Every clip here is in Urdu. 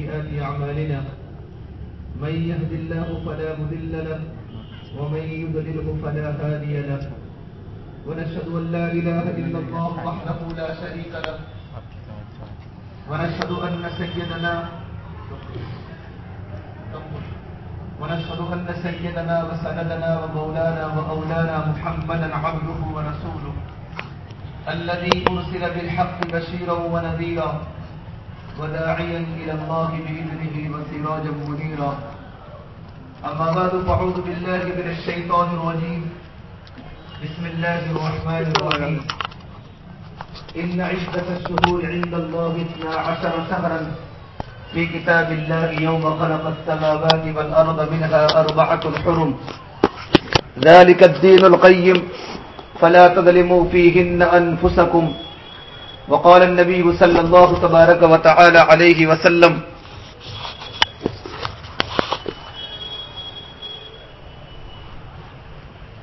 سيئات أعمالنا من يهد الله فلا مذل له ومن يضلله فلا هادي له ونشهد أن لا إله إلا الله وحده لا شريك له ونشهد أن سيدنا ونشهد أن سيدنا وسندنا ومولانا وأولانا محمدا عبده ورسوله الذي أرسل بالحق بشيرا ونذيرا وداعيا إلى الله بإذنه وسراجا منيرا. أما بعد، فأعوذ بالله من الشيطان الرجيم. بسم الله الرحمن الرحيم. إن عدة الشهور عند الله اثنا عشر شهرا في كتاب الله يوم خلق السماوات والأرض منها أربعة حرم. ذلك الدين القيم. فلا تظلموا فيهن أنفسكم. وقال النبي صلى الله تبارك وتعالى عليه وسلم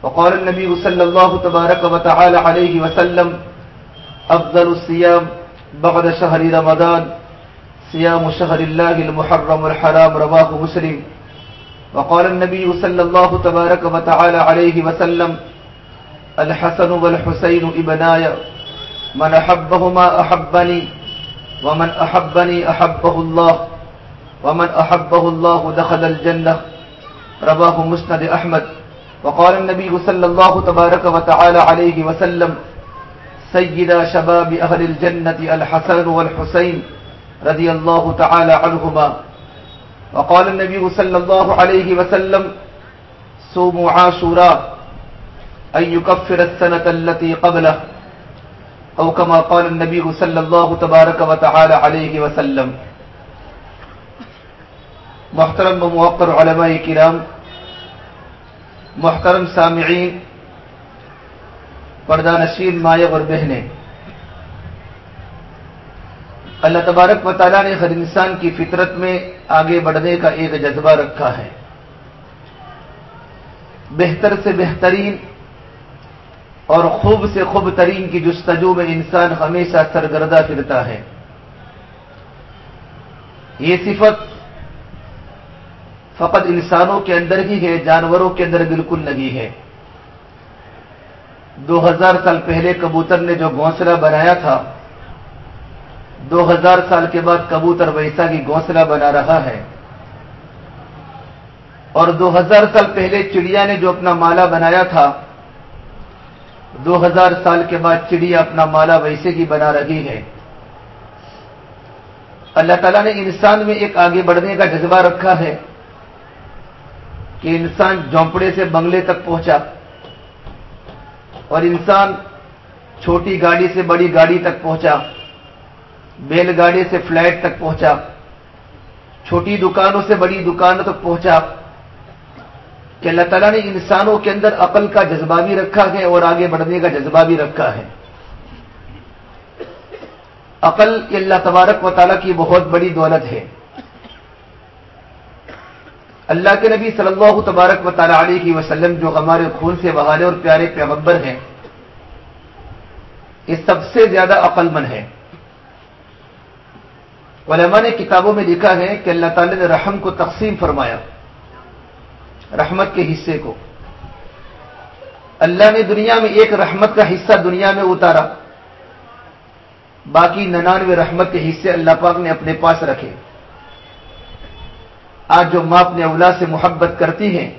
وقال النبي صلى الله تبارك وتعالى عليه وسلم أفضل الصيام بعد شهر رمضان صيام شهر الله المحرم الحرام رواه مسلم وقال النبي صلى الله تبارك وتعالى عليه وسلم الحسن والحسين ابناي من أحبهما أحبني، ومن أحبني أحبه الله، ومن أحبه الله دخل الجنة. رواه مسند أحمد. وقال النبي صلى الله تبارك وتعالى عليه وسلم سيدا شباب أهل الجنة الحسن والحسين رضي الله تعالى عنهما. وقال النبي صلى الله عليه وسلم، صوموا عاشوراء، أن يكفر السنة التي قبله. أو كما قال النبي صلى الله تبارك وتعالى عليه وسلم. محترم و موقر علماء کرام، محترم سامعین، پردہ نشین مائیں اور بہنیں. اللہ تبارک و تعالیٰ نے ہر انسان کی فطرت میں آگے بڑھنے کا ایک جذبہ رکھا ہے۔ بہتر سے بہترین اور خوب سے خوب ترین کی جستجو میں انسان ہمیشہ سرگردہ پھرتا ہے۔ یہ صفت فقط انسانوں کے اندر ہی ہے، جانوروں کے اندر بالکل نہیں ہے۔ دو ہزار سال پہلے کبوتر نے جو گھونسلہ بنایا تھا، دو ہزار سال کے بعد کبوتر ویسا کی گھونسلہ بنا رہا ہے۔ اور دو ہزار سال پہلے چڑیا نے جو اپنا مالا بنایا تھا دو ہزار سال کے بعد چڑیا اپنا مالا ویسے کی بنا رہی ہے۔ اللہ تعالیٰ نے انسان میں ایک آگے بڑھنے کا جذبہ رکھا ہے کہ انسان جھونپڑے سے بنگلے تک پہنچا اور انسان چھوٹی گاڑی سے بڑی گاڑی تک پہنچا بیل گاڑی سے فلائٹ تک پہنچا، چھوٹی دکانوں سے بڑی دکانوں تک پہنچا۔ کہ اللہ تعالیٰ نے انسانوں کے اندر عقل کا جذبہ بھی رکھا ہے اور آگے بڑھنے کا جذبہ بھی رکھا ہے۔ عقل یہ اللہ تبارک و تعالیٰ کی بہت بڑی دولت ہے۔ اللہ کے نبی صلی اللہ تبارک و تعالیٰ علیہ وسلم جو ہمارے خون سے بہانے اور پیارے پیغمبر ہیں، یہ سب سے زیادہ عقل مند ہے علماء نے کتابوں میں لکھا ہے کہ اللہ تعالی نے رحم کو تقسیم فرمایا۔ رحمت کے حصے کو۔ اللہ نے دنیا میں ایک رحمت کا حصہ دنیا میں اتارا۔ باقی ننانوے رحمت کے حصے اللہ پاک نے اپنے پاس رکھے۔ آج جو ماں اپنے اولاد سے محبت کرتی ہیں،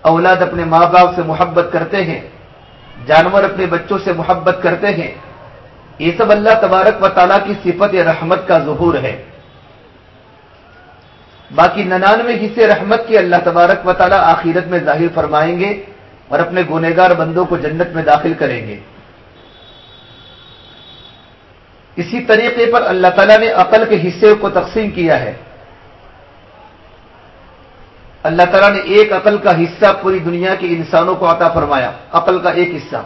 اولاد اپنے ماں باپ سے محبت کرتے ہیں، جانور اپنے بچوں سے محبت کرتے ہیں، یہ سب اللہ تبارک و تعالیٰ کی صفت رحمت کا ظہور ہے۔ باقی ننانوے حصے رحمت کی اللہ تبارک و تعالیٰ آخرت میں ظاہر فرمائیں گے اور اپنے گونےگار بندوں کو جنت میں داخل کریں گے۔ اسی طریقے پر اللہ تعالیٰ نے عقل کے حصے کو تقسیم کیا ہے۔ اللہ تعالیٰ نے ایک عقل کا حصہ پوری دنیا کے انسانوں کو عطا فرمایا۔ عقل کا ایک حصہ۔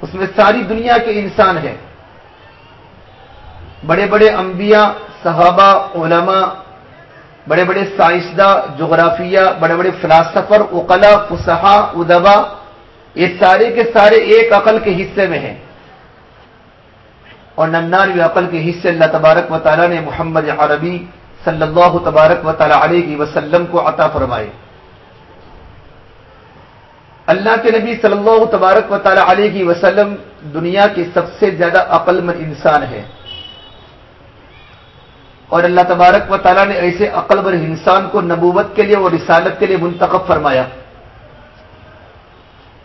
اس میں ساری دنیا کے انسان ہیں۔ بڑے بڑے انبیاء، صحابہ، علماء بڑے بڑے سائنسداں، جغرافیہ، بڑے بڑے فلاسفر، اقلا فسحا ادبا، یہ سارے کے سارے ایک عقل کے حصے میں ہیں۔ اور ننانوے عقل کے حصے اللہ تبارک و تعالیٰ نے محمد عربی صلی اللہ تبارک و تعالیٰ علیہ وسلم کو عطا فرمائے۔ اللہ کے نبی صلی اللہ تبارک و تعالیٰ علیہ وسلم دنیا کے سب سے زیادہ عقل مند انسان ہے اور اللہ تبارک و تعالیٰ نے ایسے عقل مند انسان کو نبوت کے لیے اور رسالت کے لیے منتخب فرمایا۔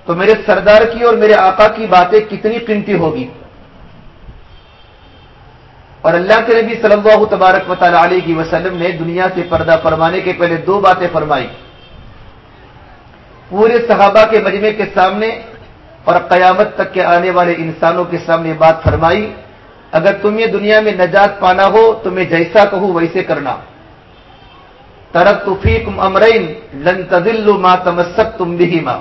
تو میرے سردار کی اور میرے آقا کی باتیں کتنی قیمتی ہوگی۔ اور اللہ کے نبی صلی اللہ تبارک و تعالیٰ علیہ وسلم نے دنیا سے پردہ فرمانے کے پہلے دو باتیں فرمائی۔ پورے صحابہ کے مجمع کے سامنے اور قیامت تک کے آنے والے انسانوں کے سامنے بات فرمائی۔ اگر تمہیں دنیا میں نجات پانا ہو تو میں جیسا کہوں ویسے کرنا۔ ترک توفیق امرین لن تدل ما تمسک تم بھی ماں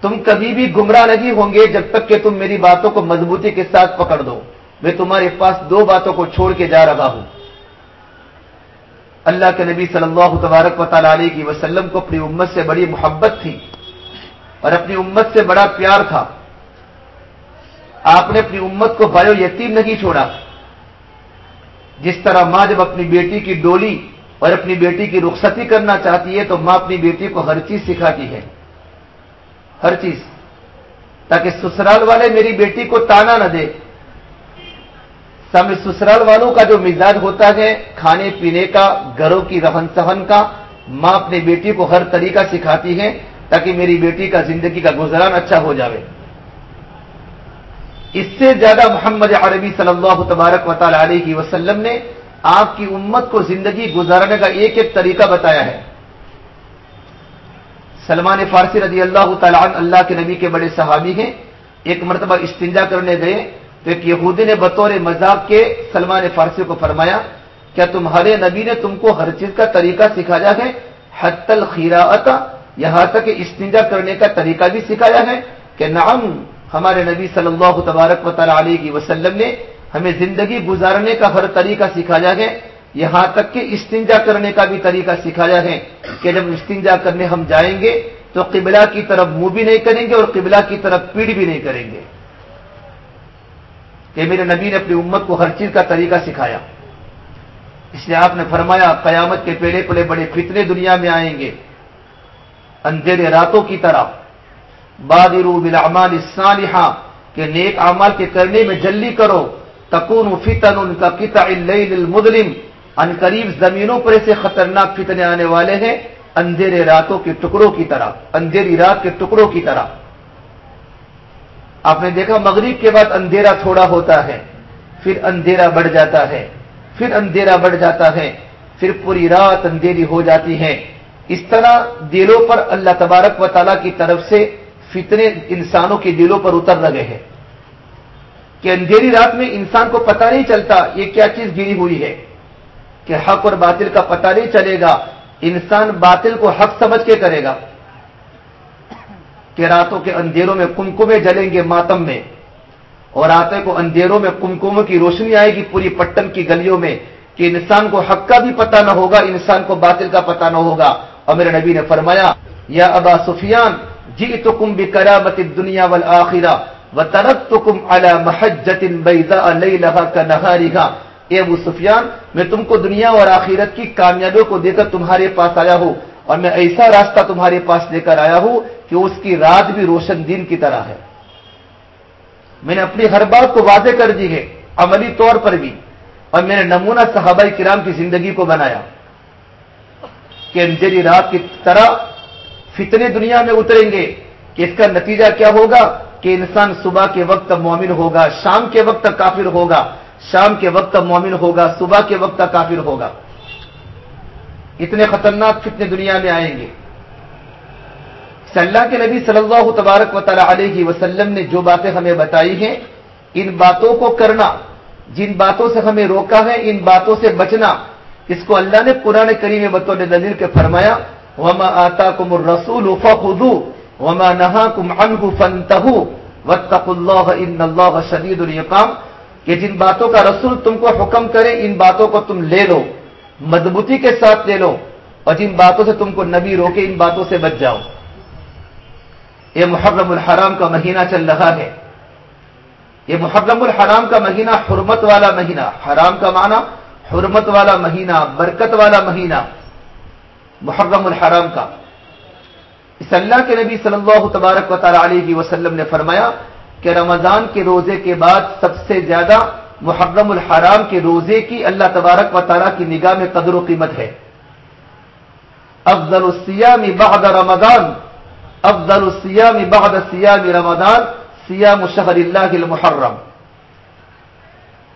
تم کبھی بھی گمراہ نہیں ہوں گے جب تک کہ تم میری باتوں کو مضبوطی کے ساتھ پکڑ دو۔ میں تمہارے پاس دو باتوں کو چھوڑ کے جا رہا ہوں۔ اللہ کے نبی صلی اللہ تبارک و تعالی علیہ کی وسلم کو اپنی امت سے بڑی محبت تھی اور اپنی امت سے بڑا پیار تھا۔ آپ نے اپنی امت کو بایو یتیم نہیں چھوڑا۔ جس طرح ماں جب اپنی بیٹی کی ڈولی اور اپنی بیٹی کی رخصتی کرنا چاہتی ہے تو ماں اپنی بیٹی کو ہر چیز سکھاتی ہے۔ ہر چیز۔ تاکہ سسرال والے میری بیٹی کو تانا نہ دے۔ سب سسرال والوں کا جو مزاج ہوتا ہے، کھانے پینے کا، گھروں کی رہن سہن کا، ماں اپنی بیٹی کو ہر طریقہ سکھاتی ہے تاکہ میری بیٹی کا زندگی کا گزران اچھا ہو جاوے۔ اس سے زیادہ محمد عربی صلی اللہ تبارک و تعالی علیہ وسلم نے آپ کی امت کو زندگی گزارنے کا ایک ایک طریقہ بتایا ہے۔ سلمان فارسی رضی اللہ تعالیٰ عنہ اللہ کے نبی کے بڑے صحابی ہیں، ایک مرتبہ استنجا کرنے گئے تو ایک یہودی نے بطور مذاق کے سلمان فارسی کو فرمایا، کیا تمہارے نبی نے تم کو ہر چیز کا طریقہ سکھایا ہے؟ حت الخیرا یہاں تک استنجا کرنے کا طریقہ بھی سکھایا ہے کہ نعم ہمارے نبی صلی اللہ تبارک و تعالی علیہ وسلم نے ہمیں زندگی گزارنے کا ہر طریقہ سکھایا ہے، یہاں تک کہ استنجا کرنے کا بھی طریقہ سکھایا ہے کہ جب استنجا کرنے ہم جائیں گے تو قبلہ کی طرف منہ بھی نہیں کریں گے اور قبلہ کی طرف پیڑ بھی نہیں کریں گے۔ کہ میرے نبی نے اپنی امت کو ہر چیز کا طریقہ سکھایا۔ اس لیے آپ نے فرمایا، قیامت کے پہلے پہلے بڑے فتنے دنیا میں آئیں گے۔ اندھیرے راتوں کی طرح۔ بادرو بالاعمال الصالحہ، کہ نیک اعمال کے کرنے میں جلدی کرو۔ تکون فتن ان کا کتا المظلم۔ ان قریب زمینوں پر ایسے خطرناک فتنے آنے والے ہیں۔ اندھیرے راتوں کے ٹکڑوں کی طرح، اندھیری رات کے ٹکڑوں کی طرح۔ آپ نے دیکھا مغرب کے بعد اندھیرا تھوڑا ہوتا ہے، پھر اندھیرا بڑھ جاتا ہے، پھر اندھیرا بڑھ جاتا ہے، پھر پوری رات اندھیری ہو جاتی ہے۔ اس طرح دلوں پر اللہ تبارک و تعالیٰ کی طرف سے فتنے انسانوں کے دلوں پر اتر لگے ہیں۔ کہ اندھیری رات میں انسان کو پتہ نہیں چلتا یہ کیا چیز گری ہوئی ہے۔ کہ حق اور باطل کا پتہ نہیں چلے گا۔ انسان باطل کو حق سمجھ کے کرے گا۔ کہ راتوں کے اندھیروں میں کمکمے جلیں گے ماتم میں۔ اور راتوں کو اندھیروں میں کمکموں کی روشنی آئے گی پوری پٹن کی گلیوں میں۔ کہ انسان کو حق کا بھی پتہ نہ ہوگا، انسان کو باطل کا پتہ نہ ہوگا۔ اور میرے نبی نے فرمایا، یا ابا سفیان جی تو کم بھی کرامت دنیا وال آخرہ و ترق تو کم محجت کا نہاری اے ابو سفیان، میں تم کو دنیا اور آخرت کی کامیابیوں کو دے کر تمہارے پاس آیا ہوں اور میں ایسا راستہ تمہارے پاس لے کر آیا ہوں کہ اس کی رات بھی روشن دین کی طرح ہے۔ میں نے اپنی ہر بات کو واضح کر دی ہے، عملی طور پر بھی، اور میں نے نمونہ صحابہ کرام کی زندگی کو بنایا کہ انجری رات کی طرح فتنے دنیا میں اتریں گے کہ اس کا نتیجہ کیا ہوگا کہ انسان صبح کے وقت مومن ہوگا، شام کے وقت کافر ہوگا، شام کے وقت مومن ہوگا، صبح کے وقت کافر ہوگا۔ اتنے خطرناک فتنے دنیا میں آئیں گے۔ اللہ کے نبی صلی اللہ تبارک و تعالی علیہ وسلم نے جو باتیں ہمیں بتائی ہیں، ان باتوں کو کرنا، جن باتوں سے ہمیں روکا ہے، ان باتوں سے بچنا، اس کو اللہ نے قرآن کریم بطور دلیل کے فرمایا وما آتا کم رسول وما نہا کم انہ فنتہ وطق اللہ ان اللہ شدید القام کہ جن باتوں کا رسول تم کو حکم کرے، ان باتوں کو تم لے لو، مضبوطی کے ساتھ لے لو، اور جن باتوں سے تم کو نبی روکے، ان باتوں سے بچ جاؤ۔ یہ محرم الحرام کا مہینہ چل رہا ہے۔ یہ محرم الحرام کا مہینہ حرمت والا مہینہ، حرام کا معنی حرمت والا مہینہ، برکت والا مہینہ۔ محرم الحرام کا۔ اس اللہ کے نبی صلی اللہ تبارک و تعالی علیہ وسلم نے فرمایا کہ رمضان کے روزے کے بعد سب سے زیادہ محرم الحرام کے روزے کی اللہ تبارک و تعالیٰ کی نگاہ میں قدر و قیمت ہے۔ افضل السیام بعد رمضان، افضل السیام بعد سیام رمضان سیام شہر اللہ المحرم۔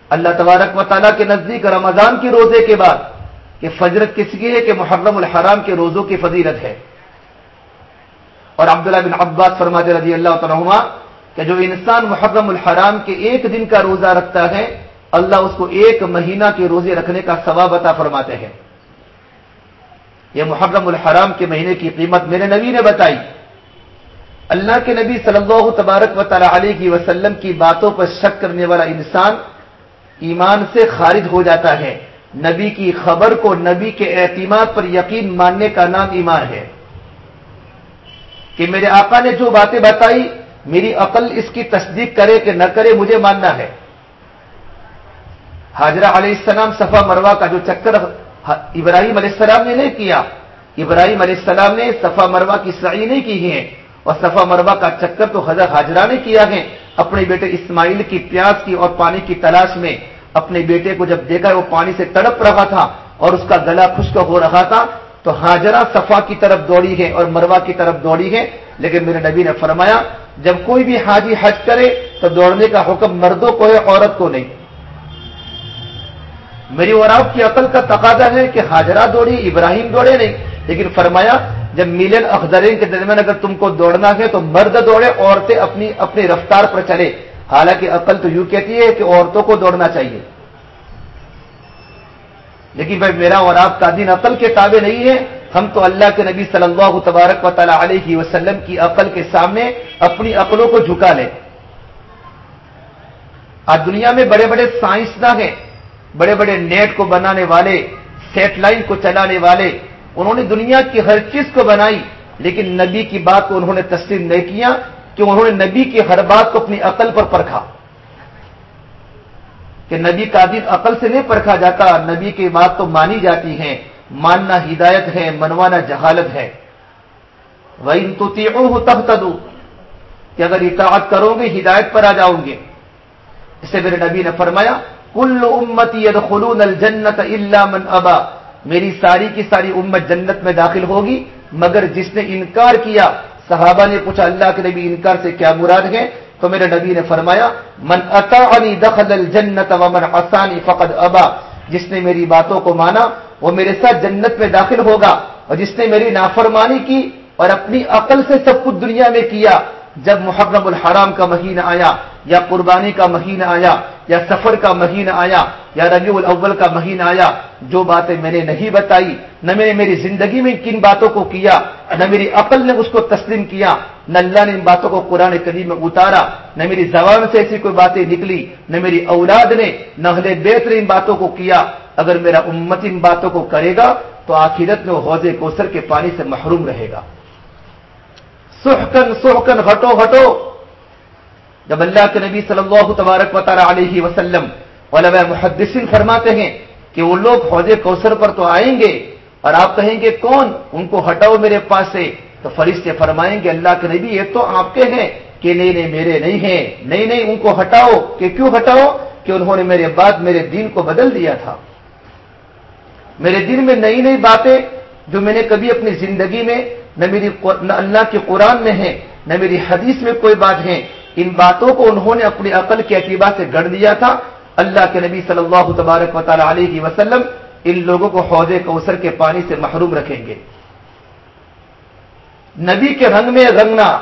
اللہ تبارک و تعالیٰ کے نزدیک رمضان کے روزے کے بعد کہ فجرت کس کی ہے کہ محرم الحرام کے روزوں کی فضیلت ہے؟ اور عبداللہ بن عباس فرماتے رضی اللہ تعالیٰ کہ جو انسان محرم الحرام کے ایک دن کا روزہ رکھتا ہے، اللہ اس کو ایک مہینہ کے روزے رکھنے کا ثواب عطا فرماتے ہیں۔ یہ محرم الحرام کے مہینے کی قیمت میرے نبی نے بتائی۔ اللہ کے نبی صلی اللہ تبارک و تعالی علیہ وسلم کی باتوں پر شک کرنے والا انسان ایمان سے خارج ہو جاتا ہے۔ نبی کی خبر کو نبی کے اعتماد پر یقین ماننے کا نام ایمان ہے کہ میرے آقا نے جو باتیں بتائی، میری عقل اس کی تصدیق کرے کہ نہ کرے مجھے ماننا ہے۔ حاجرہ علیہ السلام، صفا مروا کا جو چکر ابراہیم علیہ السلام نے نہیں کیا، ابراہیم علیہ السلام نے صفا مروا کی سعی نہیں کی ہے اور صفا مروا کا چکر تو حضرت حاجرہ نے کیا ہے۔ اپنے بیٹے اسماعیل کی پیاس کی اور پانی کی تلاش میں اپنے بیٹے کو جب دیکھا وہ پانی سے تڑپ رہا تھا اور اس کا گلا خشک ہو رہا تھا، تو حاجرہ صفا کی طرف دوڑی ہے اور مروا کی طرف دوڑی ہے۔ لیکن میرے نبی نے فرمایا، جب کوئی بھی حاجی حج کرے تو دوڑنے کا حکم مردوں کو ہے، عورت کو نہیں۔ میری اور آپ کی عقل کا تقاضا ہے کہ حاجرہ دوڑی، ابراہیم دوڑے نہیں۔ لیکن فرمایا، جب میلن اخذرین کے درمیان اگر تم کو دوڑنا ہے تو مرد دوڑے، عورتیں اپنی اپنی رفتار پر چلے۔ حالانکہ عقل تو یوں کہتی ہے کہ عورتوں کو دوڑنا چاہیے۔ لیکن بھائی میرا اور آپ کا دن عقل کے تابع نہیں ہے۔ ہم تو اللہ کے نبی صلی اللہ تبارک و تعالیٰ علیہ وسلم کی عقل کے سامنے اپنی عقلوں کو جھکا لیں۔ آج دنیا میں بڑے بڑے سائنسداں ہیں۔ بڑے بڑے نیٹ کو بنانے والے، سیٹلائٹ کو چلانے والے، انہوں نے دنیا کی ہر چیز کو بنائی، لیکن نبی کی بات کو انہوں نے تسلیم نہیں کیا۔ کہ انہوں نے نبی کی ہر بات کو اپنی عقل پر پرکھا۔ کہ نبی کا دن عقل سے نہیں پرکھا جاتا، نبی کی بات تو مانی جاتی ہے، ماننا ہدایت ہے، منوانا جہالت ہے۔ وہ تو تب تدو کہ اگر اطاعت کرو گے، ہدایت پر آ جاؤ گے۔ اسے میرے نبی نے فرمایا، کل امتی خلون الجنت اللہ من ابا۔ میری ساری کی ساری امت جنت میں داخل ہوگی، مگر جس نے انکار کیا صحابہ نے پوچھا، اللہ کے نبی انکار سے کیا مراد ہے؟ تو میرے نبی نے فرمایا، من اطاعنی دخل الجنت ومن عصانی فقد ابا. جس نے میری باتوں کو مانا، وہ میرے ساتھ جنت میں داخل ہوگا، اور جس نے میری نافرمانی کی اور اپنی عقل سے سب کچھ دنیا میں کیا، جب محرم الحرام کا مہینہ آیا، یا قربانی کا مہینہ آیا، یا سفر کا مہینہ آیا، یا ربیع الاول کا مہینہ آیا، جو باتیں میں نے نہیں بتائی، نہ میں نے میری زندگی میں کن باتوں کو کیا نہ میری عقل نے اس کو تسلیم کیا، نہ اللہ نے ان باتوں کو قرآن کریم میں اتارا، نہ میری زبان سے ایسی کوئی باتیں نکلی، نہ میری اولاد نے، نہ بیت نے ان باتوں کو کیا۔ اگر میرا امت ان باتوں کو کرے گا، تو آخرت میں وہ حوض کوسر کے پانی سے محروم رہے گا۔ سحکن سحکن، ہٹو ہٹو۔ جب اللہ کے نبی صلی اللہ تبارک و تعالی علیہ وسلم علماء محدثین فرماتے ہیں کہ وہ لوگ حوض کوثر پر تو آئیں گے اور آپ کہیں گے کون ان کو ہٹاؤ میرے پاس سے؟ تو فرشتے فرمائیں گے اللہ کے نبی یہ تو آپ کے ہیں کہ نہیں نہیں، میرے نہیں ہیں۔ نہیں نہیں، ان کو ہٹاؤ۔ کہ کیوں ہٹاؤ؟ کہ انہوں نے میرے بعد میرے دین کو بدل دیا تھا۔ میرے دن میں نئی نئی باتیں جو میں نے کبھی اپنی زندگی میں نہ میری نہ اللہ کے قرآن میں ہے نہ میری حدیث میں کوئی بات ہے ان باتوں کو انہوں نے اپنی عقل کے اعتبار سے گڑ دیا تھا۔ اللہ کے نبی صلی اللہ تبارک و تعالی علیہ وسلم ان لوگوں کو حوض کوثر کے پانی سے محروم رکھیں گے۔ نبی کے رنگ میں رنگنا،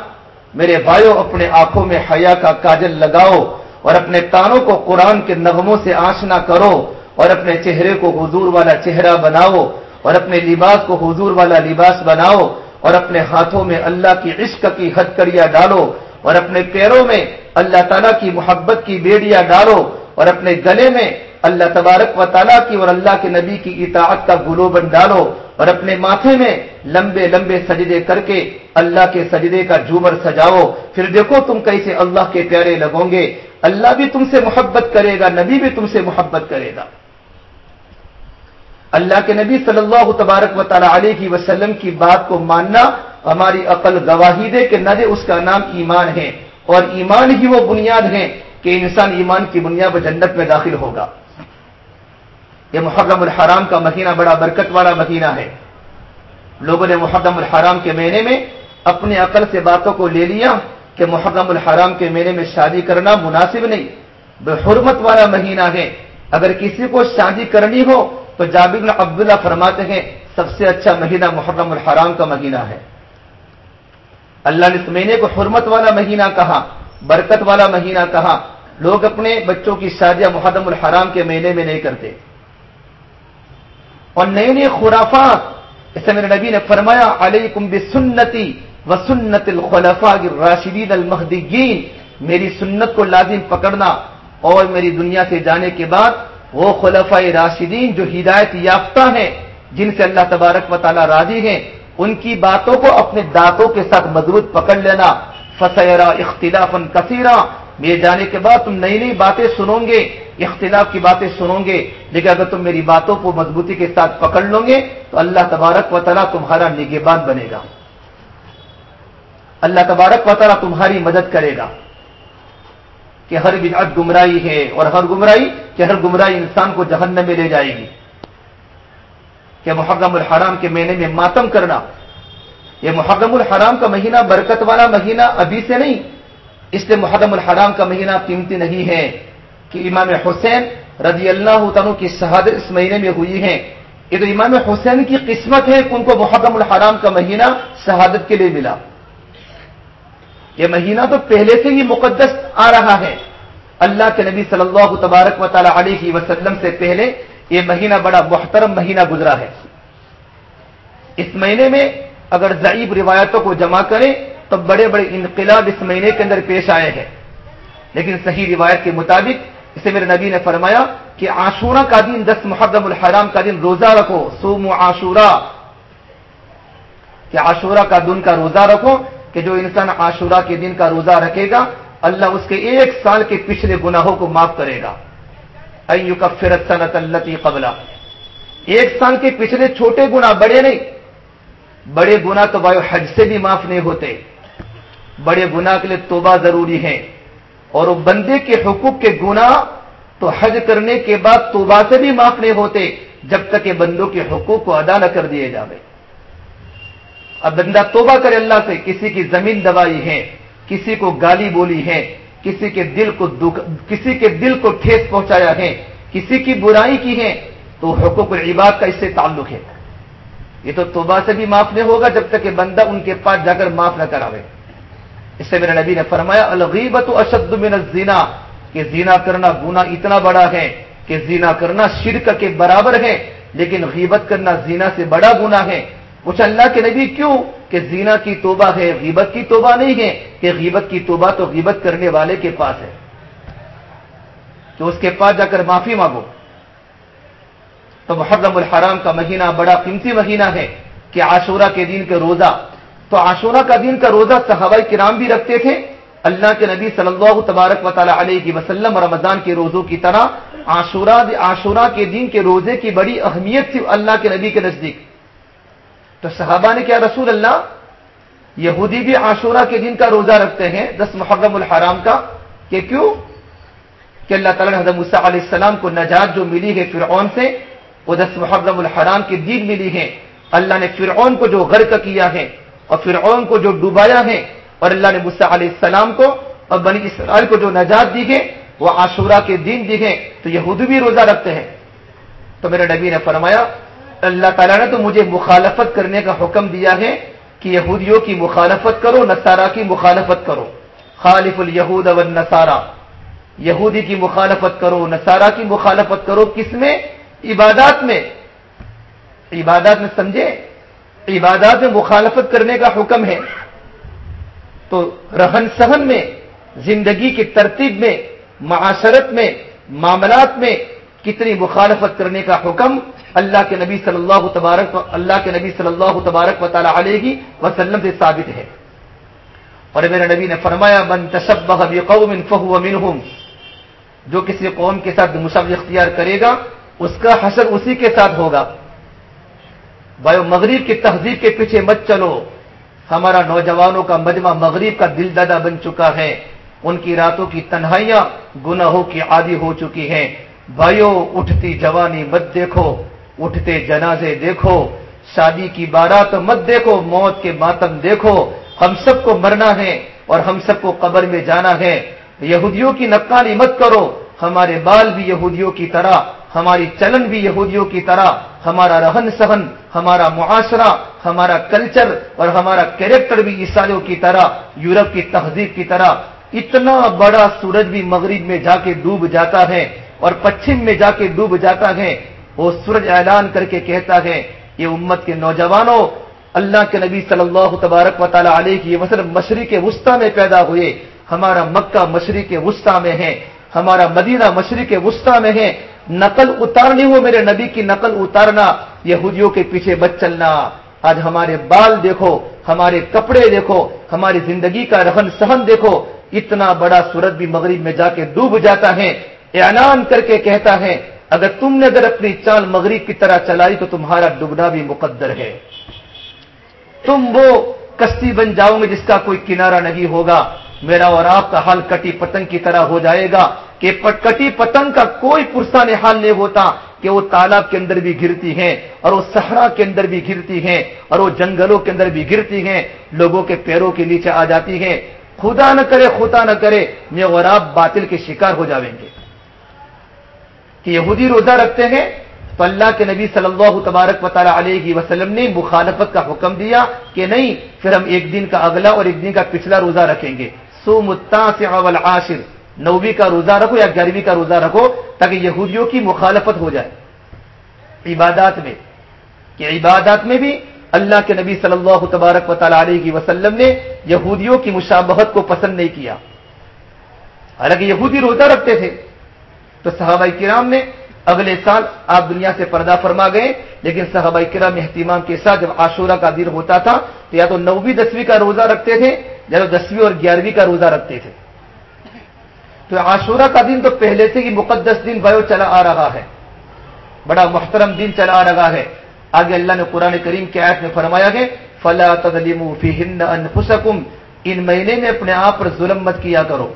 میرے بھائیوں اپنے آنکھوں میں حیا کا کاجل لگاؤ اور اپنے تانوں کو قرآن کے نغموں سے آشنا کرو اور اپنے چہرے کو حضور والا چہرہ بناؤ اور اپنے لباس کو حضور والا لباس بناؤ اور اپنے ہاتھوں میں اللہ کی عشق کی حد کریا ڈالو اور اپنے پیروں میں اللہ تعالیٰ کی محبت کی بیڑیاں ڈالو اور اپنے گلے میں اللہ تبارک و تعالیٰ کی اور اللہ کے نبی کی اطاعت کا گلوبن ڈالو اور اپنے ماتھے میں لمبے لمبے سجدے کر کے اللہ کے سجدے کا جھومر سجاؤ۔ پھر دیکھو تم کیسے اللہ کے پیارے لگو گے۔ اللہ بھی تم سے محبت کرے گا، نبی بھی تم سے محبت کرے گا۔ اللہ کے نبی صلی اللہ تبارک و تعالی علیہ کی وسلم کی بات کو ماننا ہماری عقل گواہی دے کہ نہ دے اس کا نام ایمان ہے۔ اور ایمان ہی وہ بنیاد ہے کہ انسان ایمان کی بنیاد پر جنت میں داخل ہوگا۔ یہ محرم الحرام کا مہینہ بڑا برکت والا مہینہ ہے۔ لوگوں نے محرم الحرام کے مہینے میں اپنے عقل سے باتوں کو لے لیا کہ محرم الحرام کے مہینے میں شادی کرنا مناسب نہیں، بے حرمت والا مہینہ ہے۔ اگر کسی کو شادی کرنی ہو تو جابر عبداللہ فرماتے ہیں، سب سے اچھا مہینہ محرم الحرام کا مہینہ ہے۔ اللہ نے اس مہینے کو حرمت والا مہینہ کہا، برکت والا مہینہ کہا۔ لوگ اپنے بچوں کی شادیاں محرم الحرام کے مہینے میں نہیں کرتے۔ اور نئے نئے خرافات۔ اسے میرے نبی نے فرمایا، علیکم بسنتی و سنت الخلفاء الراشدین المہدیین۔ میری سنت کو لازم پکڑنا اور میری دنیا سے جانے کے بعد وہ خلفاء راشدین جو ہدایت یافتہ ہیں، جن سے اللہ تبارک و تعالیٰ راضی ہیں، ان کی باتوں کو اپنے دانتوں کے ساتھ مضبوط پکڑ لینا۔ فسیرا اختلاف کثیرہ میرے جانے کے بعد تم نئی نئی باتیں سنو گے، اختلاف کی باتیں سنو گے۔ لیکن اگر تم میری باتوں کو مضبوطی کے ساتھ پکڑ لو گے، تو اللہ تبارک و تعالیٰ تمہارا نگہبان بنے گا۔ اللہ تبارک و تعالیٰ تمہاری مدد کرے گا۔ کہ ہر بدعت گمراہی ہے اور ہر گمراہی، کہ ہر گمراہی انسان کو جہنم میں لے جائے گی۔ کہ محرم الحرام کے مہینے میں ماتم کرنا۔ یہ محرم الحرام کا مہینہ برکت والا مہینہ ابھی سے نہیں اس لیے محرم الحرام کا مہینہ قیمتی نہیں ہے کہ امام حسین رضی اللہ تعالیٰ کی شہادت اس مہینے میں ہوئی ہے۔ یہ تو امام حسین کی قسمت ہے کہ ان کو محرم الحرام کا مہینہ شہادت کے لیے ملا۔ یہ مہینہ تو پہلے سے ہی مقدس آ رہا ہے۔ اللہ کے نبی صلی اللہ تبارک و تعالی علیہ وسلم سے پہلے یہ مہینہ بڑا محترم مہینہ گزرا ہے۔ اس مہینے میں اگر ضعیب روایتوں کو جمع کریں تو بڑے بڑے انقلاب اس مہینے کے اندر پیش آئے ہیں۔ لیکن صحیح روایت کے مطابق اسے میرے نبی نے فرمایا کہ عاشورہ کا دن، دس محرم الحرام کا دن روزہ رکھو سوم عاشورہ۔ کہ عاشورہ کا دن کا روزہ رکھو کہ جو انسان عاشورہ کے دن کا روزہ رکھے گا، اللہ اس کے ایک سال کے پچھلے گناہوں کو معاف کرے گا۔ ایو کا فرت صنعت اللہ قبلہ۔ ایک سال کے پچھلے چھوٹے گنا بڑے نہیں، بڑے گنا تو بھائی حج سے بھی معاف نہیں ہوتے۔ بڑے گنا کے لیے توبہ ضروری ہے۔ اور وہ بندے کے حقوق کے گنا تو حج کرنے کے بعد توبہ سے بھی معاف نہیں ہوتے، جب تک یہ بندوں کے حقوق کو ادا نہ کر دیے جاوے۔ اب بندہ توبہ کرے اللہ سے، کسی کی زمین دبائی ہے، کسی کو گالی بولی ہے، کسی کے دل کو دکھ، کسی کے دل کو ٹھیس پہنچایا ہے، کسی کی برائی کی ہے، تو حقوق العباد کا اس سے تعلق ہے۔ یہ تو توبہ سے بھی معاف نہیں ہوگا جب تک کہ بندہ ان کے پاس جا کر معاف نہ کراوے۔ اس سے میرے نبی نے فرمایا الغیبت اشد من الزنا، کہ زینا کرنا گنا اتنا بڑا ہے کہ زینا کرنا شرک کے برابر ہے، لیکن غیبت کرنا زینا سے بڑا گنا ہے۔ کچھ اللہ کے نبی کیوں کہ زینا کی توبہ ہے، غیبت کی توبہ نہیں ہے؟ کہ غیبت کی توبہ تو غیبت کرنے والے کے پاس ہے۔ کہ اس کے پاس جا کر معافی مانگو۔ تو محرم الحرام کا مہینہ بڑا قیمتی مہینہ ہے کہ عاشورہ کے دن کے روزہ تو عاشورہ کا دن کا روزہ صحابہ کرام بھی رکھتے تھے۔ اللہ کے نبی صلی اللہ تبارک و تعالیٰ علیہ وسلم رمضان کے روزوں کی طرح عاشورہ عاشورہ کے دن کے روزے کی بڑی اہمیت تھی اللہ کے نبی کے نزدیک۔ تو صحابہ نے کیا رسول اللہ، یہودی بھی عاشورہ کے دن کا روزہ رکھتے ہیں دس محرم الحرام کا، کہ کیوں؟ کہ اللہ تعالیٰ نے حضرت علیہ السلام کو نجات جو ملی ہے فرعون سے، وہ دس محرم الحرام کی دین ملی ہے۔ اللہ نے فرعون کو جو غرق کیا ہے اور فرعون کو جو ڈوبایا ہے اور اللہ نے مسا علیہ السلام کو اور بنی اسرائیل کو جو نجات دی ہے، وہ عاشورہ کے دین دی ہے، تو یہودی بھی روزہ رکھتے ہیں۔ تو میرے نبی نے فرمایا، اللہ تعالیٰ نے تو مجھے مخالفت کرنے کا حکم دیا ہے کہ یہودیوں کی مخالفت کرو، نصارہ کی مخالفت کرو۔ خالف الیہود والنصارہ۔ یہودی کی مخالفت کرو، نصارہ کی مخالفت کرو، کس میں؟ عبادات میں۔ عبادات میں سمجھے؟ عبادات میں مخالفت کرنے کا حکم ہے تو رہن سہن میں، زندگی کی ترتیب میں، معاشرت میں، معاملات میں کتنی مخالفت کرنے کا حکم اللہ کے نبی صلی اللہ تبارک اللہ کے نبی صلی اللہ تبارک و تعالی علیہ وسلم سے ثابت ہے۔ اور میرے نبی نے فرمایا، من تشبہ بقوم فهو منهم جو کسی قوم کے ساتھ مشاور اختیار کرے گا، اس کا حشر اسی کے ساتھ ہوگا۔ بھائی مغرب کی تہذیب کے پیچھے مت چلو۔ ہمارا نوجوانوں کا مجمع مغرب کا دل دادا بن چکا ہے۔ ان کی راتوں کی تنہائیاں، گناہوں کی عادی ہو چکی ہیں۔ بھائیوں اٹھتی جوانی مت دیکھو۔ اٹھتے جنازے دیکھو۔ شادی کی بارات مت دیکھو۔ موت کے ماتم دیکھو۔ ہم سب کو مرنا ہے اور ہم سب کو قبر میں جانا ہے۔ یہودیوں کی نقالی مت کرو۔ ہمارے بال بھی یہودیوں کی طرح، ہماری چلن بھی یہودیوں کی طرح۔ ہمارا رہن سہن، ہمارا معاشرہ، ہمارا کلچر اور ہمارا کیریکٹر بھی عیسائیوں کی طرح، یورپ کی تہذیب کی طرح اتنا بڑا سورج بھی مغرب میں جا کے ڈوب جاتا ہے اور پچھم میں جا کے ڈوب جاتا ہے، وہ سورج اعلان کر کے کہتا ہے، یہ امت کے نوجوانوں، اللہ کے نبی صلی اللہ تبارک و تعالیٰ علیہ کی مثلا مشرق وسطی میں پیدا ہوئے۔ ہمارا مکہ مشرق وسطی میں ہے، ہمارا مدینہ مشرق وسطی میں ہے نقل اتارنی ہو میرے نبی کی نقل اتارنا، یہودیوں کے پیچھے بچ چلنا۔ آج ہمارے بال دیکھو، ہمارے کپڑے دیکھو، ہماری زندگی کا رہن سہن دیکھو۔ اتنا بڑا سورج بھی مغرب میں جا کے ڈوب جاتا ہے، اعلان کر کے کہتا ہے، اگر تم نے اگر اپنی چال مغرب کی طرح چلائی تو تمہارا ڈوبنا بھی مقدر ہے۔ تم وہ کشتی بن جاؤ گے جس کا کوئی کنارہ نہیں ہوگا۔ میرا اور آپ کا حال کٹی پتنگ کی طرح ہو جائے گا۔ کہ کٹی پتنگ کا کوئی پرسان حال نہیں ہوتا کہ وہ تالاب کے اندر بھی گرتی ہیں اور وہ صحرا کے اندر بھی گرتی ہیں اور وہ جنگلوں کے اندر بھی گرتی ہیں، لوگوں کے پیروں کے نیچے آ جاتی ہیں۔ خدا نہ کرے، خدا نہ کرے میں اور آپ باطل کے شکار ہو جائیں گے۔ کہ یہودی روزہ رکھتے ہیں تو اللہ کے نبی صلی اللہ تبارک و تعالیٰ علیہ وسلم نے مخالفت کا حکم دیا کہ نہیں، پھر ہم ایک دن کا اگلا اور ایک دن کا پچھلا روزہ رکھیں گے۔ سو متا سے اول عاشر نویں کا روزہ رکھو یا گیارہویں کا روزہ رکھو تاکہ یہودیوں کی مخالفت ہو جائے۔ عبادات میں، کہ عبادات میں بھی اللہ کے نبی صلی اللہ تبارک و تعالیٰ علیہ وسلم نے یہودیوں کی مشابہت کو پسند نہیں کیا۔ حالانکہ یہودی روزہ رکھتے تھے۔ تو صحابہ کرام نے اگلے سال آپ دنیا سے پردہ فرما گئے، لیکن صحابہ کرام اہتمام کے ساتھ جب عاشورہ کا دن ہوتا تھا تو یا تو نویں دسویں کا روزہ رکھتے تھے یا تو دسویں اور گیارہویں کا روزہ رکھتے تھے۔ تو عاشورہ کا دن تو پہلے سے ہی مقدس دن بھائی چلا آ رہا ہے۔ بڑا محترم دن چلا آ رہا ہے۔ آگے اللہ نے قرآن کریم کے آیت میں فرمایا ہے، فلا تدلیم ان مہینے میں اپنے آپ پر ظلم مت کیا کرو۔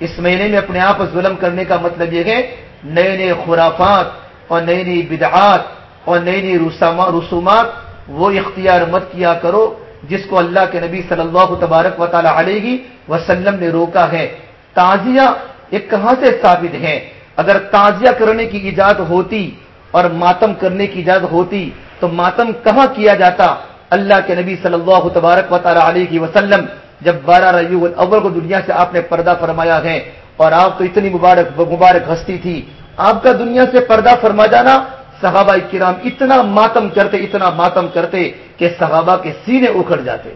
اس مہینے میں اپنے آپ پر ظلم کرنے کا مطلب یہ ہے، نئے نئے خرافات اور نئی نئی بدعات اور نئی نئی رسومات، وہ اختیار مت کیا کرو۔ جس کو اللہ کے نبی صلی اللہ تبارک و تعالی علیہ وسلم نے روکا ہے۔ تازیہ ایک کہاں سے ثابت ہے؟ اگر تازیہ کرنے کی ایجاد ہوتی اور ماتم کرنے کی ایجاد ہوتی تو ماتم کہاں کیا جاتا؟ اللہ کے نبی صلی اللہ تبارک و تعالی علیہ وسلم جب بارہ ربیع الاول کو دنیا سے آپ نے پردہ فرمایا ہے اور آپ تو اتنی مبارک مبارک ہستی تھی، آپ کا دنیا سے پردہ فرما جانا صحابہ کرام اتنا ماتم کرتے، اتنا ماتم کرتے کہ صحابہ کے سینے اکھڑ جاتے۔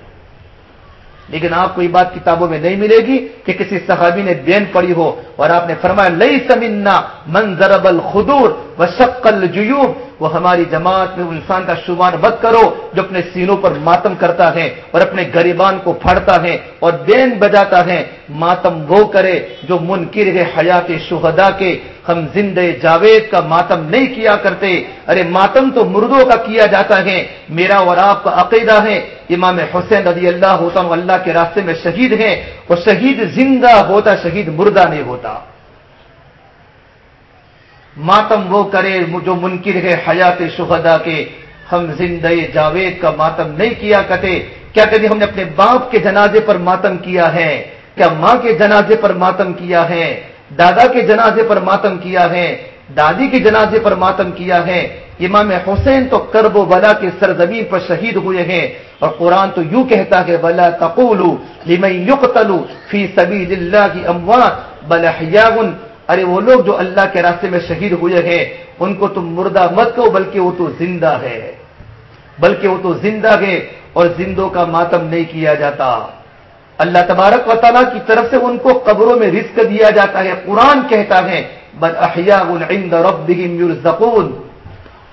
لیکن آپ کو یہ بات کتابوں میں نہیں ملے گی کہ کسی صحابی نے بین پڑی ہو اور آپ نے فرمایا لئی سمنا منظرب الخدور و شکل جیوب وہ ہماری جماعت میں انسان کا شمار مت کرو جو اپنے سینوں پر ماتم کرتا ہے اور اپنے غریبان کو پھڑتا ہے اور بین بجاتا ہے۔ ماتم وہ کرے جو منکر ہے حیات شہدا کے۔ ہم زندے جاوید کا ماتم نہیں کیا کرتے۔ ارے ماتم تو مردوں کا کیا جاتا ہے۔ میرا اور آپ کا عقیدہ ہے۔ امام حسین رضی اللہ ہوتا اللہ کے راستے میں شہید ہیں وہ شہید زندہ ہوتا، شہید مردہ نہیں ہوتا۔ ماتم وہ کرے جو منکر ہے حیات شہدا کے۔ ہم زندے جاوید کا ماتم نہیں کیا کرتے۔ کیا کبھی ہم نے اپنے باپ کے جنازے پر ماتم کیا ہے؟ کیا ماں کے جنازے پر ماتم کیا ہے؟ دادا کے جنازے پر ماتم کیا ہے؟ دادی کے جنازے پر ماتم کیا ہے؟ امام حسین تو کرب و بلا کے سرزمین پر شہید ہوئے ہیں۔ اور قرآن تو یوں کہتا ہے بلا تقولو لمن یقتلو فی سبیل اللہ کی اموات بل ارے وہ لوگ جو اللہ کے راستے میں شہید ہوئے ہیں، ان کو تم مردہ مت کہو بلکہ وہ تو زندہ ہے۔ بلکہ وہ تو زندہ ہے اور زندوں کا ماتم نہیں کیا جاتا۔ اللہ تبارک و تعالیٰ کی طرف سے ان کو قبروں میں رزق دیا جاتا ہے۔ قرآن کہتا ہے بد احیا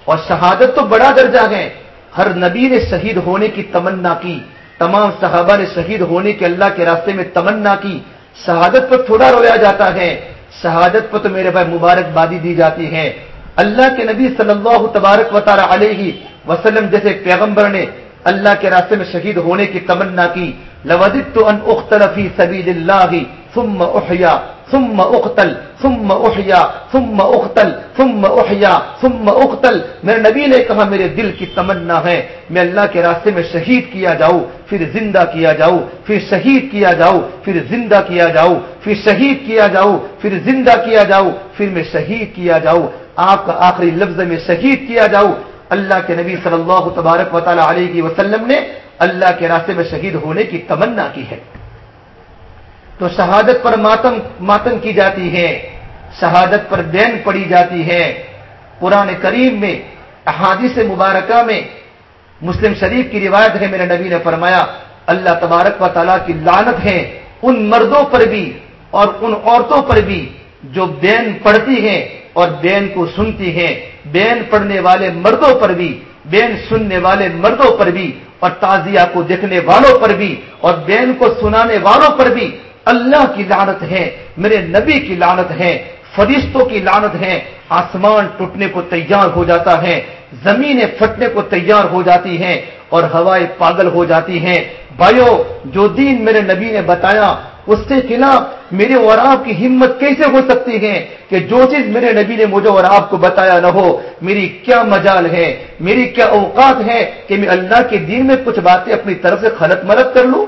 اور شہادت تو بڑا درجہ ہے۔ ہر نبی نے شہید ہونے کی تمنا کی، تمام صحابہ نے شہید ہونے کے اللہ کے راستے میں تمنا کی۔ شہادت پر تھوڑا رویا جاتا ہے۔ شہادت پر تو میرے بھائی مبارکبادی دی جاتی ہے۔ اللہ کے نبی صلی اللہ تبارک و تعالی علیہ وسلم جیسے پیغمبر نے اللہ کے راستے میں شہید ہونے کی تمنا کی۔ لودت ان اختلفی سبیل اللہ ثم احیا ثم اقتل ثم احیا ثم اقتل ثم احیا ثم اقتل میرے نبی نے کہا، میرے دل کی تمنا ہے، میں اللہ کے راستے میں شہید کیا جاؤں، پھر زندہ کیا جاؤں، پھر شہید کیا جاؤں، پھر زندہ کیا جاؤں، پھر شہید کیا جاؤں، پھر زندہ کیا جاؤں، پھر میں شہید کیا جاؤں. آپ کا آخری لفظ میں شہید کیا جاؤں. اللہ کے نبی صلی اللہ تبارک و تعالی علیہ وسلم نے اللہ کے راستے میں شہید ہونے کی تمنا کی ہے۔ تو شہادت پر ماتم ماتم کی جاتی ہے۔ شہادت پر دین پڑی جاتی ہے۔ قرآن کریم میں، احادیث مبارکہ میں، مسلم شریف کی روایت ہے، میرے نبی نے فرمایا، اللہ تبارک و تعالیٰ کی لانت ہے ان مردوں پر بھی اور ان عورتوں پر بھی جو بین پڑھتی ہیں اور بین کو سنتی ہیں۔ بین پڑھنے والے مردوں پر بھی بین سننے والے مردوں پر بھی اور تازیہ کو دیکھنے والوں پر بھی اور بین کو سنانے والوں پر بھی اللہ کی لانت ہے، میرے نبی کی لانت ہے، فرشتوں کی لانت ہے۔ آسمان ٹوٹنے کو تیار ہو جاتا ہے، زمینیں پھٹنے کو تیار ہو جاتی ہیں اور ہوائیں پاگل ہو جاتی ہیں۔ بھائیو، جو دین میرے نبی نے بتایا، اس کے خلاف میرے اور آپ کی ہمت کیسے ہو سکتی ہے کہ جو چیز میرے نبی نے مجھے اور آپ کو بتایا نہ ہو، میری کیا مجال ہے، میری کیا اوقات ہے کہ میں اللہ کے دین میں کچھ باتیں اپنی طرف سے خلط ملت کر لوں؟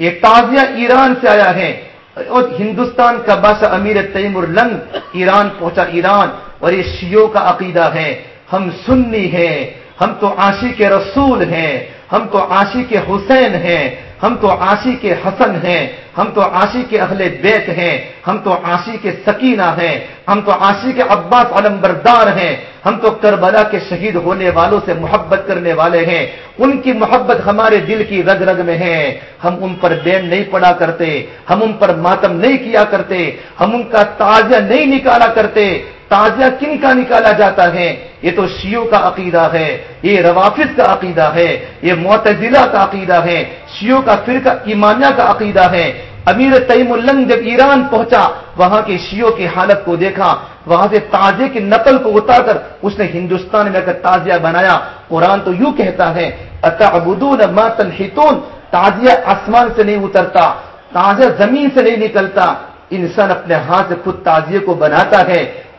یہ تازیہ ایران سے آیا ہے۔ اور ہندوستان کا بادشاہ امیر تیم النگ ایران پہنچا ایران اور یہ شیعوں کا عقیدہ ہے۔ ہم سنی ہیں، ہم تو عاشق کے رسول ہیں، ہم تو عاشق کے حسین ہیں۔ ہم تو عاشق کے حسن ہیں، ہم تو عاشق کے اہل بیت ہیں، ہم تو عاشق کے سکینہ ہیں، ہم تو عاشق کے عباس علم بردار ہیں، ہم تو کربلا کے شہید ہونے والوں سے محبت کرنے والے ہیں، ان کی محبت ہمارے دل کی رگ رگ میں ہے۔ ہم ان پر بین نہیں پڑا کرتے، ہم ان پر ماتم نہیں کیا کرتے، ہم ان کا تازہ نہیں نکالا کرتے تازہ کن کا نکالا جاتا ہے؟ یہ تو شیوں کا عقیدہ ہے، یہ روافظ کا عقیدہ ہے، یہ معتزلہ کا عقیدہ ہے شیوں کا فرقہ ایمانیہ کا عقیدہ ہے۔ امیر تیم النگ جب ایران پہنچا، وہاں کے شیوں کی حالت کو دیکھا، وہاں سے تازے کی نقل کو اتار کر اس نے ہندوستان میں اگر تازیہ بنایا۔ قرآن تو یوں کہتا ہے، اتعبدون ما تنحتون؟ تازیہ آسمان سے نہیں اترتا تازہ زمین سے نہیں نکلتا۔ انسان اپنے ہاتھ سے خود تازیے کو بناتا ہے۔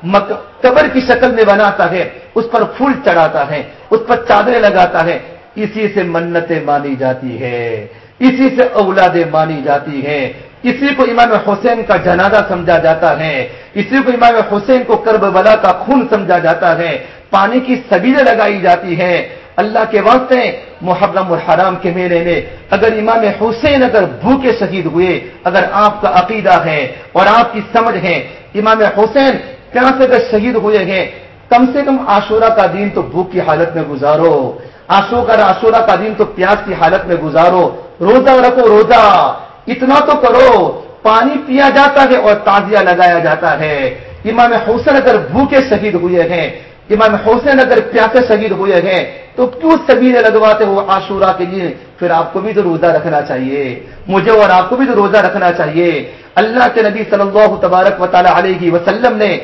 قبر کی شکل میں بناتا ہے، اس پر پھول چڑھاتا ہے، اس پر چادریں لگاتا ہے۔ اسی سے منتیں مانی جاتی ہے، اسی سے اولادیں مانی جاتی ہیں۔ اسی کو امام حسین کا جنازہ سمجھا جاتا ہے، اسی کو امام حسین کو کرب بلا کا خون سمجھا جاتا ہے۔ پانی کی سبیلیں لگائی جاتی ہیں۔ اللہ کے واسطے محرم الحرام کے میلے میں اگر امام حسین اگر بھوکے شہید ہوئے، اگر آپ کا عقیدہ ہے اور آپ کی سمجھ ہے، امام حسین کہاں سے اگر شہید ہوئے ہیں کم سے کم آشورہ کا دن تو بھوک کی حالت میں گزارو۔ آشو کا آشورہ کا دن تو پیاس کی حالت میں گزارو۔ روزہ رکھو، روزہ۔ اتنا تو کرو۔ پانی پیا جاتا ہے اور تازیہ لگایا جاتا ہے۔ امام حسین اگر بھوکے شہید ہوئے ہیں، امام حسین اگر پیاسے شہید ہوئے ہیں، تو کیوں سبیرے لگواتے ہو آشورہ کے لیے؟ پھر آپ کو بھی تو روزہ رکھنا چاہیے۔ مجھے اور آپ کو بھی تو روزہ رکھنا چاہیے۔ اللہ کے نبی صلی اللہ تبارک و تعالی علیہ وسلم نے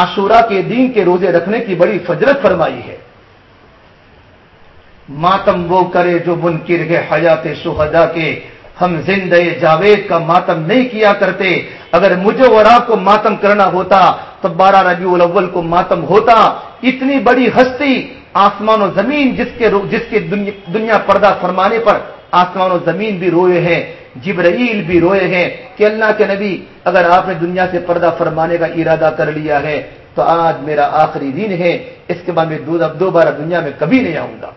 آشورہ کے دین کے روزے رکھنے کی بڑی فجرت فرمائی ہے۔ ماتم وہ کرے جو منکر ہے حیات شہدا کے۔ ہم زندہ جاوید کا ماتم نہیں کیا کرتے۔ اگر مجھے اور آپ کو ماتم کرنا ہوتا تو بارہ ربیع الاول کو ماتم ہوتا۔ اتنی بڑی ہستی آسمان و زمین جس کے جس کے دنیا پردہ فرمانے پر آسمان و زمین بھی روئے ہیں، جبرائیل بھی روئے ہیں کہ اللہ کے نبی اگر آپ نے دنیا سے پردہ فرمانے کا ارادہ کر لیا ہے تو آج میرا آخری دن ہے، اس کے بعد میں دوبارہ دنیا میں کبھی نہیں آؤں گا۔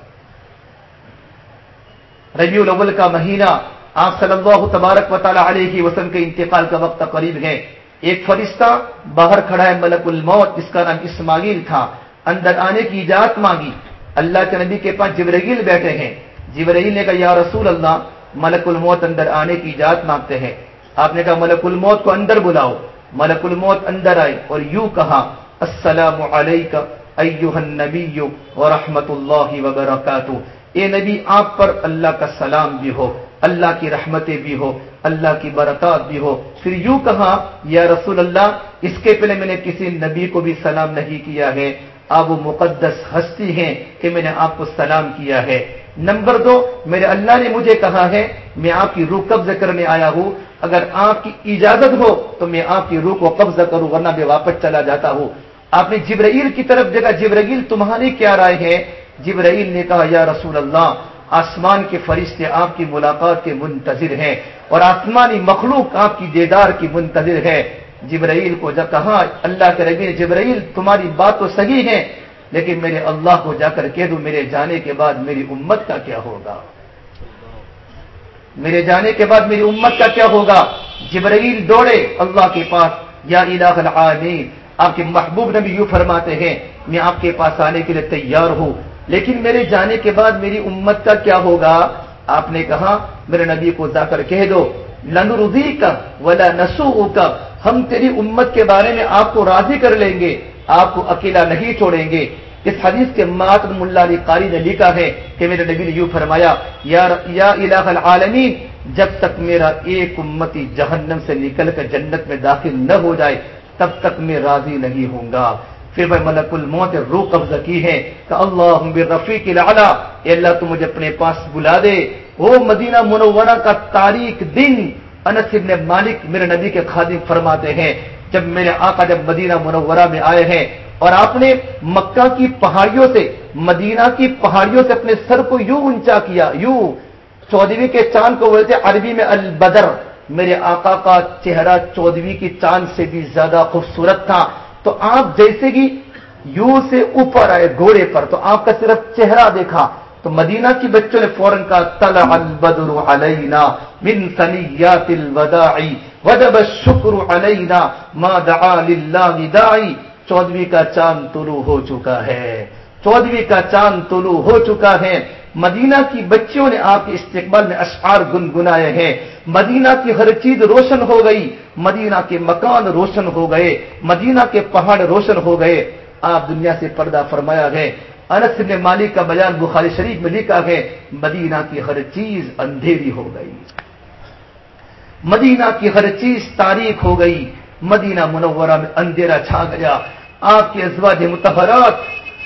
ربیع الاول کا مہینہ، آپ صلی اللہ تبارک و تعالیٰ علیہ کی وسلم کے انتقال کا وقت قریب ہے۔ ایک فرشتہ باہر کھڑا ہے، ملک الموت، جس کا نام اسماعیل تھا۔ اندر آنے کی اجازت مانگی۔ اللہ کے نبی کے پاس جبرگیل بیٹھے ہیں۔ جبرائیل نے کہا، یا رسول اللہ، ملک الموت اندر آنے کی اجازت مانگتے ہیں. آپ نے کہا، ملک الموت کو اندر بلاؤ. ملک الموت اندر آئے اور یوں کہا، السلام علیکم ایوہ النبی ورحمت اللہ وبرکاتہ اے نبی، آپ پر اللہ کا سلام بھی ہو، اللہ کی رحمتیں بھی ہو، اللہ کی برکات بھی ہو۔ پھر یوں کہا، یا رسول اللہ، اس کے پہلے میں نے کسی نبی کو بھی سلام نہیں کیا ہے، آپ وہ مقدس ہستی ہیں کہ میں نے آپ کو سلام کیا ہے۔ نمبر دو، میرے اللہ نے مجھے کہا ہے، میں آپ کی روح قبض کرنے آیا ہوں۔ اگر آپ کی اجازت ہو تو میں آپ کی روح کو قبضہ کروں، ورنہ میں واپس چلا جاتا ہوں۔ آپ نے جبرائیل کی طرف دیکھا جبرائیل تمہاری کیا رائے ہے؟ جبرائیل نے کہا، یا رسول اللہ، آسمان کے فرشتے آپ کی ملاقات کے منتظر ہیں اور آسمانی مخلوق آپ کی دیدار کی منتظر ہے جبرائیل کو جب کہا، اللہ کے ربی جبرائیل، تمہاری بات تو صحیح ہے لیکن میرے اللہ کو جا کر کہہ دوں، میرے جانے کے بعد میری امت کا کیا ہوگا؟ میرے جانے کے بعد میری امت کا کیا ہوگا؟ جبرائیل دوڑے اللہ کے پاس، یا الہ العالمین، آپ کے محبوب نبی یوں فرماتے ہیں، میں آپ کے پاس آنے کے لیے تیار ہوں۔ لیکن میرے جانے کے بعد میری امت کا کیا ہوگا؟ آپ نے کہا، میرے نبی کو جا کر کہہ دو لنردی کا ولا نسو کا ہم تیری امت کے بارے میں آپ کو راضی کر لیں گے۔ آپ کو اکیلا نہیں چھوڑیں گے۔ اس حدیث کے ماتم ملا علی قاری نے لکھا ہے کہ میرے نبی نے یوں فرمایا، یا الہ العالمین، جب تک میرا ایک امتی جہنم سے نکل کر جنت میں داخل نہ ہو جائے، تب تک میں راضی نہیں ہوں گا۔ پھر میں ملک الموت روح قبضہ کی ہے کہ اللہ رفیق اے اللہ تو مجھے اپنے پاس بلا دے۔ وہ مدینہ منورہ کا تاریخ دن، انس ابن مالک میرے نبی کے خادم فرماتے ہیں جب میرے آقا جب مدینہ منورہ میں آئے ہیں اور آپ نے مکہ کی پہاڑیوں سے، مدینہ کی پہاڑیوں سے اپنے سر کو یوں اونچا کیا، یوں چودوی کے چاند کو بولتے عربی میں البدر۔ میرے آقا کا چہرہ چودوی کی چاند سے بھی زیادہ خوبصورت تھا۔ تو آپ جیسے کہ یوں سے اوپر آئے گھوڑے پر، تو آپ کا صرف چہرہ دیکھا۔ تو مدینہ کی بچوں نے فوراً کا تل البدر علینا من سنیات الوداعی۔ وجب الشکر علینا ما دعا للہ داعی۔ چودوی کا چاند طلوع ہو چکا ہے۔ چودوی کا چاند طلوع ہو چکا ہے۔ مدینہ کی بچیوں نے آپ کے استقبال میں اشعار گنگنائے ہیں۔ مدینہ کی ہر چیز روشن ہو گئی۔ مدینہ کے مکان روشن ہو گئے۔ مدینہ کے پہاڑ روشن ہو گئے۔ آپ دنیا سے پردہ فرمایا گئے انس نے مالک کا بیان بخاری شریف میں لکھا ہے، مدینہ کی ہر چیز اندھیری ہو گئی۔ مدینہ کی ہر چیز تاریخ ہو گئی۔ مدینہ منورہ میں اندھیرا چھا گیا۔ آپ کے ازواج متحرات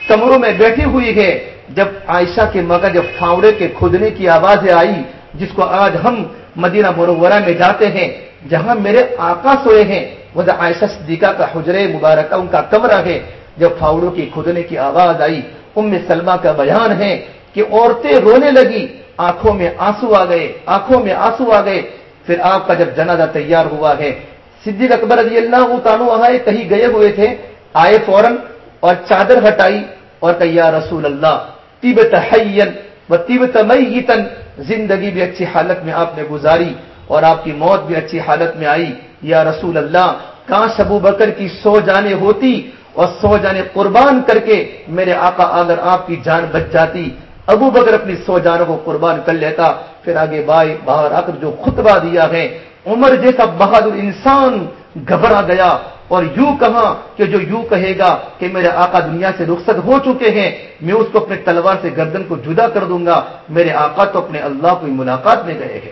کمروں میں بیٹھی ہوئی ہے۔ جب عائشہ کے مگر جب فاوڑے کے کھدنے کی آوازیں آئی، جس کو آج ہم مدینہ مرورہ میں جاتے ہیں، جہاں میرے آقا سوئے ہیں وہ عائشہ صدیقہ کا حجر مبارکہ ان کا کمرہ ہے۔ جب فاوڑوں کی کھدنے کی آواز آئی، ام سلمہ کا بیان ہے کہ عورتیں رونے لگی۔ آنکھوں میں آنسو آ گئے، آنکھوں میں آنسو آ گئے۔ پھر آپ کا جب جنازہ تیار ہوا ہے، صدیق اکبر رضی اللہ تانو وہاں کہیں گئے ہوئے تھے، آئے فوراً اور چادر ہٹائی اور کہ یا رسول اللہ تیبت حین و تیبت میتن زندگی بھی اچھی حالت میں آپ نے گزاری اور آپ کی موت بھی اچھی حالت میں آئی۔ یا رسول اللہ، کاش ابو بکر کی سو جانے ہوتی اور سو جانے قربان کر کے میرے آقا اگر آپ کی جان بچ جاتی۔ ابو بکر اپنی سو جانوں کو قربان کر لیتا۔ پھر آگے بائی باہر آ کر جو خطبہ دیا ہے، عمر جیسا بہادر انسان گھبرا گیا اور یوں کہا کہ جو یوں کہے گا کہ میرے آقا دنیا سے رخصت ہو چکے ہیں، میں اس کو اپنے تلوار سے گردن کو جدا کر دوں گا۔ میرے آقا تو اپنے اللہ کو ملاقات میں گئے ہیں۔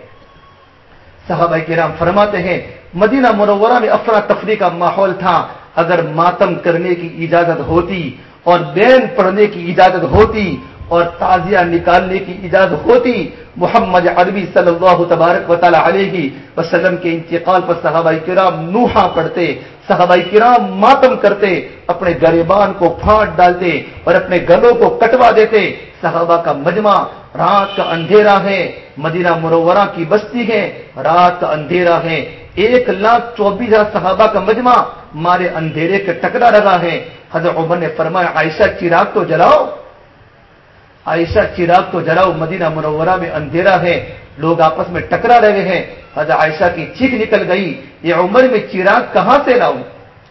صحابہ کرام فرماتے ہیں، مدینہ مرورہ میں افراتفری کا ماحول تھا۔ اگر ماتم کرنے کی اجازت ہوتی اور بین پڑھنے کی اجازت ہوتی اور تازیہ نکالنے کی اجازت ہوتی محمد عربی صلی اللہ تبارک و تعالی علیہ وسلم کے انتقال پر صحابہ کرام نوحا پڑھتے، صحابہ کرام ماتم کرتے، اپنے گریبان کو پھاٹ ڈالتے اور اپنے گلوں کو کٹوا دیتے۔ صحابہ کا مجمع رات کا اندھیرا ہے، مدینہ مرورہ کی بستی ہے، رات کا اندھیرا ہے۔ ایک لاکھ چوبیس ہزار صحابہ کا مجمع مارے اندھیرے کے ٹکرا رہا ہے۔ حضرت عمر نے فرمایا، عائشہ، چراغ تو جلاؤ۔ عائشہ چراغ تو جلاؤ مدینہ منورہ میں اندھیرا ہے۔ لوگ آپس میں ٹکرا رہے ہیں۔ حضرت عائشہ کی چیخ نکل گئی۔ یہ عمر میں چراغ کہاں سے لاؤ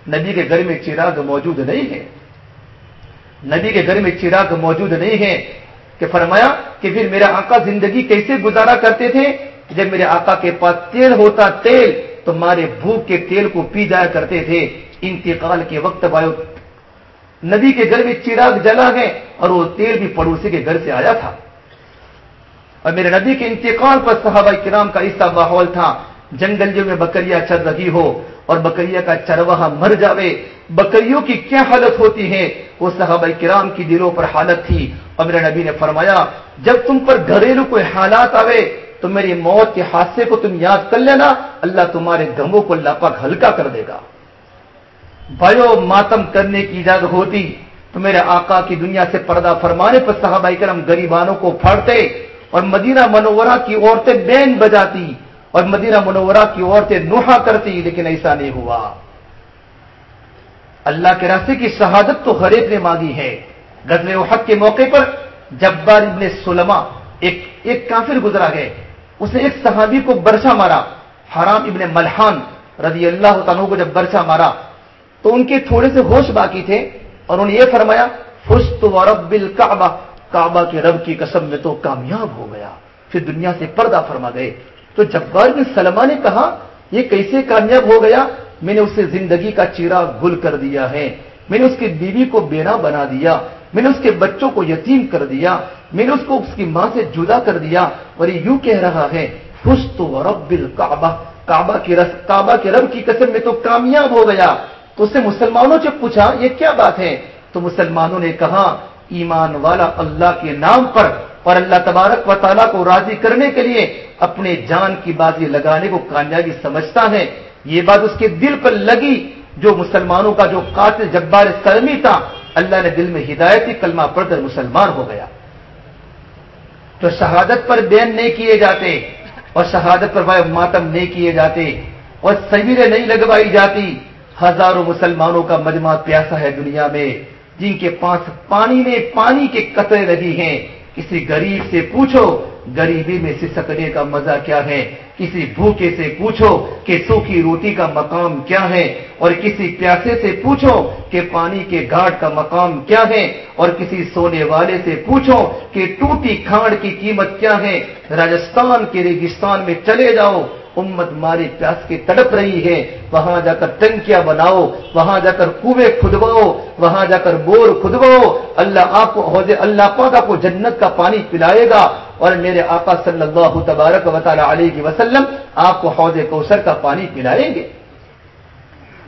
نبی کے گھر میں چراغ موجود نہیں ہے۔ نبی کے گھر میں چراغ موجود نہیں ہے۔ کہ فرمایا کہ پھر میرا آقا زندگی کیسے گزارا کرتے تھے؟ جب میرے آقا کے پاس تیل ہوتا تیل، تو مارے بھوک کے تیل کو پی جایا کرتے تھے۔ انتقال کے وقت بایو نبی کے گھر میں چراغ جلا ہے اور وہ تیل بھی پڑوسی کے گھر سے آیا تھا۔ اور میرے نبی کے انتقال پر صحابہ کرام کا ایسا ماحول تھا جنگل میں بکریا چل رہی ہو اور بکریا کا چرواہا مر جاوے۔ بکریوں کی کیا حالت ہوتی ہے؟ وہ صحابہ کرام کی دلوں پر حالت تھی۔ اور میرے نبی نے فرمایا، جب تم پر گھریلو کوئی حالات آوے، تو میری موت کے حادثے کو تم یاد کر لینا۔ اللہ تمہارے گموں کو اللہ پاک ہلکا کر دے گا۔ بھائیو، ماتم کرنے کی اجازت ہوتی تو میرے آقا کی دنیا سے پردہ فرمانے پر صحابہ کرم غریبانوں کو پھاڑتے اور مدینہ منورہ کی عورتیں بین بجاتی اور مدینہ منورہ کی عورتیں نوحا کرتی، لیکن ایسا نہیں ہوا۔ اللہ کے راستے کی شہادت تو ہر ایک نے مانگی ہے۔ غزل حق کے موقع پر جبار ابن سلما ایک ایک کافر گزرا گئے۔ اس نے ایک صحابی کو برسا مارا، حرام ابن ملحان رضی اللہ تعالیٰ کو جب برسا مارا تو ان کے تھوڑے سے ہوش باقی تھے اور انہوں نے یہ فرمایا فست و رب الکعبہ کعبہ کے رب کی قسم میں تو کامیاب ہو گیا۔ پھر دنیا سے پردہ فرما گئے۔ تو جبار بن سلما نے کہا، یہ کیسے کامیاب ہو گیا؟ میں نے اسے زندگی کا چیرا گل کر دیا ہے۔ میں نے اس کی بیوی کو بینا بنا دیا۔ میں نے اس کے بچوں کو یتیم کر دیا۔ میں نے اس کو اس کی ماں سے جدا کر دیا۔ اور یہ یوں کہہ رہا ہے فست و رب الکعبہ کعبہ کعبہ کے رب کی قسم میں تو کامیاب ہو گیا۔ تو اس نے مسلمانوں سے پوچھا، یہ کیا بات ہے؟ تو مسلمانوں نے کہا، ایمان والا اللہ کے نام پر اور اللہ تبارک و تعالیٰ کو راضی کرنے کے لیے اپنے جان کی بازی لگانے کو کامیابی سمجھتا ہے۔ یہ بات اس کے دل پر لگی جو مسلمانوں کا جو قاتل جبار سلمی تھا۔ اللہ نے دل میں ہدایتی کلمہ پڑھ کر مسلمان ہو گیا۔ تو شہادت پر بین نہیں کیے جاتے اور شہادت پر ماتم نہیں کیے جاتے اور سبیریں نہیں لگوائی جاتی۔ ہزاروں مسلمانوں کا مجمع پیاسا ہے دنیا میں، جن کے پاس پانی میں پانی کے قطرے رہی ہیں۔ کسی غریب سے پوچھو، غریبی میں سسکنے کا مزہ کیا ہے؟ کسی بھوکے سے پوچھو کہ سوکھی روٹی کا مقام کیا ہے؟ اور کسی پیاسے سے پوچھو کہ پانی کے گھاٹ کا مقام کیا ہے؟ اور کسی سونے والے سے پوچھو کہ ٹوٹی کھاڑ کی قیمت کیا ہے؟ راجستھان کے ریگستان میں چلے جاؤ۔ امت ماری پیاس کی تڑپ رہی ہے۔ وہاں جا کر ٹنکیاں بناؤ، وہاں جا کر کنویں کھدواؤ، وہاں جا کر بور کھدواؤ۔ اللہ آپ کو اللہ پاک آپ کو جنت کا پانی پلائے گا۔ اور میرے آقا صلی اللہ تبارک و تعالی علیہ وسلم آپ کو حوض کوثر کا پانی پلائیں گے۔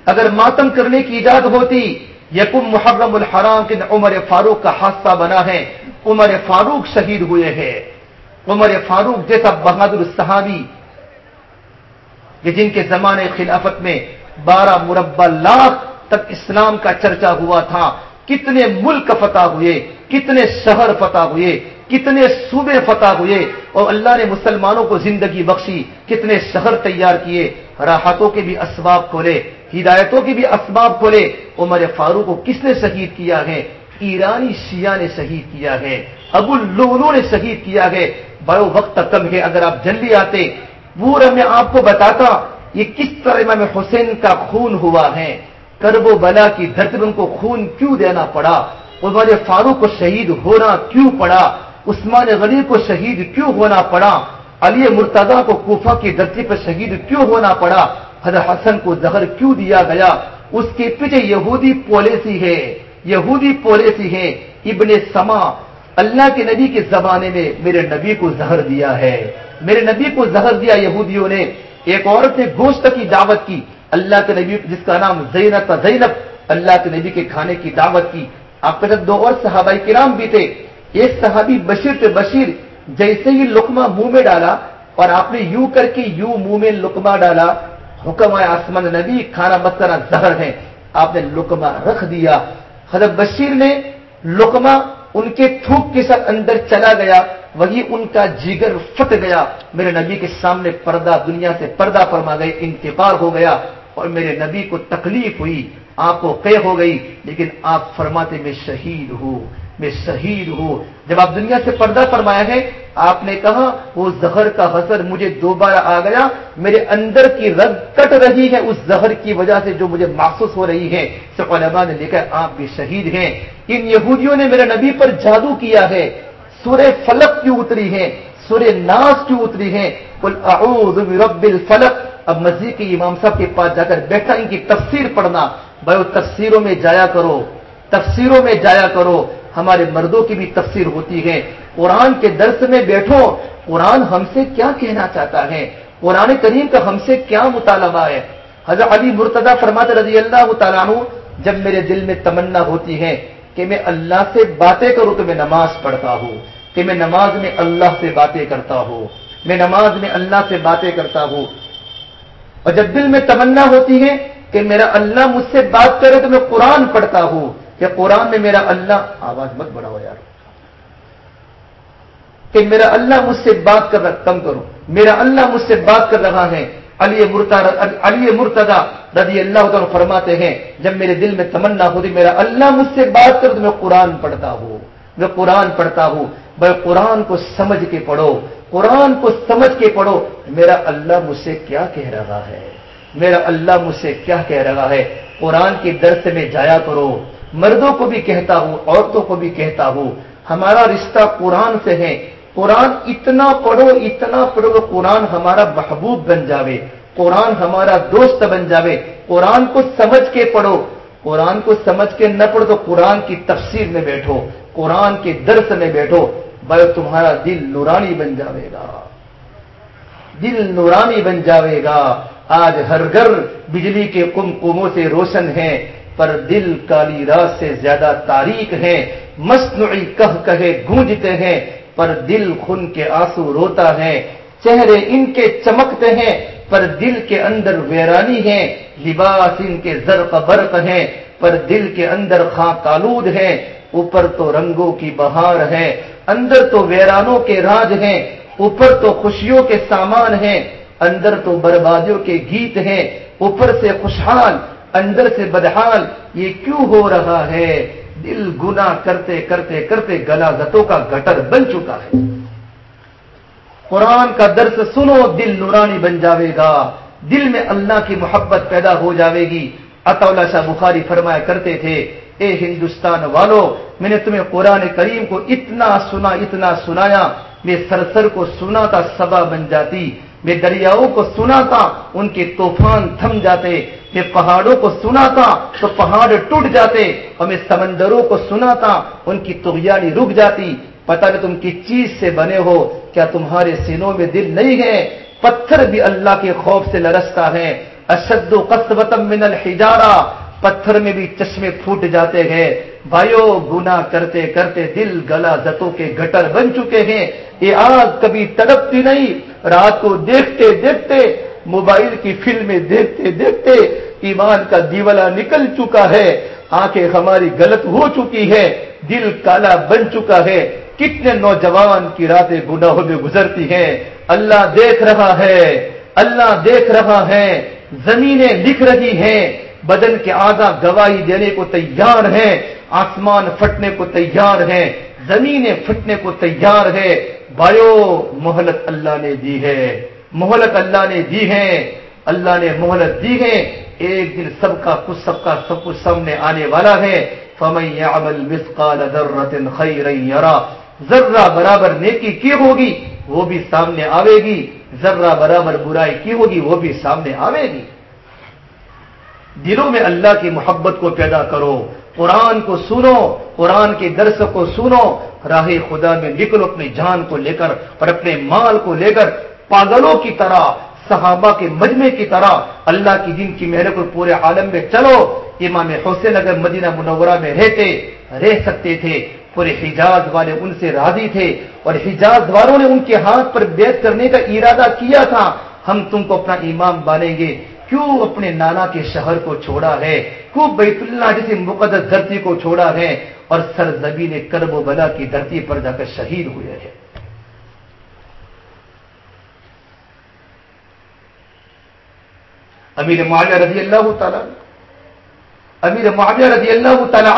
اگر ماتم کرنے کی ایجاد ہوتی یقم محرم الحرام کے عمر فاروق کا حادثہ بنا ہے۔ عمر فاروق شہید ہوئے ہیں۔ عمر فاروق جیسا بہادر صحابی کہ جن کے زمانے خلافت میں بارہ مربع لاکھ تک اسلام کا چرچا ہوا تھا، کتنے ملک فتح ہوئے، کتنے شہر فتح ہوئے، کتنے صوبے فتح ہوئے، اور اللہ نے مسلمانوں کو زندگی بخشی، کتنے شہر تیار کیے، راحتوں کے بھی اسباب کھولے، ہدایتوں کے بھی اسباب کھولے، عمر فاروق کو کس نے شہید کیا ہے؟ ایرانی شیعہ نے شہید کیا ہے، ابو الولو نے شہید کیا ہے بڑو وقت کم ہے، اگر آپ جلدی آتے پورا میں آپ کو بتاتا یہ کس طرح امام حسین کا خون ہوا ہے؟ کرب و بلا کی دھرتی ان کو خون کیوں دینا پڑا؟ عمر فاروق کو شہید ہونا کیوں پڑا؟ عثمان غنی کو شہید کیوں ہونا پڑا؟ علی مرتضی کو کوفہ کی دھرتی پر شہید کیوں ہونا پڑا؟ حضرت حسن کو زہر کیوں دیا گیا؟ اس کے پیچھے یہودی پالیسی ہے، یہودی پالیسی ہے، ابن سما، اللہ کے نبی کے زمانے میں میرے نبی کو زہر دیا ہے۔ میرے نبی کو زہر دیا یہودیوں نے، ایک عورت نے گوشت کی دعوت کی، اللہ کے نبی جس کا نام زینب زینب، اللہ کے نبی کے کھانے کی دعوت کی۔ آپ کے ساتھ دو اور صحابہ کرام بھی تھے۔ ایک صحابی بشیر کے بشیر جیسے ہی لکما منہ میں ڈالا اور آپ نے یوں کر کے یوں منہ میں لکما ڈالا، حکم آیا آسمان نبی، کھانا مت کرنا زہر ہے۔ آپ نے لکما رکھ دیا۔ حضرت بشیر نے لکما ان کے تھوک کے ساتھ اندر چلا گیا، وہی ان کا جگر پھٹ گیا۔ میرے نبی کے سامنے پردہ دنیا سے پردہ فرما گئے، انتقال ہو گیا اور میرے نبی کو تکلیف ہوئی آپ کو قے ہو گئی، لیکن آپ فرماتے میں شہید ہوں۔ میں شہید ہوں۔ جب آپ دنیا سے پردہ فرمایا ہے آپ نے کہا، وہ زہر کا حسر مجھے دوبارہ آ گیا، میرے اندر کی رگ کٹ رہی ہے، اس زہر کی وجہ سے جو مجھے محسوس ہو رہی ہے۔ علماء نے لکھا آپ بھی شہید ہیں۔ ان یہودیوں نے میرے نبی پر جادو کیا ہے۔ سورہ فلق کیوں اتری ہے؟ سورہ ناس کیوں اتری ہے؟ اعوذ برب الفلق۔ اب مسجد کے امام صاحب کے پاس جا کر بیٹھا، ان کی تفسیر پڑھنا۔ بھائی تفسیروں میں جایا کرو، تفسیروں میں جایا کرو۔ ہمارے مردوں کی بھی تفسیر ہوتی ہے۔ قرآن کے درس میں بیٹھو، قرآن ہم سے کیا کہنا چاہتا ہے؟ قرآن کریم کا ہم سے کیا مطالبہ ہے؟ حضرت علی مرتدہ فرمات رضی اللہ تعالیٰ عنہ، جب میرے دل میں تمنا ہوتی ہے کہ میں اللہ سے باتیں کروں تو میں نماز پڑھتا ہوں، کہ میں نماز میں اللہ سے باتیں کرتا ہوں، میں نماز میں اللہ سے باتیں کرتا ہوں۔ اور جب دل میں تمنا ہوتی ہے کہ میرا اللہ مجھ سے بات کرے تو میں قرآن پڑھتا ہوں کہ قرآن میں میرا اللہ، آواز مت بڑا ہو یار۔ کہ میرا اللہ مجھ سے بات کر رہا، کم کرو۔ میرا اللہ مجھ سے بات کر رہا ہے۔ علی علی مرتدا رضی اللہ تعالیٰ فرماتے ہیں، جب میرے دل میں تمنا ہوتی میرا اللہ مجھ سے بات کر تو میں قرآن پڑھتا ہوں۔ میں قرآن پڑھتا ہوں۔ بھائی قرآن کو سمجھ کے پڑھو۔ قرآن کو سمجھ کے پڑھو۔ میرا اللہ مجھ سے کیا کہہ رہا ہے؟ میرا اللہ مجھ سے کیا کہہ رہا ہے؟ قرآن کے درس میں جایا کرو۔ مردوں کو بھی کہتا ہوں، عورتوں کو بھی کہتا ہوں۔ ہمارا رشتہ قرآن سے ہے۔ قرآن اتنا پڑھو اتنا پڑھو، قرآن ہمارا محبوب بن جاوے۔ قرآن ہمارا دوست بن جاوے۔ قرآن کو سمجھ کے پڑھو۔ قرآن کو سمجھ کے نہ پڑھو تو قرآن کی تفسیر میں بیٹھو۔ قرآن کے درس میں بیٹھو۔ بھائی تمہارا دل نورانی بن جاوے گا۔ دل نورانی بن جاوے گا۔ آج ہر گھر بجلی کے کم کموں سے روشن ہے۔ پر دل کالی رات سے زیادہ تاریخ ہے مصنوعی کہ کہے گونجتے ہیں، پر دل خون کے آنسو روتا ہے، چہرے ان کے چمکتے ہیں، پر دل کے اندر ویرانی ہے لباس ان کے زرق برق ہیں، پر دل کے اندر خاں کالود ہے اوپر تو رنگوں کی بہار ہے، اندر تو ویرانوں کے راج ہیں، اوپر تو خوشیوں کے سامان ہیں، اندر تو بربادیوں کے گیت ہیں، اوپر سے خوشحال اندر سے بدحال یہ کیوں ہو رہا ہے؟ دل گنا کرتے کرتے کرتے گلا گتوں کا گٹر بن چکا ہے۔ قرآن کا درس سنو، دل نورانی بن جاوے گا۔ دل میں اللہ کی محبت پیدا ہو جاوے گی۔ اطولا شاہ بخاری فرمایا کرتے تھے، اے ہندوستان والو، میں نے تمہیں قرآن کریم کو اتنا سنا، اتنا سنایا۔ میں سرسر کو سنا تھا سبا بن جاتی، میں دریاؤں کو سنا تھا ان کے طوفان تھم جاتے۔ میں پہاڑوں کو سنا تھا تو پہاڑ ٹوٹ جاتے، اور میں سمندروں کو سنا تھا، ان کی تغیانی رک جاتی۔ پتہ نہیں تم کس چیز سے بنے ہو، کیا تمہارے سینوں میں دل نہیں ہے؟ پتھر بھی اللہ کے خوف سے لرستا ہے۔ اشد قصبتم من الحجارہ، پتھر میں بھی چشمے پھوٹ جاتے ہیں۔ بھائیو گنا کرتے کرتے دل گلا زتوں کے گٹر بن چکے ہیں۔ یہ آگ کبھی تڑپتی نہیں، رات کو دیکھتے دیکھتے موبائل کی فلمیں دیکھتے دیکھتے ایمان کا دیولا نکل چکا ہے۔ آنکھیں ہماری غلط ہو چکی ہے دل کالا بن چکا ہے۔ کتنے نوجوان کی راتیں گناہوں میں گزرتی ہیں۔ اللہ دیکھ رہا ہے۔ اللہ دیکھ رہا ہے۔ زمینیں لکھ رہی ہیں۔ بدن کے آدھا گواہی دینے کو تیار ہے آسمان پھٹنے کو تیار ہے زمینیں پھٹنے کو تیار ہے بایو مہلت اللہ نے دی ہے۔ مہلت اللہ نے دی ہے اللہ نے مہلت دی ہے ایک دن سب کا کچھ سب کا سب کچھ سامنے آنے والا ہے۔ ذرہ برابر نیکی کی ہوگی وہ بھی سامنے آئے گی، ذرہ برابر برائی کی ہوگی وہ بھی سامنے آئے گی۔ دلوں میں اللہ کی محبت کو پیدا کرو، قرآن کو سنو، قرآن کے درس کو سنو، راہ خدا میں نکلو، اپنی جان کو لے کر اور اپنے مال کو لے کر پاگلوں کی طرح، صحابہ کے مجمے کی طرح، اللہ کی دن کی محنت کو پورے عالم میں چلو۔ امام حسین اگر مدینہ منورہ میں رہتے، رہ سکتے تھے۔ پورے حجاز والے ان سے راضی تھے۔ اور حجاز والوں نے ان کے ہاتھ پر بیت کرنے کا ارادہ کیا تھا۔ ہم تم کو اپنا امام بانیں گے۔ کیوں اپنے نانا کے شہر کو چھوڑا ہے؟ کیوں بیت اللہ جیسی مقدس دھرتی کو چھوڑا ہے؟ اور سرزمین کرب و بلا کی دھرتی پر جا کر شہید ہوئے ہیں۔ امیر معاویہ رضی اللہ تعالیٰ امیر معاویہ رضی اللہ تعالیٰ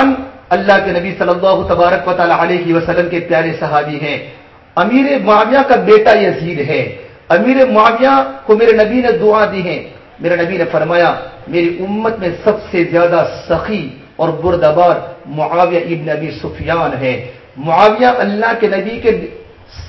اللہ کے نبی صلی اللہ تبارک و تعالیٰ علیہ وسلم کے پیارے صحابی ہیں. امیر معاویہ کا بیٹا یزید ہے. امیر معاویہ کو میرے نبی نے دعا دی ہیں. میرے نبی نے فرمایا، میری امت میں سب سے زیادہ سخی اور بردبار معاویہ ابن ابی سفیان ہے. معاویہ اللہ کے نبی کے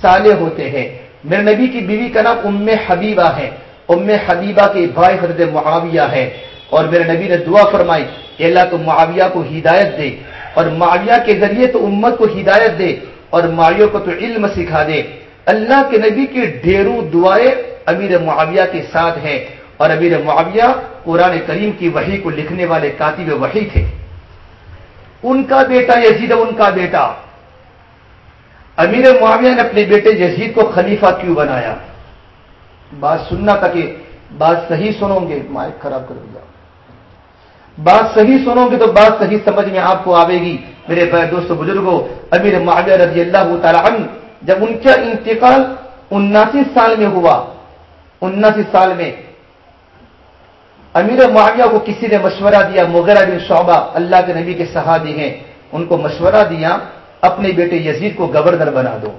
سالے ہوتے ہیں. میرے نبی کی بیوی کا نام ام حبیبہ ہے. ام حبیبہ کے بھائی حضرت معاویہ ہے۔ اور میرے نبی نے دعا فرمائی کہ اللہ تو معاویہ کو ہدایت دے اور معاویہ کے ذریعے تو امت کو ہدایت دے اور معاویہ کو تو علم سکھا دے۔ اللہ کے نبی کی ڈھیرو دعائیں امیر معاویہ کے ساتھ ہیں اور امیر معاویہ قرآن کریم کی وحی کو لکھنے والے کاتب وحی تھے۔ ان کا بیٹا یزید ان کا بیٹا۔ امیر معاویہ نے اپنے بیٹے یزید کو خلیفہ کیوں بنایا؟ بات سننا تھا کہ بات صحیح سنو گے، مائک خراب کر دیا۔ بات صحیح سنو گے تو بات صحیح سمجھ میں آپ کو آئے گی۔ میرے بھائی دوست بزرگوں امیر معاویہ رضی اللہ تعالی عنہ جب ان کا انتقال اناسی سال میں ہوا، اناسی سال میں امیر معاویہ کو کسی نے مشورہ دیا، مغیرہ بن شعبہ، اللہ کے نبی کے صحابی ہیں، ان کو مشورہ دیا، اپنے بیٹے یزید کو گورنر بنا دو۔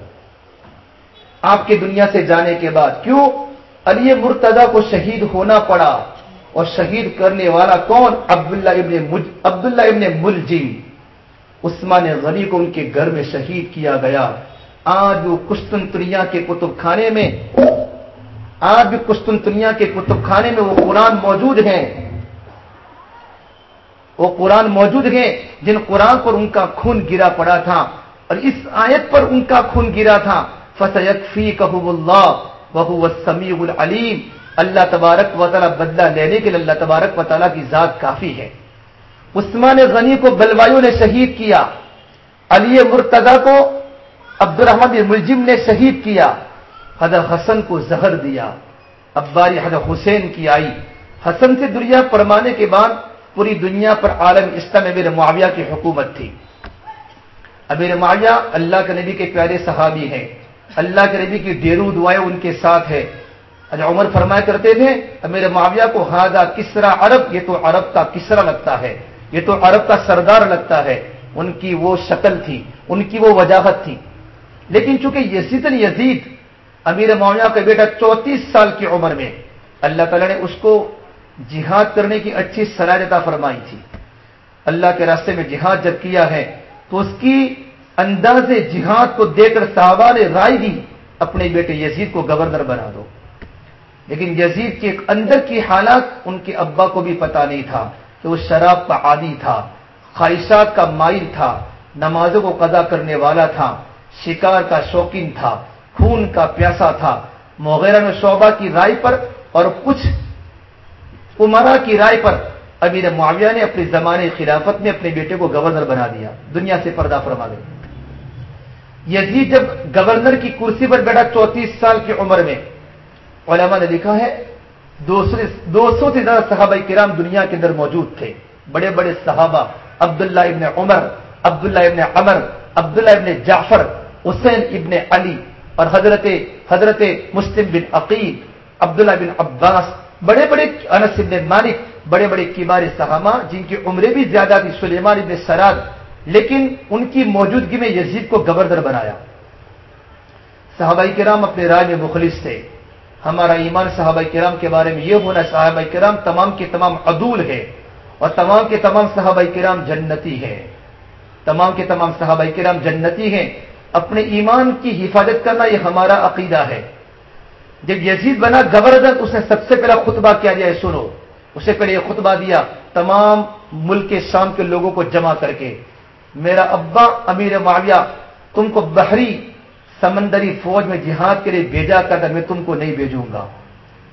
آپ کی دنیا سے جانے کے بعد کیوں علی مرتضی کو شہید ہونا پڑا اور شہید کرنے والا کون؟ عبداللہ ابن عبداللہ ابن ملجم۔ عثمان غنی کو ان کے گھر میں شہید کیا گیا۔ آج وہ کشتنتریا کے کتب خانے میں آج بھی کشتنتنیا کے کتب خانے میں وہ قرآن موجود ہیں۔ وہ قرآن موجود ہیں جن قرآن پر ان کا خون گرا پڑا تھا اور اس آیت پر ان کا خون گرا تھا۔ فصفی کہب اللہ بہو سمیع العلیم۔ اللہ تبارک و تعالیٰ بدلہ لینے کے لیے اللہ تبارک و تعالیٰ کی ذات کافی ہے۔ عثمان غنی کو بلوایوں نے شہید کیا۔ علی مرتضی کو عبد الرحمد ملجم نے شہید کیا۔ حضرت حسن کو زہر دیا۔ اباری حضرت حسین کی آئی۔ حسن سے دنیا پرمانے کے بعد پوری دنیا پر عالم اسلام امیر معاویہ کی حکومت تھی۔ امیر معاویہ اللہ کے نبی کے پیارے صحابی ہیں۔ اللہ کے نبی کی ڈیرو دعائیں ان کے ساتھ ہے عمر فرمایا کرتے تھے امیر معاویہ کو ہادا کسرا عرب، یہ تو عرب کا کسرا لگتا ہے؟ یہ تو عرب کا سردار لگتا ہے۔ ان کی وہ شکل تھی، ان کی وہ وجاہت تھی۔ لیکن چونکہ یزید یزید امیر معاویہ کا بیٹا چونتیس سال کی عمر میں، اللہ تعالیٰ نے اس کو جہاد کرنے کی اچھی صلاحیت فرمائی تھی۔ اللہ کے راستے میں جہاد جب کیا ہے، تو اس کی انداز جہاد کو دے کر صحابہ نے رائے دی، اپنے بیٹے یزید کو گورنر بنا دو۔ لیکن یزید کے اندر کی حالات ان کے ابا کو بھی پتا نہیں تھا کہ وہ شراب کا عادی تھا، خواہشات کا مائل تھا، نمازوں کو قضا کرنے والا تھا، شکار کا شوقین تھا، خون کا پیاسا تھا۔ مغیرہ میں شعبہ کی رائے پر اور کچھ عمرہ کی رائے پر امیر معاویہ نے اپنے زمانے خلافت میں اپنے بیٹے کو گورنر بنا دیا۔ دنیا سے پردہ فرما دے۔ یزید جب گورنر کی کرسی پر بیٹھا چونتیس سال کی عمر میں، علماء نے لکھا ہے دو سو سے زیادہ صحابہ کرام دنیا کے اندر موجود تھے۔ بڑے بڑے صحابہ، عبداللہ ابن عمر، عبداللہ ابن عمر، عبداللہ ابن جعفر، حسین ابن علی اور حضرت حضرت مسلم بن عقید عبداللہ بن عباس، بڑے بڑے انس ابن مالک، بڑے بڑے کبار صحابہ، جن کی عمریں بھی زیادہ تھی سلیمان ابن سراد لیکن ان کی موجودگی میں یزید کو گورنر بنایا۔ صحابہ کرام اپنے رائے میں مخلص تھے۔ ہمارا ایمان صحابہ کرام کے بارے میں یہ ہونا صحابہ کرام تمام کے تمام عدول ہے اور تمام کے تمام صحابہ کرام جنتی ہے تمام کے تمام صحابہ کرام جنتی ہیں۔ اپنے ایمان کی حفاظت کرنا یہ ہمارا عقیدہ ہے۔ جب یزید بنا گورنر اس نے سب سے پہلا خطبہ کیا دیا سنو۔ اسے پہلے یہ خطبہ دیا، تمام ملک کے شام کے لوگوں کو جمع کر کے۔ میرا ابا امیر معاویہ تم کو بحری سمندری فوج میں جہاد کے لیے بھیجا کر میں تم کو نہیں بھیجوں گا۔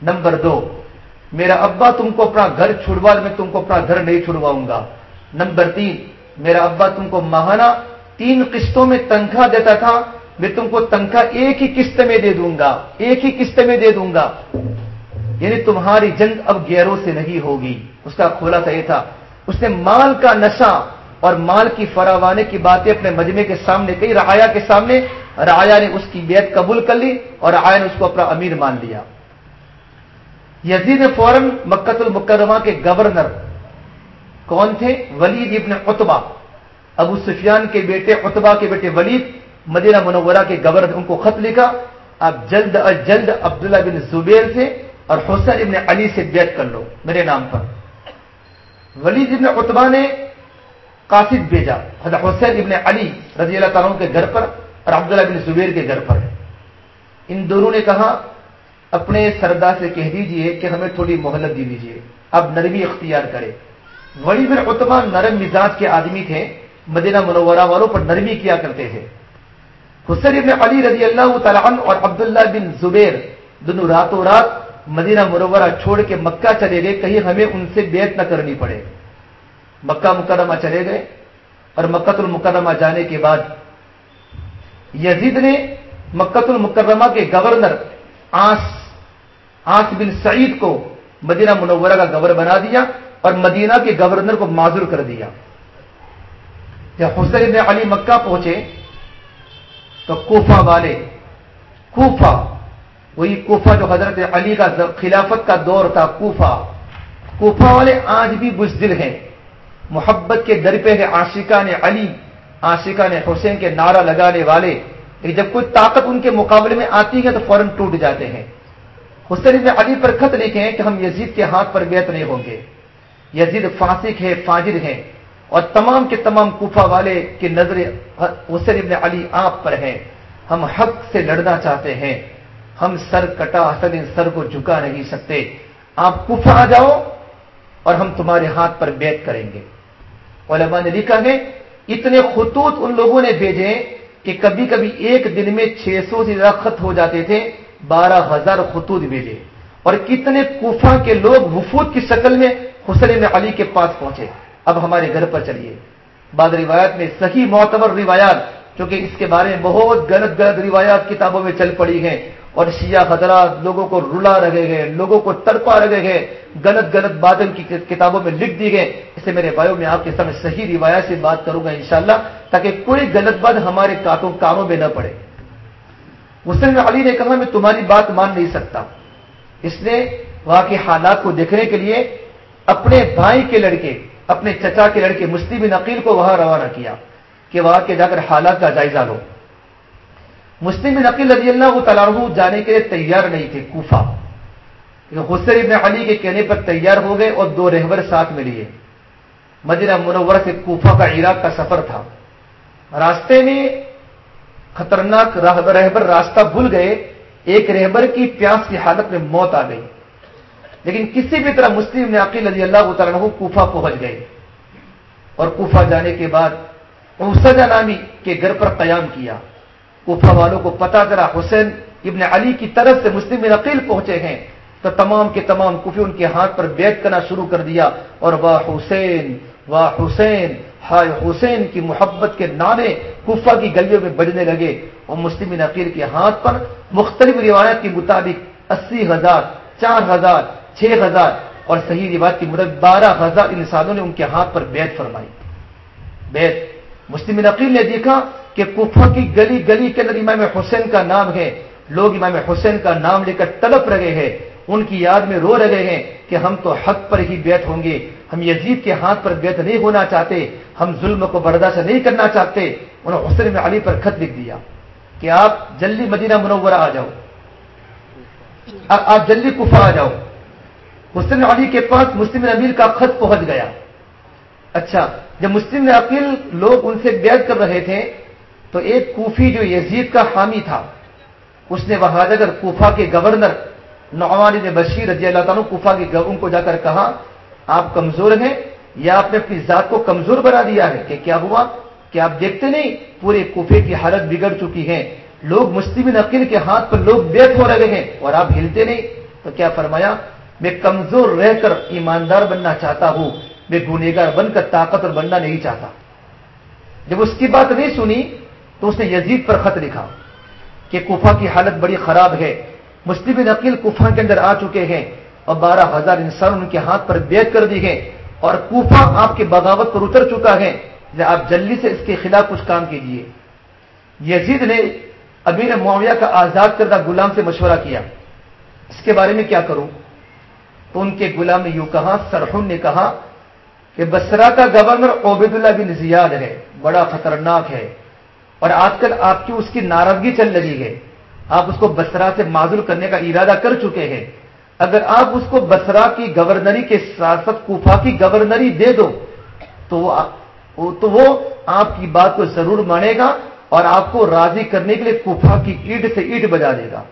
نمبر دو، میرا ابا تم کو اپنا گھر چھڑوا میں تم کو اپنا گھر نہیں چھڑواؤں گا۔ نمبر تین، میرا ابا تم کو ماہانہ تین قسطوں میں تنخواہ دیتا تھا، میں تم کو تنخواہ ایک ہی قسط میں دے دوں گا۔ ایک ہی قسط میں دے دوں گا۔ یعنی تمہاری جنگ اب گیروں سے نہیں ہوگی۔ اس کا کھولا تھا یہ تھا، اس نے مال کا نشہ اور مال کی فراوانے کی باتیں اپنے مجمے کے سامنے کئی رعایا کے سامنے، رعایا نے اس کی بیعت قبول کر لی اور رعایا نے اس کو اپنا امیر مان لیا۔ یزید نے فوراً مکت المکرمہ کے گورنر کون تھے؟ ولید ابن اتبا ابو سفیان کے بیٹے اتبا کے بیٹے ولید، مدینہ منورہ کے گورنر، ان کو خط لکھا۔ آپ جلد از جلد عبداللہ بن زبیر سے اور حسین ابن علی سے بیعت کر لو، میرے نام پر۔ ولید ابن اتبا نے قاصد بھیجا۔ حضرت حسین ابن علی رضی اللہ تعالیٰ کے گھر پر اور عبداللہ بن زبیر کے گھر پر ان دونوں نے کہا، اپنے سردار سے کہہ دیجیے کہ ہمیں تھوڑی مہلت دی دیجیے اب نرمی اختیار کرے ولی بن اتبا نرم مزاج کے آدمی تھے، مدینہ منورہ والوں پر نرمی کیا کرتے تھے۔ حسین ابن علی رضی اللہ تعالیٰ عنہ اور عبداللہ بن زبیر دونوں راتوں رات مدینہ منورہ چھوڑ کے مکہ چلے گئے، کہیں ہمیں ان سے بیت نہ کرنی پڑے۔ مکہ مکرمہ چلے گئے اور مکت المکرمہ جانے کے بعد یزید نے مکت المکرمہ کے گورنر آس آس بن سعید کو مدینہ منورہ کا گورنر بنا دیا اور مدینہ کے گورنر کو معذور کر دیا۔ جب حسین علی مکہ پہنچے تو کوفہ والے، کوفہ، وہی کوفہ جو حضرت علی کا خلافت کا دور تھا، کوفہ کوفہ والے آج بھی بزدل ہیں۔ محبت کے در پہ ہے عاشقہ نے علی، عاشقہ نے حسین کے نعرہ لگانے والے۔ جب کوئی طاقت ان کے مقابلے میں آتی ہے تو فوراً ٹوٹ جاتے ہیں۔ حسین ابن علی پر خط لکھے کہ ہم یزید کے ہاتھ پر بیت نہیں ہوں گے۔ یزید فاسق ہے، فاجر ہے اور تمام کے تمام کوفہ والے کی نظر حسین ابن علی آپ پر ہیں۔ ہم حق سے لڑنا چاہتے ہیں۔ ہم سر کٹا حسن سر کو جھکا نہیں سکتے۔ آپ کوفہ آ جاؤ۔ اور ہم تمہارے ہاتھ پر بیت کریں گے۔ علماء نے لکھا ہے، اتنے خطوط ان لوگوں نے بھیجے کہ کبھی کبھی ایک دن میں چھ سو سے زیادہ خط ہو جاتے تھے، بارہ ہزار خطوط بھیجے۔ اور کتنے کوفہ کے لوگ وفود کی شکل میں حسین علی کے پاس پہنچے۔ اب ہمارے گھر پر چلیے۔ بعد روایت میں صحیح معتبر روایات کیونکہ اس کے بارے میں بہت غلط غلط روایات کتابوں میں چل پڑی ہیں اور شیعہ حضرات لوگوں کو رلا رہے گئے لوگوں کو تڑپا رہے گئے غلط غلط باتیں کی کتابوں میں لکھ دی گئے اسے میرے بھائیوں، میں آپ کے سامنے صحیح روایت سے بات کروں گا انشاءاللہ، تاکہ کوئی غلط بات ہمارے کاتوں کاموں میں نہ پڑے۔ حسین علی نے کہا، میں تمہاری بات مان نہیں سکتا۔ اس نے وہاں کے حالات کو دیکھنے کے لیے اپنے بھائی کے لڑکے، اپنے چچا کے لڑکے مسلم نقیل کو وہاں روانہ کیا کہ وہاں کے جا کر حالات کا جائزہ لو۔ مسلم نقیل رضی اللہ تعالیٰ جانے کے لیے تیار نہیں تھے، کوفہ۔ حسین ابن علی کے کہنے پر تیار ہو گئے اور دو رہبر ساتھ میں لیے۔ مدینہ منور سے کوفہ کا عراق کا سفر تھا۔ راستے میں خطرناک رہبر راستہ بھول گئے۔ ایک رہبر کی پیاس کی حالت میں موت آ گئی۔ لیکن کسی بھی طرح مسلم نے عقیل علی اللہ تعالیٰ کوفہ پہنچ گئے۔ اور کوفہ جانے کے بعد اوسجا نامی کے گھر پر قیام کیا۔ کوفہ والوں کو پتا کرا حسین ابن علی کی طرف سے مسلم عقیل پہنچے ہیں تو تمام کے تمام کفی ان کے ہاتھ پر بیت کرنا شروع کر دیا اور واہ حسین واہ حسین، ہائے حسین کی محبت کے نعرے کفا کی گلیوں میں بجنے لگے اور مسلم نقیر کے ہاتھ پر مختلف روایت کے مطابق اسی ہزار، چار ہزار، چھ ہزار اور صحیح روایت کی مدد بارہ ہزار انسانوں نے ان کے ہاتھ پر بیت فرمائی۔ بیت مسلم نقیل نے دیکھا کہ کفا کی گلی گلی کے اندر امام حسین کا نام ہے۔ لوگ امام حسین کا نام لے کر تڑپ رہے ہیں۔ ان کی یاد میں رو رہے ہیں کہ ہم تو حق پر ہی بیت ہوں گے۔ ہم یزید کے ہاتھ پر بیت نہیں ہونا چاہتے۔ ہم ظلم کو برداشت نہیں کرنا چاہتے۔ انہوں نے حسن علی پر خط لکھ دیا کہ آپ جلدی مدینہ منورہ آ جاؤ۔ آپ جلدی کفا آ جاؤ۔ حسن علی کے پاس مسلم امیر کا خط پہنچ گیا۔ اچھا جب مسلم عقیل لوگ ان سے بیعت کر رہے تھے، تو ایک کوفی جو یزید کا حامی تھا، اس نے وہاں اگر کوفا کے گورنر نعمان نے بشیر رضی اللہ تعالیٰ کوفا کے ان کو جا کر کہا، آپ کمزور ہیں، یا آپ نے اپنی ذات کو کمزور بنا دیا ہے کہ کیا ہوا؟ کہ آپ دیکھتے نہیں، پورے کوفے کی حالت بگڑ چکی ہے۔ لوگ مسلم نقل کے ہاتھ پر لوگ بیت ہو رہے ہیں اور آپ ہلتے نہیں۔ تو کیا فرمایا؟ میں کمزور رہ کر ایماندار بننا چاہتا ہوں۔ میں گنےگار بن کر طاقت اور بننا نہیں چاہتا۔ جب اس کی بات نہیں سنی، تو اس نے یزید پر خط لکھا کہ کوفہ کی حالت بڑی خراب ہے۔ مسلم نقیل کوفہ کے اندر آ چکے ہیں اور بارہ ہزار انسان ان کے ہاتھ پر بیت کر دی گئے اور کوفہ آپ کے بغاوت پر اتر چکا ہے۔ آپ جلدی سے اس کے خلاف کچھ کام کیجیے یزید نے امیر معاویہ کا آزاد کردہ غلام سے مشورہ کیا۔ اس کے بارے میں کیا کروں؟ تو ان کے غلام نے یوں کہا سرحن نے کہا کہ بسرا کا گورنر عبید اللہ بن زیاد ہے، بڑا خطرناک ہے۔ اور آج کل آپ کی اس کی ناراضگی چل لگی ہے۔ آپ اس کو بسرا سے معذور کرنے کا ارادہ کر چکے ہیں۔ اگر آپ اس کو بسرا کی گورنری کے ساتھ ساتھ کوفا کی گورنری دے دو، تو وہ تو وہ آپ کی بات کو ضرور مانے گا اور آپ کو راضی کرنے کے لیے کوفا کی اینٹ سے اینٹ بجا دے گا۔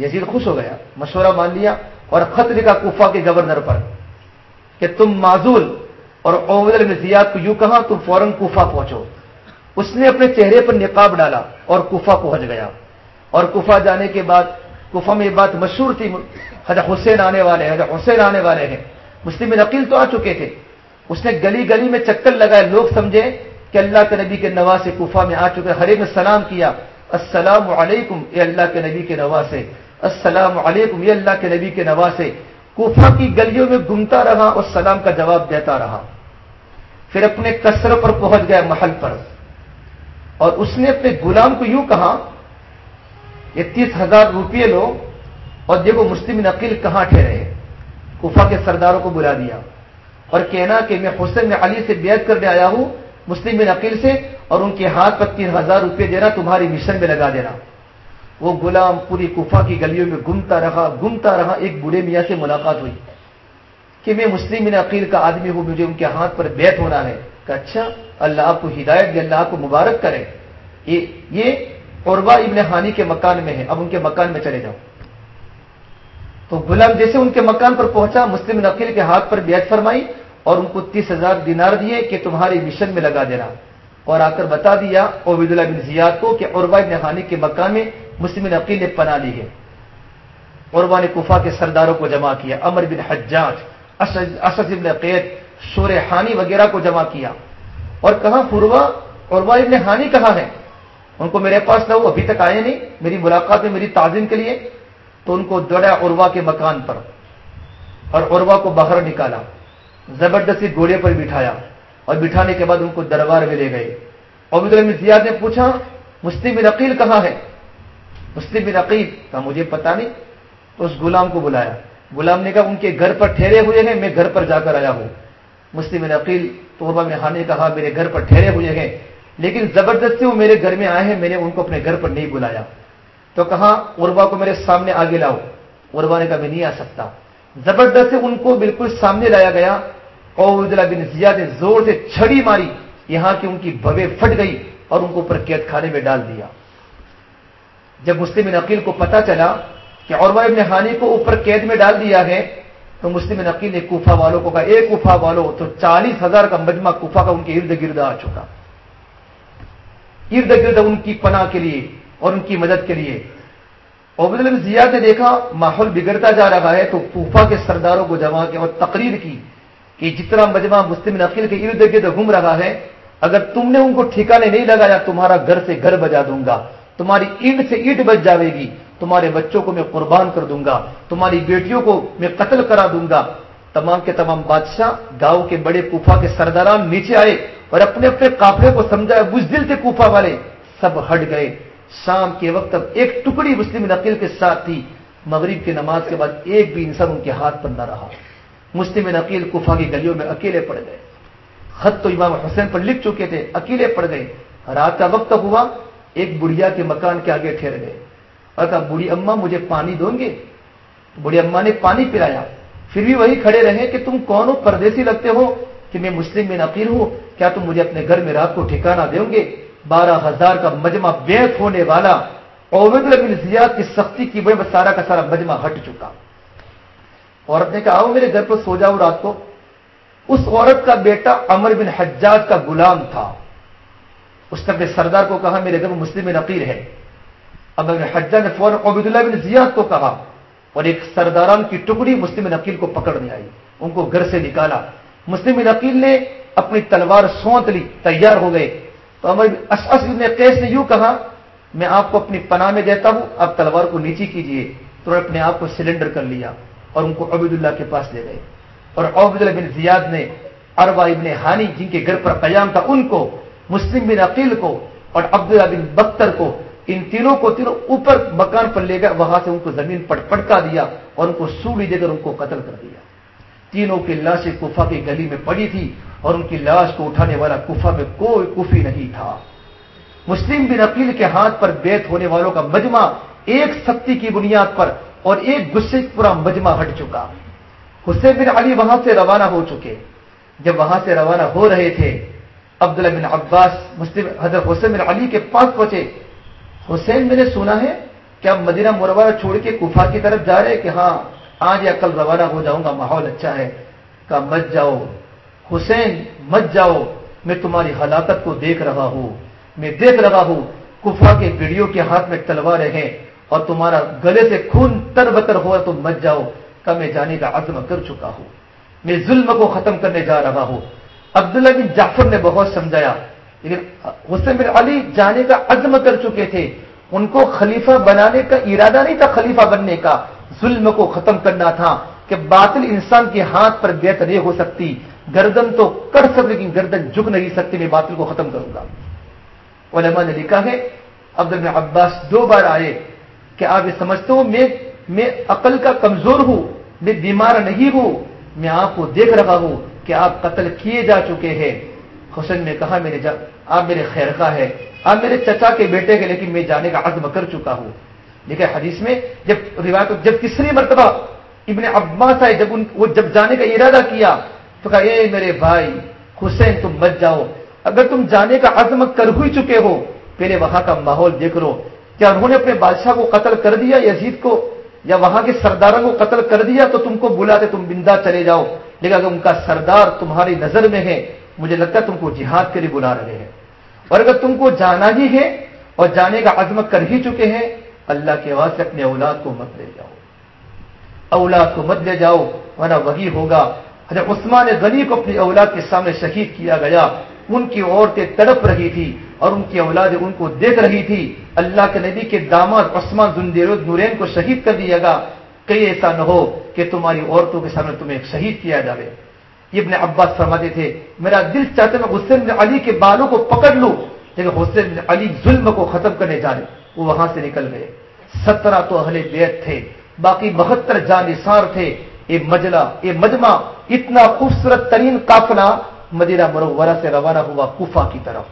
یزید خوش ہو گیا، مشورہ مان لیا اور خط لکھا کوفا کے گورنر پر کہ تم معذول اور عبد نے کو یوں کہا، تم فوراً کوفہ پہنچو. اس نے اپنے چہرے پر نقاب ڈالا اور کوفہ پہنچ گیا۔ اور کوفہ جانے کے بعد، کوفہ میں یہ بات مشہور تھی، حضرت حسین آنے والے حضرت حسین آنے والے ہیں۔ مسلم نقیل تو آ چکے تھے۔ اس نے گلی گلی میں چکر لگائے۔ لوگ سمجھے کہ اللہ کے نبی کے نواز سے کوفہ میں آ چکے۔ ہر ایک سلام کیا۔ السلام علیکم، اے اللہ کے نبی کے نواز سے السلام علیکم یہ اللہ کے نبی کے نواز سے کوفہ کی گلیوں میں گمتا رہا اور سلام کا جواب دیتا رہا۔ پھر اپنے کثر پر پہنچ گیا محل پر۔ اور اس نے اپنے غلام کو یوں کہا، یہ تیس ہزار روپئے لو اور دیکھو مسلم نقیل کہاں ٹھہرے۔ کفا کے سرداروں کو بلا دیا۔ اور کہنا کہ میں حسین علی سے بیعت کرنے آیا ہوں، مسلم نقیل سے، اور ان کے ہاتھ پر تین ہزار روپئے دینا، تمہاری مشن میں لگا دینا۔ وہ غلام پوری کفا کی گلیوں میں گمتا رہا گمتا رہا، ایک بوڑھے میاں سے ملاقات ہوئی۔ کہ میں مسلم عقیل کا آدمی ہوں، مجھے ان کے ہاتھ پر بیت ہونا ہے۔ کہ اچھا اللہ آپ کو ہدایت دے، اللہ آپ کو مبارک کرے۔ یہ عربا ابن ہانی کے مکان میں ہے۔ اب ان کے مکان میں چلے جاؤ۔ تو غلام جیسے ان کے مکان پر پہنچا، مسلم نقیل کے ہاتھ پر بیعت فرمائی اور ان کو تیس ہزار دینار دیے کہ تمہاری مشن میں لگا دینا۔ اور آ کر بتا دیا عبید اللہ بن زیاد کو کہ عربا ابن ہانی کے مکان میں مسلم نقیل نے پناہ لی ہے۔ عربا نے کفا کے سرداروں کو جمع کیا امر بن حجاج اسد ابن قید شور ہانی وغیرہ کو جمع کیا۔ اور کہاں پوروا عربا ابن ہانی کہاں ہے؟ ان کو میرے پاس نہ وہ ابھی تک آئے نہیں۔ میری ملاقات میں، میری تعظیم کے لیے۔ تو ان کو دوڑا عروا کے مکان پر۔ اور عروا کو باہر نکالا۔ زبردستی گھوڑے پر بٹھایا۔ اور بٹھانے کے بعد ان کو دربار میں لے گئے۔ عبد زیاد نے پوچھا، مسلم عقیل کہاں ہے؟ مسلم عقیل؟ کا مجھے پتا نہیں. تو اس غلام کو بلایا۔ غلام نے کہا، ان کے گھر پر ٹھہرے ہوئے ہیں، میں گھر پر جا کر آیا ہوں۔ مسلم عقیل تو نے کہا، میرے گھر پر ٹھہرے ہوئے ہیں، لیکن زبردستی وہ میرے گھر میں آئے ہیں، میں نے ان کو اپنے گھر پر نہیں بلایا۔ تو کہا عربا کو میرے سامنے آگے لاؤ۔ عربا نے کہا، میں نہیں آ سکتا۔ زبردست ان کو بالکل سامنے لایا گیا۔ بن زیاد نے زور سے چھڑی ماری۔ یہاں کی ان کی ببے پھٹ گئی اور ان کو اوپر قید خانے میں ڈال دیا۔ جب مسلم نقیل کو پتا چلا کہ عربا ابن ہانی کو اوپر قید میں ڈال دیا ہے تو مسلم نقیل نے کوفا والوں کو کہا ایک کوفا والوں تو چالیس ہزار کا مجمع کوفا کا ان کے ارد گرد آ چکا۔ ارد گرد ان کی پناہ کے لیے اور ان کی مدد کے لیے۔ عبد زیاد نے دیکھا، ماحول بگڑتا جا رہا ہے تو کوفا کے سرداروں کو جمع کیا اور تقریر کی کہ جتنا مجمع مسلم نقیل کے ارد گرد گھوم رہا ہے، اگر تم نے ان کو ٹھکانے نہیں لگایا، تمہارا گھر سے گھر بجا دوں گا، تمہاری اینٹ سے اینٹ بچ جاوے گی۔ تمہارے بچوں کو میں قربان کر دوں گا، تمہاری بیٹیوں کو میں قتل کرا دوں گا۔ تمام کے تمام بادشاہ گاؤں کے بڑے کوفا کے سرداران نیچے آئے اور اپنے اپنے قافلے کو سمجھایا بج دل تھے کوفا والے سب ہٹ گئے۔ شام کے وقت ایک ٹکڑی مسلم نقیل کے ساتھ تھی۔ مغرب کی نماز کے بعد ایک بھی انسان ان کے ہاتھ پر نہ رہا۔ مسلم نقیل کوفا کی گلیوں میں اکیلے پڑ گئے۔ خط تو امام حسین پر لکھ چکے تھے، اکیلے پڑ گئے۔ رات کا وقت ہوا، ایک بڑھیا کے مکان کے آگے ٹھہر گئے۔ اور کہا بوڑھی اما مجھے پانی دوں گے؟ بوڑھی اما نے پانی پلایا۔ پھر بھی وہی کھڑے رہے کہ تم کون ہو؟ پردیسی لگتے ہو کہ میں مسلم میں نقیر ہوں۔ کیا تم مجھے اپنے گھر میں رات کو ٹھکانا دیں گے؟ بارہ ہزار کا مجمع بیت ہونے والا عبید بن زیاد کی سختی کی وجہ سارا کا سارا مجمع ہٹ چکا۔ عورت نے کہا، آؤ میرے گھر پر سو جاؤ رات کو۔ اس عورت کا بیٹا امر بن حجاج کا غلام تھا۔ اس نے اپنے سردار کو کہا، میرے گھر میں مسلم نقیر ہے۔ اب ابن حجا نے فوراً عبید اللہ بن زیاد کو کہا اور ایک سرداران کی ٹکڑی مسلم نقیل کو پکڑنے آئی، ان کو گھر سے نکالا۔ مسلم نقیل نے اپنی تلوار سونت لی، تیار ہو گئے۔ تو ابن قیس نے یوں کہا، میں آپ کو اپنی پناہ میں دیتا ہوں، آپ تلوار کو نیچی کیجیے۔ تو اپنے آپ کو سلنڈر کر لیا اور ان کو عبید اللہ کے پاس لے گئے۔ اور عبید اللہ بن زیاد نے اروا ابن ہانی جن کے گھر پر قیام تھا، ان کو، مسلم بن عقیل کو اور عبداللہ بن بختر کو ان تینوں کو تینوں اوپر مکان پر لے گئے، وہاں سے ان کو زمین پر پٹکا دیا اور ان کو سوڑی دے کر ان کو قتل کر دیا۔ تینوں کی لاشیں کفا کی گلی میں پڑی تھی اور ان کی لاش کو اٹھانے والا کفا میں کوئی کفی نہیں تھا۔ مسلم بن عقیل کے ہاتھ پر بیت ہونے والوں کا مجمع ایک سختی کی بنیاد پر اور ایک گسے پورا مجمع ہٹ چکا۔ حسین بن علی وہاں سے روانہ ہو چکے۔ جب وہاں سے روانہ ہو رہے تھے، عبداللہ بن عباس مسلم حضرت حسین بن علی کے پاس پہنچے۔ حسین میں نے سنا ہے کہ اب مدینہ مربع چھوڑ کے کفا کی طرف جا رہے کہ ہاں آج یا کل روانہ ہو جاؤں گا، ماحول اچھا ہے کہ مت جاؤ۔ حسین، مت جاؤ، میں تمہاری ہلاکت کو دیکھ رہا ہوں۔ میں دیکھ رہا ہوں کفا کے بیڑیوں کے ہاتھ میں تلواریں ہیں اور تمہارا گلے سے خون تر بتر ہوا تو مت جاؤ۔ کا میں جانے کا عزم کر چکا ہوں۔ میں ظلم کو ختم کرنے جا رہا ہوں۔ عبداللہ بن جعفر نے بہت سمجھایا۔ لیکن حسین بن علی جانے کا عزم کر چکے تھے۔ ان کو خلیفہ بنانے کا ارادہ نہیں تھا، خلیفہ بننے کا۔ ظلم کو ختم کرنا تھا کہ باطل انسان کے ہاتھ پر بیت نہیں ہو سکتی۔ گردن تو کر سک لیکن گردن جھک نہیں سکتی، میں باطل کو ختم کروں گا۔ علماء نے لکھا ہے، عبد ال عباس دو بار آئے کہ آپ یہ سمجھتے ہو، میں میں عقل کا کمزور ہوں، میں بیمار نہیں ہوں، میں آپ کو دیکھ رہا ہوں کہ آپ قتل کیے جا چکے ہیں۔ حسن نے کہا میرے جا آپ میرے خیر کا ہے آپ میرے چچا کے بیٹے کے لیکن میں جانے کا عزم کر چکا ہوں۔ لیکن حدیث میں جب روایت جب تیسری مرتبہ ابن عباس آئے، جب ان وہ جب جانے کا ارادہ کیا، تو کہا، اے میرے بھائی، حسین، تم بچ جاؤ۔ اگر تم جانے کا عزم کر ہی چکے ہو، پہلے وہاں کا ماحول دیکھ لو۔ کیا انہوں نے اپنے بادشاہ کو قتل کر دیا، یزید کو؟ یا وہاں کے سرداروں کو قتل کر دیا تو تم کو بلاتے تم بندہ چلے جاؤ۔ لیکن اگر ان کا سردار تمہاری نظر میں ہے، مجھے لگتا ہے تم کو جہاد کے لیے بلا رہے ہیں۔ اور اگر تم کو جانا ہی ہے اور جانے کا عزم کر ہی چکے ہیں، اللہ کے واسطے اپنے اولاد کو مت لے جاؤ۔ اولاد کو مت لے جاؤ، ورنہ وہی ہوگا۔ حضرت عثمان غنی کو اپنی اولاد کے سامنے شہید کیا گیا۔ ان کی عورتیں تڑپ رہی تھی اور ان کی اولاد ان کو دیکھ رہی تھی۔ اللہ کے نبی کے داماد عثمان زندیر نورین کو شہید کر دیا گا۔ کئی ایسا نہ ہو کہ تمہاری عورتوں کے سامنے تمہیں شہید کیا جائے یہ ابن عباس فرماتے تھے، میرا دل چاہتے میں حسین علی کے بالوں کو پکڑ لوں، لیکن حسین علی ظلم کو ختم کرنے جانے وہ وہاں سے نکل گئے۔ سترہ تو اہل بیت تھے، باقی بہتر جانصار تھے۔ یہ مجلہ یہ مجمع، اتنا خوبصورت ترین قافلہ مدینہ مرورہ سے روانہ ہوا کوفہ کی طرف۔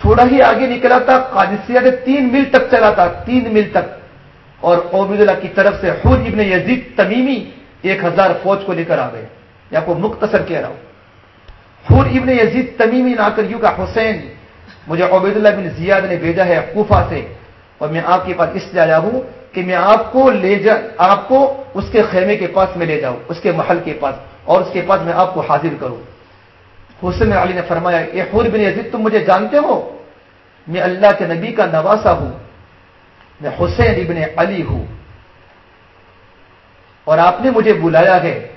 تھوڑا ہی آگے نکلا تھا قادسیہ سے تین میل تک چلا تھا، تین میل تک۔ اور عبید اللہ کی طرف سے خود ابن یزید تمیمی ایک ہزار فوج کو لے کر آ گئے۔ یا کو مختصر کہہ رہا ہوں۔ خود ابن یزید تمیمی نہ کر یوں کا حسین مجھے عبید اللہ بن زیاد نے بھیجا ہے کوفہ سے اور میں آپ کے پاس اس لیے آیا ہوں کہ میں آپ کو لے جا، آپ کو اس کے خیمے کے پاس میں لے جاؤں، اس کے محل کے پاس، اور اس کے پاس میں آپ کو حاضر کروں۔ حسن علی نے فرمایا، اے حور بن عزیز تم مجھے جانتے ہو؟ میں اللہ کے نبی کا نواسا ہوں، میں حسین ابن علی ہوں۔ اور آپ نے مجھے بلایا ہے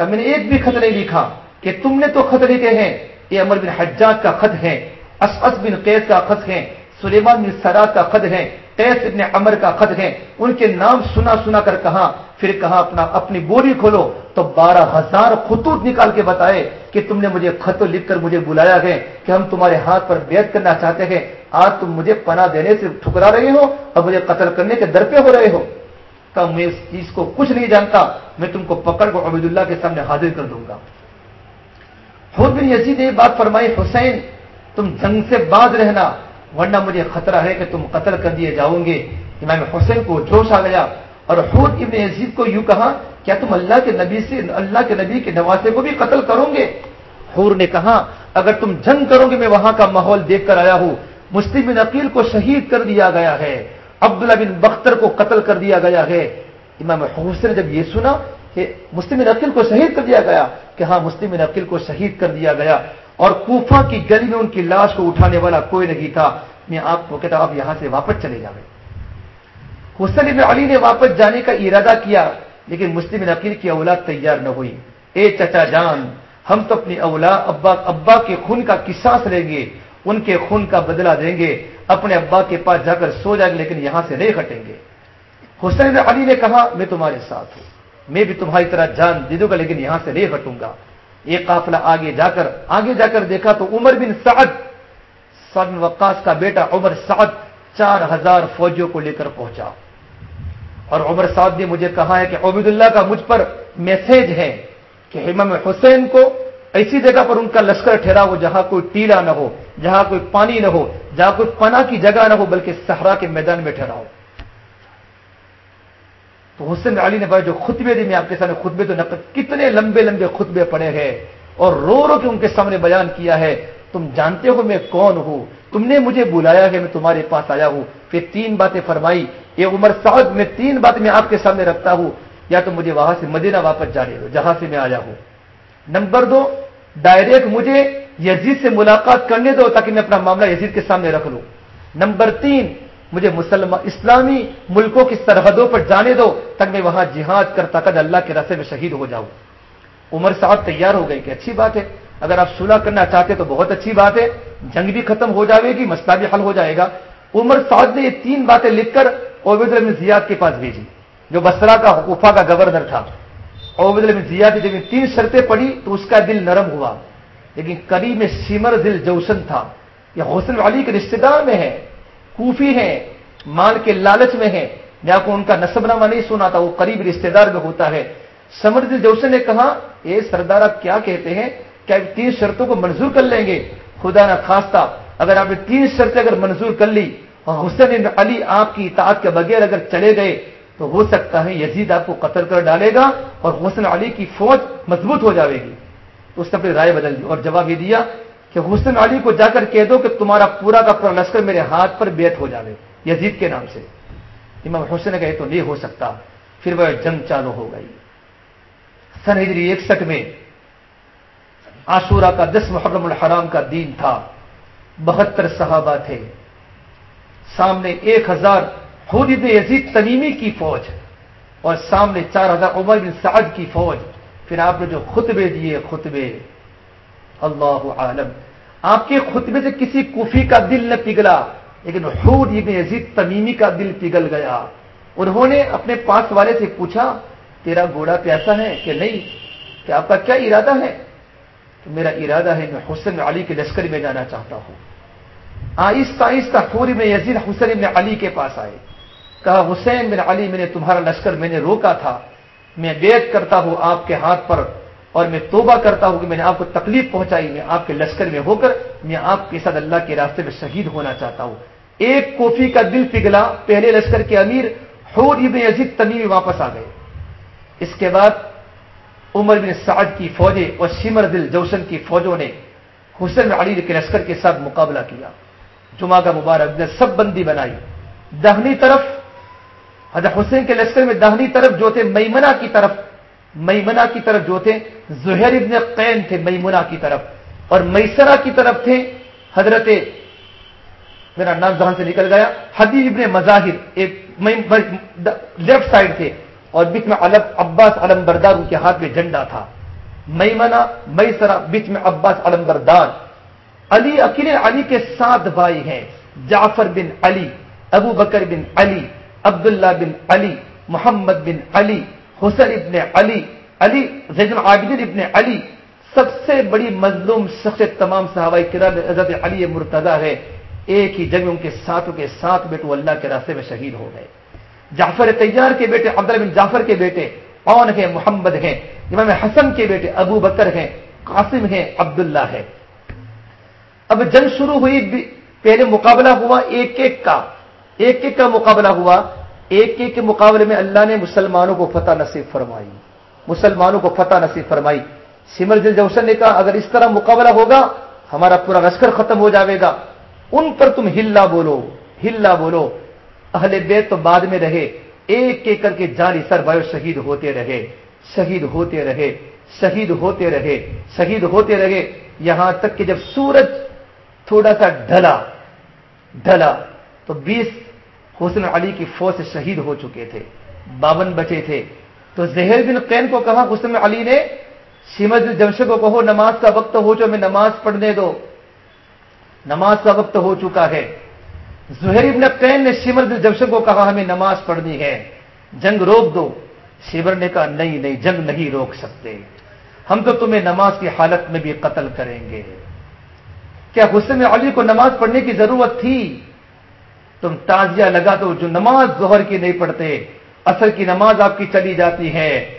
کہ میں نے ایک بھی خط نہیں لکھا کہ تم نے تو خط لکھے ہیں، یہ امر بن حجاج کا خط ہے، اسعد بن قید کا خط ہے، سلیمان بن سراد کا خط ہے، قیس ابن عمر کا خط ہے۔ ان کے نام سنا سنا کر کہا پھر کہا اپنا اپنی بوری کھولو، تو بارہ ہزار خطوط نکال کے بتائے کہ تم نے مجھے خط لکھ کر مجھے بلایا گئے کہ ہم تمہارے ہاتھ پر بیت کرنا چاہتے ہیں۔ آج تم مجھے پناہ دینے سے ٹھکرا رہے ہو اور مجھے قتل کرنے کے در پہ ہو رہے ہو۔ کہ میں اس چیز کو کچھ نہیں جانتا، میں تم کو پکڑ کو عبید اللہ کے سامنے حاضر کر دوں گا۔ خود بن یزید نے بات فرمائی، حسین، تم جنگ سے باز رہنا، ورنہ مجھے خطرہ ہے کہ تم قتل کر دیے جاؤ گے۔ امام حسین کو جوش آ گیا اور خود ابن عزیز کو یوں کہا، کیا تم اللہ کے نبی سے، اللہ کے نبی کے نواسے کو بھی قتل کرو گے؟ حور نے کہا، اگر تم جنگ کرو گے، میں وہاں کا ماحول دیکھ کر آیا ہوں۔ مسلم بن عقیل کو شہید کر دیا گیا ہے۔ عبداللہ بن بختر کو قتل کر دیا گیا ہے۔ امام حسین نے جب یہ سنا کہ مسلم بن عقیل کو شہید کر دیا گیا کہ ہاں مسلم بن عقیل کو شہید کر دیا گیا اور کوفہ کی گلی میں ان کی لاش کو اٹھانے والا کوئی نہیں تھا۔ میں آپ کو کہتا آپ یہاں سے واپس چلے جائیں حسن ابن علی نے واپس جانے کا ارادہ کیا، لیکن مسلم نقیر کی اولاد تیار نہ ہوئی۔ اے چچا جان، ہم تو اپنی اولاد، ابا ابا کے خون کا کساس لیں گے۔ ان کے خون کا بدلہ دیں گے، اپنے ابا کے پاس جا کر سو جائیں گے، لیکن یہاں سے نہیں ہٹیں گے۔ حسین علی نے کہا، میں تمہارے ساتھ ہوں۔ میں بھی تمہاری طرح جان دے دوں گا، لیکن یہاں سے نہیں ہٹوں گا۔ یہ قافلہ آگے جا کر، آگے جا کر دیکھا تو عمر بن سعد سعد وقاص کا بیٹا عمر سعد، چار ہزار فوجیوں کو لے کر پہنچا۔ اور عمر سعد نے مجھے کہا ہے کہ عبید اللہ کا مجھ پر میسج ہے کہ امام حسین کو ایسی جگہ پر ان کا لشکر ٹھہرا ہو جہاں کوئی ٹیلا نہ ہو۔ جہاں کوئی پانی نہ ہو، جہاں کوئی پناہ کی جگہ نہ ہو، بلکہ صحرا کے میدان میں ٹھہرا ہو تو حسین علی نے بھائی جو خطبے دی میں آپ کے سامنے خطبے تو نقد کتنے لمبے لمبے خطبے پڑے ہیں۔ اور رو رو کے ان کے سامنے بیان کیا ہے، تم جانتے ہو میں کون ہوں؟ تم نے مجھے بلایا ہے، میں تمہارے پاس آیا ہوں۔ پھر تین باتیں فرمائی یہ عمر سعد، میں تین باتیں میں آپ کے سامنے رکھتا ہوں۔ یا تو مجھے وہاں سے مدینہ واپس جانے دو، جہاں سے میں آیا ہوں۔ نمبر دو، ڈائریکٹ مجھے یزید سے ملاقات کرنے دو تاکہ میں اپنا معاملہ یزید کے سامنے رکھ لوں۔ نمبر تین، مجھے مسلمان اسلامی ملکوں کی سرحدوں پر جانے دو تاکہ میں وہاں جہاد کرتا کر اللہ کے رسے میں شہید ہو جاؤں۔ عمر صاحب تیار ہو گئے کہ اچھی بات ہے۔ اگر آپ صلح کرنا چاہتے تو بہت اچھی بات ہے۔ جنگ بھی ختم ہو جائے گی، مسئلہ بھی حل ہو جائے گا۔ عمر سعد نے یہ تین باتیں لکھ کر عبید الم زیاد کے پاس بھیجی، جو بسرا کا حقوفہ کا گورنر تھا۔ عبید الم زیاد جب تین شرطیں پڑی تو اس کا دل نرم ہوا۔ لیکن قریب میں سیمر دل جوشن تھا یہ حسن علی کے رشتے دار میں ہے، کوفی ہیں، مال کے لالچ میں ہے میں آپ کو ان کا نصب نامہ نہیں سنا تھا، وہ قریب رشتے دار میں ہوتا ہے۔ سمر دل جوشن نے کہا، اے سردار، آپ کیا کہتے ہیں؟ کیا تین شرطوں کو منظور کر لیں گے؟ خدا نہ خاصتا اگر آپ نے تین شرطیں اگر منظور کر لی اور حسین علی آپ کی اطاعت کے بغیر اگر چلے گئے، تو ہو سکتا ہے یزید آپ کو قتل کر ڈالے گا اور حسن علی کی فوج مضبوط ہو جائے گی۔ اس نے اپنی رائے بدل دی اور جواب یہ دیا کہ حسن علی کو جا کر کہہ دو کہ تمہارا پورا کا پورا لشکر میرے ہاتھ پر بیت ہو جائے یزید کے نام سے۔ امام حسین کہے تو نہیں ہو سکتا۔ پھر وہ جنگ چالو ہو گئی۔ سن ہجری اکسٹھ میں عاشورہ کا دس محرم الحرام کا دین تھا۔ بہتر صحابہ تھے۔ سامنے ایک ہزار خود یزید تمیمی کی فوج اور سامنے چار ہزار عمر بن سعد کی فوج۔ پھر آپ نے جو خطبے دیے، خطبے اللہ عالم۔ آپ کے خطبے سے کسی کوفی کا دل نہ پگھلا، لیکن حود ابن یزید تمیمی کا دل پگھل گیا۔ انہوں نے اپنے پاس والے سے پوچھا، تیرا گھوڑا پیاسا ہے کہ نہیں؟ کہ آپ کا کیا ارادہ ہے؟ تو میرا ارادہ ہے میں حسن علی کے لشکر میں جانا چاہتا ہوں۔ آہستہ آہستہ حور ابن یزید حسن ابن علی کے پاس آئے۔ کہا، حسین بن علی، میں نے تمہارا لشکر میں نے روکا تھا۔ میں بیت کرتا ہوں آپ کے ہاتھ پر اور میں توبہ کرتا ہوں کہ میں نے آپ کو تکلیف پہنچائی، میں آپ کے لشکر میں ہو کر میں آپ کے ساتھ اللہ کے راستے میں شہید ہونا چاہتا ہوں۔ ایک کوفی کا دل پگھلا، پہلے لشکر کے امیر حور ابن عزیز تمیمی واپس آ گئے۔ اس کے بعد عمر بن سعد کی فوجیں اور سمر دل جوشن کی فوجوں نے حسن علی کے لشکر کے ساتھ مقابلہ کیا۔ جمعہ کا مبارک نے سب بندی بنائی۔ دہنی طرف حضرت حسین کے لشکر میں دہنی طرف جو تھے میمنا کی طرف میمنا کی طرف جو تھے زہر ابن قین تھے میمنا کی طرف، اور میسرا کی طرف تھے حضرت، میرا نام ذہن سے نکل گیا حدیب ابن مظاہر، ایک لیفٹ سائڈ تھے، اور بیچ میں عباس علم بردار ان کے ہاتھ میں جھنڈا تھا۔ میمنا میسرا بیچ میں عباس علم بردار علی اکیل علی کے سات بھائی ہیں، جعفر بن علی، ابو بکر بن علی عبداللہ بن علی، محمد بن علی حسن ابن علی علی زید العابدین ابن علی، سب سے بڑی مظلوم شخص تمام صحابہ کرام عزت علی مرتضی ہے۔ ایک ہی جگہ ان کے ساتھوں کے ساتھ بیٹو اللہ کے راستے میں شہید ہو گئے۔ جعفر تیار کے بیٹے، عبداللہ بن جعفر کے بیٹے اون ہیں محمد ہیں۔ امام حسن کے بیٹے، ابو بکر ہیں، قاسم ہیں، عبداللہ ہے اب جنگ شروع ہوئی، پہلے مقابلہ ہوا ایک ایک کا۔ ایک ایک کا مقابلہ ہوا، ایک ایک کے مقابلے میں اللہ نے مسلمانوں کو فتح نصیب فرمائی۔ مسلمانوں کو فتح نصیب فرمائی۔ سمر دل جوشن نے کہا، اگر اس طرح مقابلہ ہوگا، ہمارا پورا لشکر ختم ہو جائے گا۔ ان پر تم ہلا بولو ہلا بولو۔ اہل بیت تو بعد میں رہے۔ ایک ایک کر کے جاری سر بایو شہید ہوتے رہے۔ شہید ہوتے رہے۔ شہید ہوتے رہے۔ شہید ہوتے رہے۔ یہاں تک کہ جب سورج تھوڑا سا ڈھلا ڈھلا تو بیس حسن علی کی فوج سے شہید ہو چکے تھے، باون بچے تھے۔ تو زہر بن قین کو کہا، حسن علی نے، سیمت جمشید کو کہو، نماز کا وقت ہو جو میں نماز پڑھنے دو۔ نماز کا وقت ہو چکا ہے۔ زہر ابن قین نے سیمر جمشید کو کہا، ہمیں نماز پڑھنی ہے۔ جنگ روک دو۔ سیمر نے کہا، نہیں نہیں، جنگ نہیں روک سکتے۔ ہم تو تمہیں نماز کی حالت میں بھی قتل کریں گے۔ کیا حسن علی کو نماز پڑھنے کی ضرورت تھی؟ تم تازیہ لگا دو جو نماز ظہر کی نہیں پڑھتے اصل کی نماز آپ کی چلی جاتی ہے۔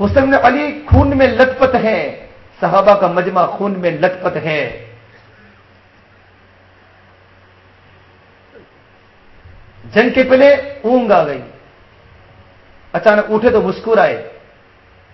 حسن علی خون میں لت پت ہے، صحابہ کا مجمع خون میں لت پت ہے۔ جنگ کے پہلے اونگ آ گئی۔ اچانک اٹھے تو مسکرائے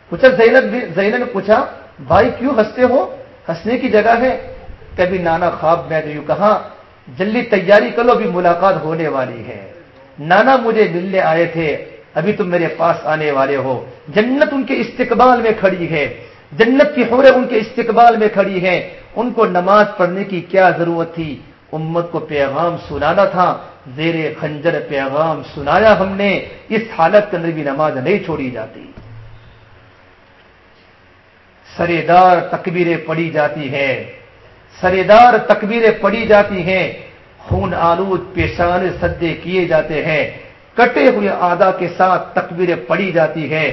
پوچھا، زینب زینب نے پوچھا، بھائی کیوں ہنستے ہو؟ ہنسنے کی جگہ ہے۔ کبھی نانا خواب میں یوں کہا جلدی تیاری کرو ابھی ملاقات ہونے والی ہے۔ نانا مجھے ملنے آئے تھے۔ ابھی تم میرے پاس آنے والے ہو۔ جنت ان کے استقبال میں کھڑی ہے۔ جنت کی حوریں ان کے استقبال میں کھڑی ہیں۔ ان کو نماز پڑھنے کی کیا ضرورت تھی؟ امت کو پیغام سنانا تھا۔ زیر خنجر پیغام سنایا ہم نے۔ اس حالت کے اندر بھی نماز نہیں چھوڑی جاتی۔ سریدار تکبیریں پڑی جاتی ہے سریدار تکبیریں پڑی جاتی ہیں۔ خون آلود پیشان سدے کیے جاتے ہیں۔ کٹے ہوئے آدھا کے ساتھ تکبیریں پڑی جاتی ہے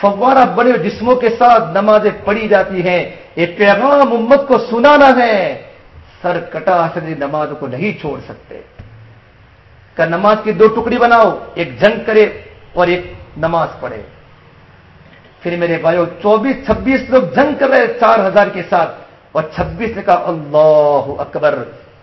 فوارہ بڑے جسموں کے ساتھ نمازیں پڑھی جاتی ہیں۔ یہ پیغام امت کو سنانا ہے۔ سر کٹا سر نماز کو نہیں چھوڑ سکتے۔ کہ نماز کی دو ٹکڑی بناؤ، ایک جنگ کرے اور ایک نماز پڑھے۔ پھر میرے بھائیو، چوبیس چھبیس لوگ جنگ کر رہے چار ہزار کے ساتھ۔ اور چھبیس نے کہا، اللہ اکبر،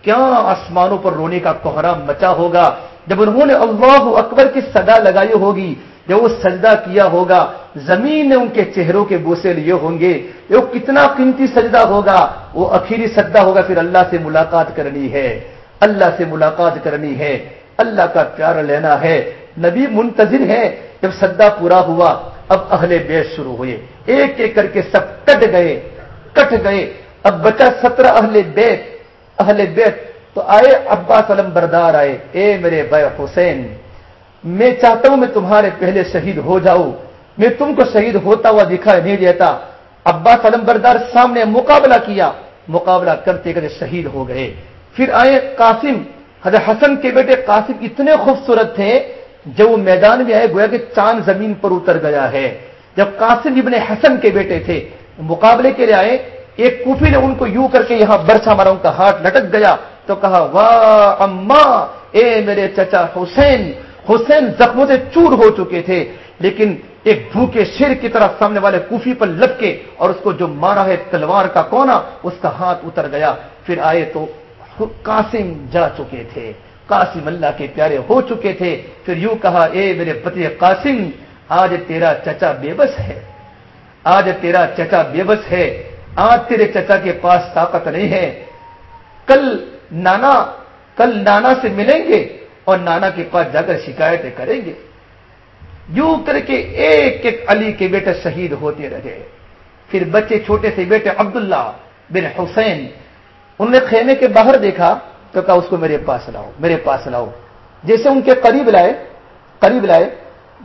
کیا آسمانوں پر رونے کا کوہرام مچا ہوگا؟ جب انہوں نے اللہ اکبر کی صدا لگائی ہوگی، جب وہ سجدہ کیا ہوگا، زمین نے ان کے چہروں کے بوسے لیے ہوں گے۔ وہ کتنا قیمتی سجدہ ہوگا؟ وہ اخیری سجدہ ہوگا، پھر اللہ سے ملاقات کرنی ہے۔ اللہ سے ملاقات کرنی ہے۔ اللہ کا پیار لینا ہے۔ نبی منتظر ہے جب سدا پورا ہوا، اب اہل بیت شروع ہوئے۔ ایک ایک کر کے سب کٹ گئے کٹ گئے۔ اب بچا سترہ اہل بیت اہل بیت تو آئے، عباس علم بردار آئے، اے میرے بے حسین، میں چاہتا ہوں میں تمہارے پہلے شہید ہو جاؤں۔ میں تم کو شہید ہوتا ہوا دکھائی نہیں دیتا۔ عباس علم بردار سامنے مقابلہ کیا، مقابلہ کرتے کرتے شہید ہو گئے۔ پھر آئے قاسم، حضرت حسن کے بیٹے قاسم اتنے خوبصورت تھے جب وہ میدان میں آئے، گویا کہ چاند زمین پر اتر گیا ہے۔ جب قاسم ابن حسن کے بیٹے تھے، مقابلے کے لیے آئے ایک کوفی نے ان کو یوں کر کے یہاں برسا مارا، ان کا ہاتھ لٹک گیا تو کہا واہ اما، اے میرے چچا حسین حسین زخموں سے چور ہو چکے تھے، لیکن ایک بھوکے شیر کی طرح سامنے والے کوفی پر لپکے اور اس کو جو مارا ہے تلوار کا کونا، اس کا ہاتھ اتر گیا۔ پھر آئے تو قاسم جا چکے تھے، قاسم اللہ کے پیارے ہو چکے تھے۔ پھر یوں کہا، اے میرے پتی قاسم، آج تیرا چچا بے بس ہے، آج تیرا چچا بے بس ہے آج تیرے چچا کے پاس طاقت نہیں ہے۔ کل نانا کل نانا سے ملیں گے اور نانا کے پاس جا کر شکایتیں کریں گے۔ یوں کر کے ایک ایک علی کے بیٹے شہید ہوتے رہے۔ پھر بچے چھوٹے سے بیٹے عبداللہ بن حسین، انہوں نے خیمے کے باہر دیکھا تو کہا، اس کو میرے پاس لاؤ، میرے پاس لاؤ۔ جیسے ان کے قریب لائے قریب لائے۔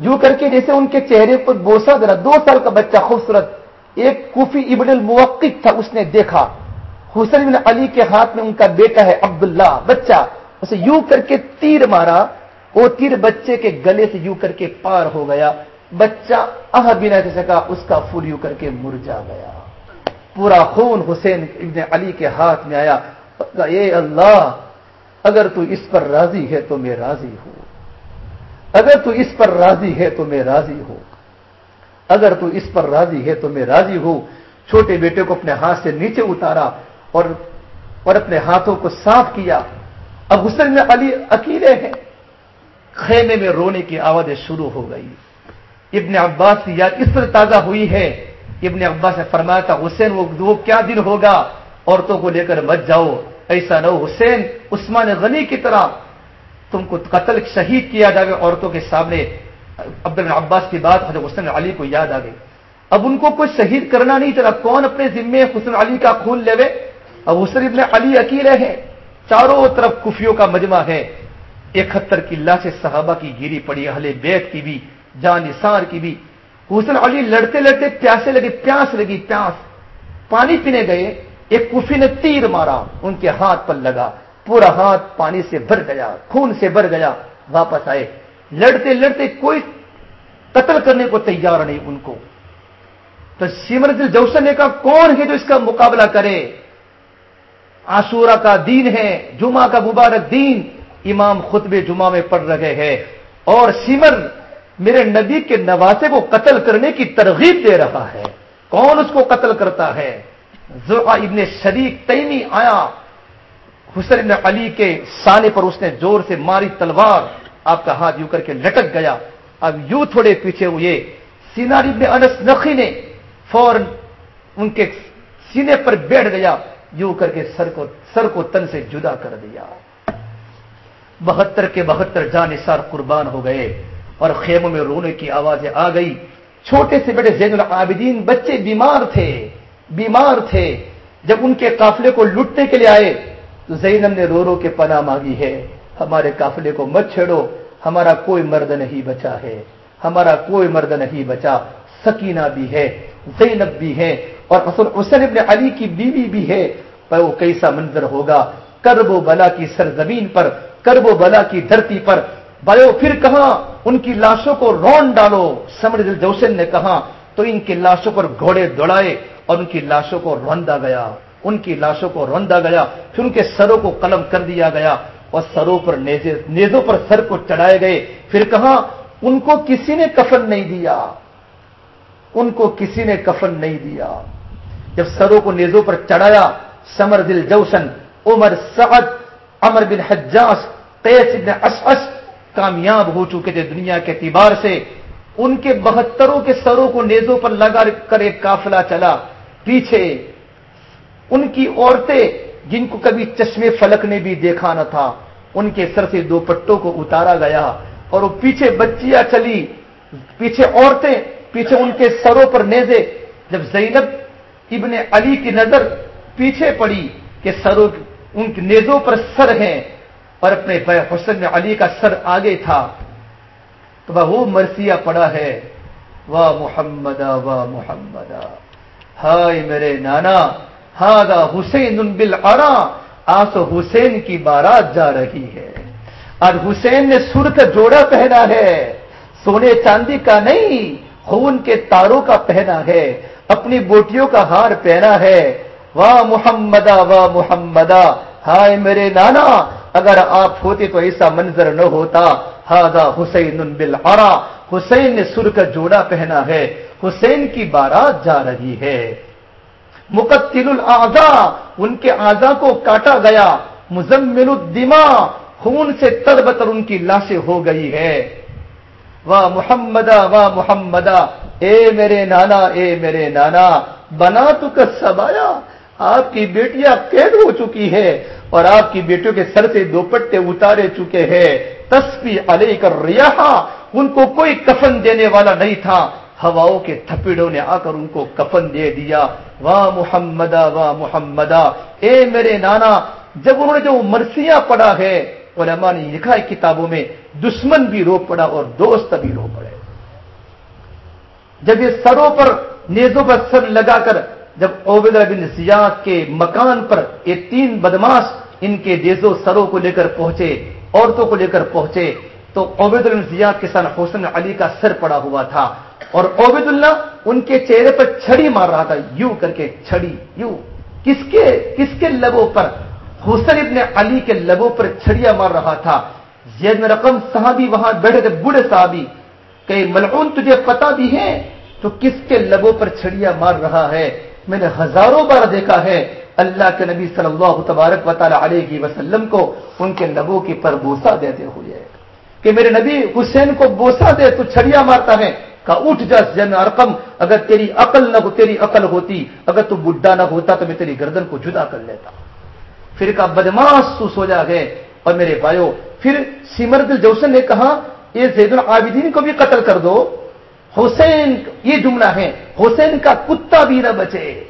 یوں کر کے جیسے ان کے چہرے پر بوسا، ذرا دو سال کا بچہ خوبصورت ایک کوفی ابن الموقف تھا، اس نے دیکھا۔ حسین بن علی کے ہاتھ میں ان کا بیٹا ہے عبداللہ، بچہ۔ اسے یوں کر کے تیر مارا، وہ تیر بچے کے گلے سے یوں کر کے پار ہو گیا۔ بچہ آہ بنا سکا، اس کا پھول یوں کر کے مرجا گیا۔ پورا خون حسین ابن علی کے ہاتھ میں آیا۔ اے اللہ، اگر تو اس پر راضی ہے تو میں راضی ہوں۔ اگر تو اس پر راضی ہے تو میں راضی ہوں۔ اگر تو اس پر راضی ہے تو میں راضی ہوں۔ چھوٹے بیٹے کو اپنے ہاتھ سے نیچے اتارا اور اور اپنے ہاتھوں کو صاف کیا۔ اب حسین میں علی اکیلے ہیں۔ خیمے میں رونے کی آوازیں شروع ہو گئی۔ ابن عباس کی یاد اس طرح تازہ ہوئی ہے۔ ابن عباس نے فرمایا تھا، حسین، وہ کیا دن ہوگا؟ عورتوں کو لے کر مت جاؤ۔ ایسا نہ ہو۔ حسین، عثمان غنی کی طرح تم کو قتل شہید کیا جائے عورتوں کے سامنے۔ عبد العباس کی بات حضرت حسن علی کو یاد آ گئی۔ اب ان کو کوئی شہید کرنا نہیں چلا، کون اپنے ذمے حسن علی کا خون لے اب حسن ابن علی اکیلے ہیں، چاروں طرف کفیوں کا مجمع ہے۔ اکہتر کی لاش صحابہ کی گیری پڑی، اہل بیت کی بھی، جان نثار کی بھی۔ حسن علی لڑتے لڑتے پیاسے لگے، پیاس لگی، پیاس۔ پانی پینے گئے، ایک کفی نے تیر مارا، ان کے ہاتھ پر لگا۔ پورا ہاتھ پانی سے بھر گیا، خون سے بھر گیا، واپس آئے۔ لڑتے لڑتے کوئی قتل کرنے کو تیار نہیں ان کو۔ تو سمرت جوسن نے کہا، کون ہے جو اس کا مقابلہ کرے؟ آسورا کا دین ہے، جمعہ کا مبارک دین۔ امام خطب جمعہ میں پڑھ رہے ہیں۔ اور سمر میرے نبی کے نواسے کو قتل کرنے کی ترغیب دے رہا ہے۔ کون اس کو قتل کرتا ہے؟ ابن شریک تیمی آیا۔ حسن علی کے سانے پر اس نے زور سے ماری تلوار۔ آپ کا ہاتھ یوں کر کے لٹک گیا۔ اب یوں تھوڑے پیچھے ہوئے۔ سیناری ابن انس نقی نے فوراً ان کے سینے پر بیٹھ گیا۔ یوں کر کے سر کو سر کو تن سے جدا کر دیا۔ بہتر کے بہتر جان سار قربان ہو گئے اور خیموں میں رونے کی آوازیں آ گئی۔ چھوٹے سے بڑے زین العابدین بچے بیمار تھے۔ بیمار تھے۔ جب ان کے قافلے کو لوٹنے کے لیے آئے تو زینب نے رو رو کے پناہ مانگی ہے۔ ہمارے قافلے کو مت چھیڑو، ہمارا کوئی مرد نہیں بچا ہے۔ ہمارا کوئی مرد نہیں بچا۔ سکینہ بھی ہے، زینب بھی ہے، اور حسن حسن ابن علی کی بیوی بھی ہے۔ پر وہ کیسا منظر ہوگا؟ کرب و بلا کی سرزمین پر، کرب و بلا کی دھرتی پر۔ بھائی پھر کہاں؟ ان کی لاشوں کو رون ڈالو۔ سمر دل جوسن نے کہا، تو ان کی لاشوں پر گھوڑے دوڑائے اور ان کی لاشوں کو روندا گیا۔ ان کی لاشوں کو روندا گیا۔ پھر ان کے سروں کو قلم کر دیا گیا۔ اور سروں پر نیزے، نیزوں پر سر کو چڑھائے گئے۔ پھر کہا، ان کو کسی نے کفن نہیں دیا۔ ان کو کسی نے کفن نہیں دیا۔ جب سروں کو نیزوں پر چڑھایا سمر دل جوسن عمر سعد امر بن حجاس قیس بن اشعش کامیاب ہو چکے تھے دنیا کے اعتبار سے۔ ان کے بہتروں کے سروں کو نیزوں پر لگا کر ایک کافلا چلا۔ پیچھے ان کی عورتیں جن کو کبھی چشمے فلک نے بھی دیکھا نہ تھا، ان کے سر سے دو پٹوں کو اتارا گیا اور وہ پیچھے بچیاں چلی۔ پیچھے عورتیں، پیچھے ان کے سروں پر نیزے۔ جب زینب ابن علی کی نظر پیچھے پڑی کہ سروں، ان کی نیزوں پر سر ہیں اور اپنے حسن علی کا سر آگے تھا، تو وہ مرثیہ پڑا ہے۔ واہ محمد واہ محمد۔ ہائے میرے نانا ہاں حسین بل آس حسین کی بارات جا رہی ہے۔ اور حسین نے سرخ جوڑا پہنا ہے۔ سونے چاندی کا نہیں، خون کے تاروں کا پہنا ہے۔ اپنی بوٹیوں کا ہار پہنا ہے۔ واہ محمدہ واہ محمدہ، ہائے میرے نانا، اگر آپ ہوتے تو ایسا منظر نہ ہوتا۔ ہاضا حسین بل حسین نے سر کا جوڑا پہنا ہے۔ حسین کی بارات جا رہی ہے۔ مقتل العضا ان کے آزا کو کاٹا گیا۔ مزمل الدما خون سے تر بتر ان کی لاشیں ہو گئی ہے واہ محمدہ واہ محمدہ اے میرے نانا، اے میرے نانا، بنا تو کا سبایا۔ آپ کی بیٹیاں قید ہو چکی ہے اور آپ کی بیٹیوں کے سر سے دوپٹے اتارے چکے ہیں۔ تسبی علی کر ریا ان کو کوئی کفن دینے والا نہیں تھا۔ ہواؤں کے تھپیڑوں نے آ کر ان کو کفن دے دیا۔ واہ محمد واہ محمد اے میرے نانا، جب انہوں نے جو مرثیاں پڑا ہے، علماء نے لکھا ہے کتابوں میں، دشمن بھی رو پڑا اور دوست بھی رو پڑے۔ جب یہ سروں پر نیزوں پر سر لگا کر، جب عبید بن زیاد کے مکان پر یہ تین بدماش ان کے دیزو سروں کو لے کر پہنچے، عورتوں کو لے کر پہنچے، تو عبید بن زیاد کے ساتھ حسن علی کا سر پڑا ہوا تھا۔ اور عبید اللہ ان کے چہرے پر چھڑی مار رہا تھا، یوں کر کے چھڑی، یوں۔ کس کے کس کے لبوں پر؟ حسن ابن علی کے لبوں پر چھڑیا مار رہا تھا۔ زید رقم صحابی وہاں بیٹھے تھے، بوڑھے صحابی۔ کہ ملعون، تجھے پتا بھی ہے؟ تو کس کے لبوں پر چھڑیا مار رہا ہے؟ میں نے ہزاروں بار دیکھا ہے۔ اللہ کے نبی صلی اللہ تبارک و تعالی علیہ وسلم کو ان کے لبوں کی پر بوسا دیتے ہوئے۔ کہ میرے نبی حسین کو بوسا دے تو چھڑیا مارتا ہے۔ کہ اٹھ جا جن ارقم، اگر تیری عقل نہ ہو، تیری عقل ہوتی، اگر تو بڈھا نہ ہوتا تو میں تیری گردن کو جدا کر لیتا۔ پھر کا بدماش سو سو جا گئے اور میرے بھائیو، پھر سمرد جوسن نے کہا یہ زید العابدین کو بھی قتل کر دو۔ حسین، یہ جملہ ہے، حسین کا کتا بھی نہ بچے۔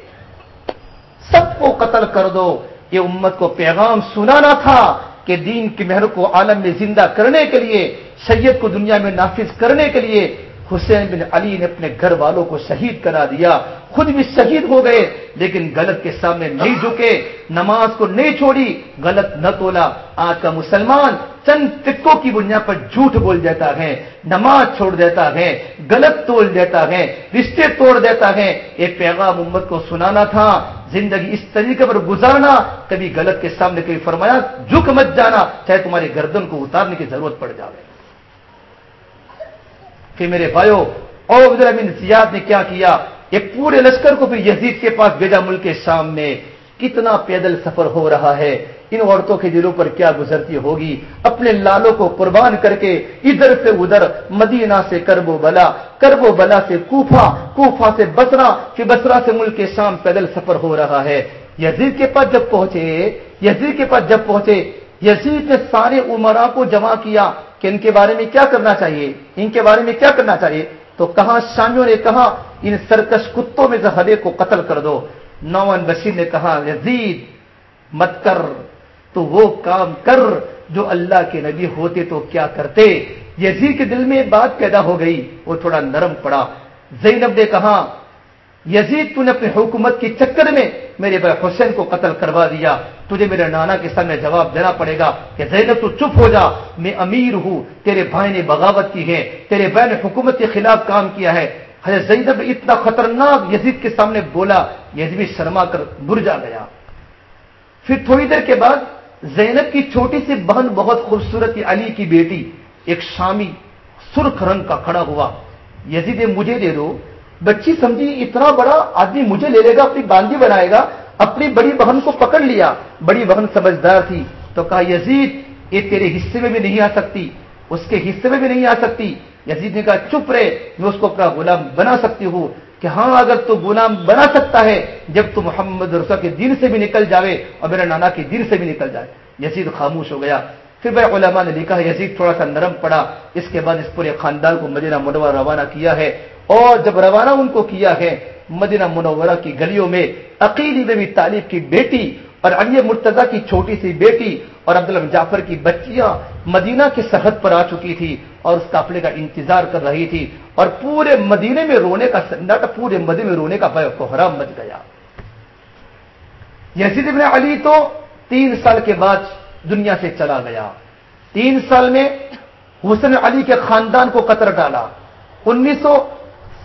سب کو قتل کر دو۔ یہ امت کو پیغام سنانا تھا کہ دین کی مہر کو عالم میں زندہ کرنے کے لیے، سید کو دنیا میں نافذ کرنے کے لیے حسین بن علی نے اپنے گھر والوں کو شہید کرا دیا۔ خود بھی شہید ہو گئے، لیکن غلط کے سامنے نہیں جھکے۔ نماز کو نہیں چھوڑی، غلط نہ تولا۔ آج کا مسلمان چند ٹکوں کی بنیاد پر جھوٹ بول دیتا ہے، نماز چھوڑ دیتا ہے، غلط تول دیتا ہے، رشتے توڑ دیتا ہے۔ ایک پیغام امت کو سنانا تھا، زندگی اس طریقے پر گزارنا، کبھی غلط کے سامنے کبھی فرمایا، جھک مت جانا، چاہے تمہاری گردن کو اتارنے کی ضرورت پڑ جائے کہ میرے بھائیو، اور زیاد نے کیا کیا؟ یہ پورے لشکر کو بھی یزید کے پاس بھیجا ملک کے شام میں کتنا پیدل سفر ہو رہا ہے۔ ان عورتوں کے دلوں پر کیا گزرتی ہوگی؟ اپنے لالوں کو قربان کر کے ادھر سے ادھر، مدینہ سے کربو بلا کربو بلا سے کوفا کوفا سے بسرا پھر بسرا سے ملک کے شام پیدل سفر ہو رہا ہے۔ یزید کے پاس جب پہنچے، یزید کے پاس جب پہنچے، یزید نے سارے عمرا کو جمع کیا۔ کہ ان کے بارے میں کیا کرنا چاہیے، ان کے بارے میں کیا کرنا چاہیے، تو کہاں شامیوں نے کہا، ان سرکش کتوں میں سے کو قتل کر دو۔ نوان بشیر نے کہا، یزید، مت کر، تو وہ کام کر، جو اللہ کے نبی ہوتے تو کیا کرتے۔ یزید کے دل میں بات پیدا ہو گئی، وہ تھوڑا نرم پڑا۔ زینب نے کہا، یزید، تو نے اپنی حکومت کے چکر میں میرے بھائی حسین کو قتل کروا دیا۔ تجھے میرے نانا کے سامنے جواب دینا پڑے گا کہ زینب تو چپ ہو جا۔ میں امیر ہوں، تیرے بھائی نے بغاوت کی ہے، تیرے بھائی نے حکومت کے خلاف کام کیا ہے۔ حضرت زینب اتنا خطرناک یزید کے سامنے بولا، یزید شرما کر برجا گیا۔ پھر تھوڑی دیر کے بعد زینب کی چھوٹی سی بہن بہت خوبصورت علی کی بیٹی، ایک شامی سرخ رنگ کا کھڑا ہوا۔ یزید مجھے دے دو بچی سمجھی اتنا بڑا آدمی مجھے لے لے گا، اپنی باندھی بنائے گا، اپنی بڑی بہن کو پکڑ لیا۔ بڑی بہن سمجھدار تھی۔ تو کہا، یزید، یہ تیرے حصے میں بھی نہیں آ سکتی۔ اس کے حصے میں بھی نہیں آ سکتی۔ یزید نے کہا، چپ رہے، میں اس کو اپنا غلام بنا سکتی ہوں۔ کہ ہاں اگر تو غلام بنا سکتا ہے، جب تو محمد رسا کے دن سے بھی نکل جاوے اور میرا نانا کے دن سے بھی نکل جائے۔ یزید خاموش ہو گیا۔ پھر بھائی علماء نے لکھا ہے، یزید تھوڑا سا نرم پڑا۔ اس کے بعد اس پورے خاندان کو مدینہ منورہ روانہ کیا ہے۔ اور جب روانہ ان کو کیا ہے، مدینہ منورہ کی گلیوں میں عقیدی میں بھی کی بیٹی اور علی مرتضی کی چھوٹی سی بیٹی اور عبداللہ جعفر کی بچیاں مدینہ کی سرحد پر آ چکی تھی اور اس قافلے کا انتظار کر رہی تھی۔ اور پورے مدینے میں رونے کا سناٹا پورے مدینے میں رونے کا کوحرام مچ گیا۔ یزید ابن علی تو تین سال کے بعد دنیا سے چلا گیا۔ تین سال میں حسن علی کے خاندان کو قطر ڈالا۔ انیس سو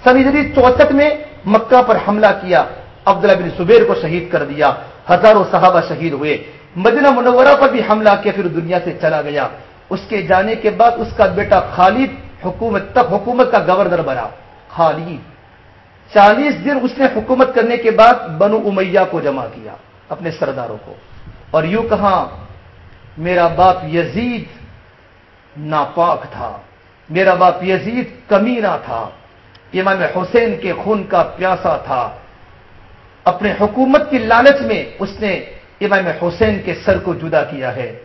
سنجری چونسٹھ میں مکہ پر حملہ کیا۔ عبداللہ بن سبیر کو شہید کر دیا۔ ہزاروں صحابہ شہید ہوئے۔ مدینہ منورہ پر بھی حملہ کیا، پھر دنیا سے چلا گیا۔ اس کے جانے کے بعد اس کا بیٹا خالد حکومت تک حکومت کا گورنر بنا۔ خالد۔ چالیس دن اس نے حکومت کرنے کے بعد بنو امیہ کو جمع کیا، اپنے سرداروں کو۔ اور یوں کہا میرا باپ یزید ناپاک تھا، میرا باپ یزید کمینہ تھا، امام حسین کے خون کا پیاسا تھا۔ اپنے حکومت کی لالچ میں اس نے امام حسین کے سر کو جدا کیا ہے۔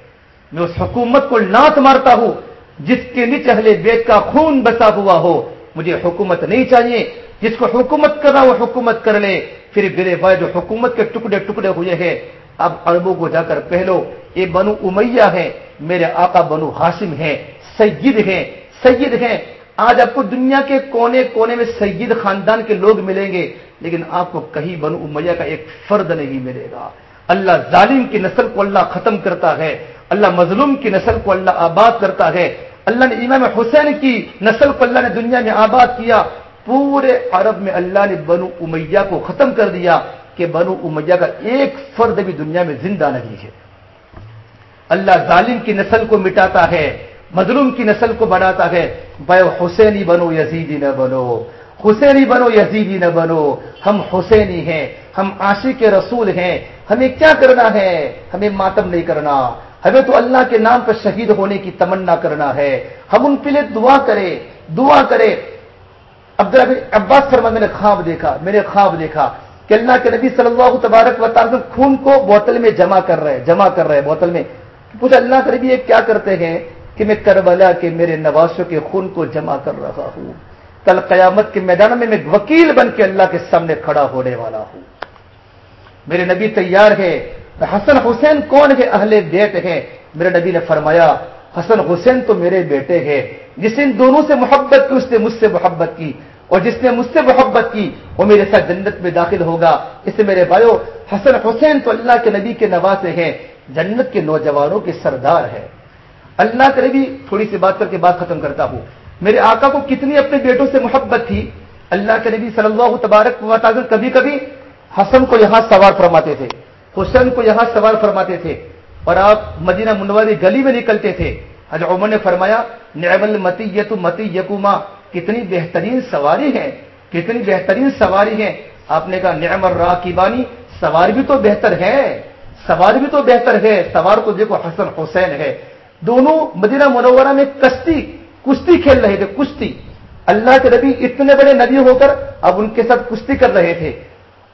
میں اس حکومت کو لات مارتا ہوں، جس کے نیچے اہل بیت کا خون بسا ہوا ہو۔ مجھے حکومت نہیں چاہیے، جس کو حکومت کرنا وہ حکومت کر لے۔ پھر میرے بھائی جو حکومت کے ٹکڑے ٹکڑے ہوئے ہیں۔ اب اربوں کو جا کر پہلو یہ بنو امیہ ہے میرے آقا بنو ہاشم ہیں، سید ہیں سید ہیں۔ آج آپ کو دنیا کے کونے کونے میں سید خاندان کے لوگ ملیں گے، لیکن آپ کو کہیں بنو امیہ کا ایک فرد نہیں ملے گا۔ اللہ ظالم کی نسل کو اللہ ختم کرتا ہے، اللہ مظلوم کی نسل کو اللہ آباد کرتا ہے۔ اللہ نے امام حسین کی نسل کو اللہ نے دنیا میں آباد کیا۔ پورے عرب میں اللہ نے بنو امیہ کو ختم کر دیا کہ بنو امیہ کا ایک فرد بھی دنیا میں زندہ نہیں ہے۔ اللہ ظالم کی نسل کو مٹاتا ہے، مظلوم کی نسل کو بناتا ہے۔ بھائی حسینی بنو، یزیدی نہ بنو۔ حسینی بنو، یزیدی نہ بنو۔ ہم حسینی ہیں، ہم عاشق کے رسول ہیں۔ ہمیں کیا کرنا ہے؟ ہمیں ماتم نہیں کرنا۔ ہمیں تو اللہ کے نام پر شہید ہونے کی تمنا کرنا ہے۔ ہم ان کے لیے دعا کرے دعا کرے عبداللہ عباس فرما، میں نے خواب دیکھا، میں نے خواب دیکھا کہ اللہ کے نبی صلی اللہ تبارک و تعالیٰ خون کو بوتل میں جمع کر رہے، جمع کر رہے، بوتل میں۔ پوچھا اللہ کے نبی یہ کیا کرتے ہیں کہ میں کربلا کے میرے نواسوں کے خون کو جمع کر رہا ہوں۔ کل قیامت کے میدان میں میں وکیل بن کے اللہ کے سامنے کھڑا ہونے والا ہوں۔ میرے نبی تیار ہے حسن حسین کون ہے؟ اہل بیت ہے میرے نبی نے فرمایا، حسن حسین تو میرے بیٹے ہیں۔ جس ان دونوں سے محبت کی، اس نے مجھ سے محبت کی۔ اور جس نے مجھ سے محبت کی، وہ میرے ساتھ جنت میں داخل ہوگا۔ اس سے میرے بھائیو، حسن حسین تو اللہ کے نبی کے نوازے ہیں۔ جنت کے نوجوانوں کے سردار ہے۔ اللہ کے نبی تھوڑی سی بات کر کے بات ختم کرتا ہوں۔ میرے آقا کو کتنی اپنے بیٹوں سے محبت تھی۔ اللہ کے نبی صلی اللہ تبارک کبھی کبھی حسن کو یہاں سوار فرماتے تھے۔ حسن کو یہاں سوار فرماتے تھے۔ اور آپ مدینہ منوری گلی میں نکلتے تھے۔ حضرت عمر نے فرمایا نعم المتی یت متی یقما کتنی بہترین سواری ہے کتنی بہترین سواری ہے آپ نے کہا، نعم الرا کی بانی سواری بھی تو بہتر ہے سواری بھی تو بہتر ہے سوار کو دیکھو، حسن، حسین ہے۔ دونوں مدینہ منورہ میں کشتی کشتی کھیل رہے تھے، کشتی۔ اللہ کے نبی اتنے بڑے نبی ہو کر اب ان کے ساتھ کشتی کر رہے تھے۔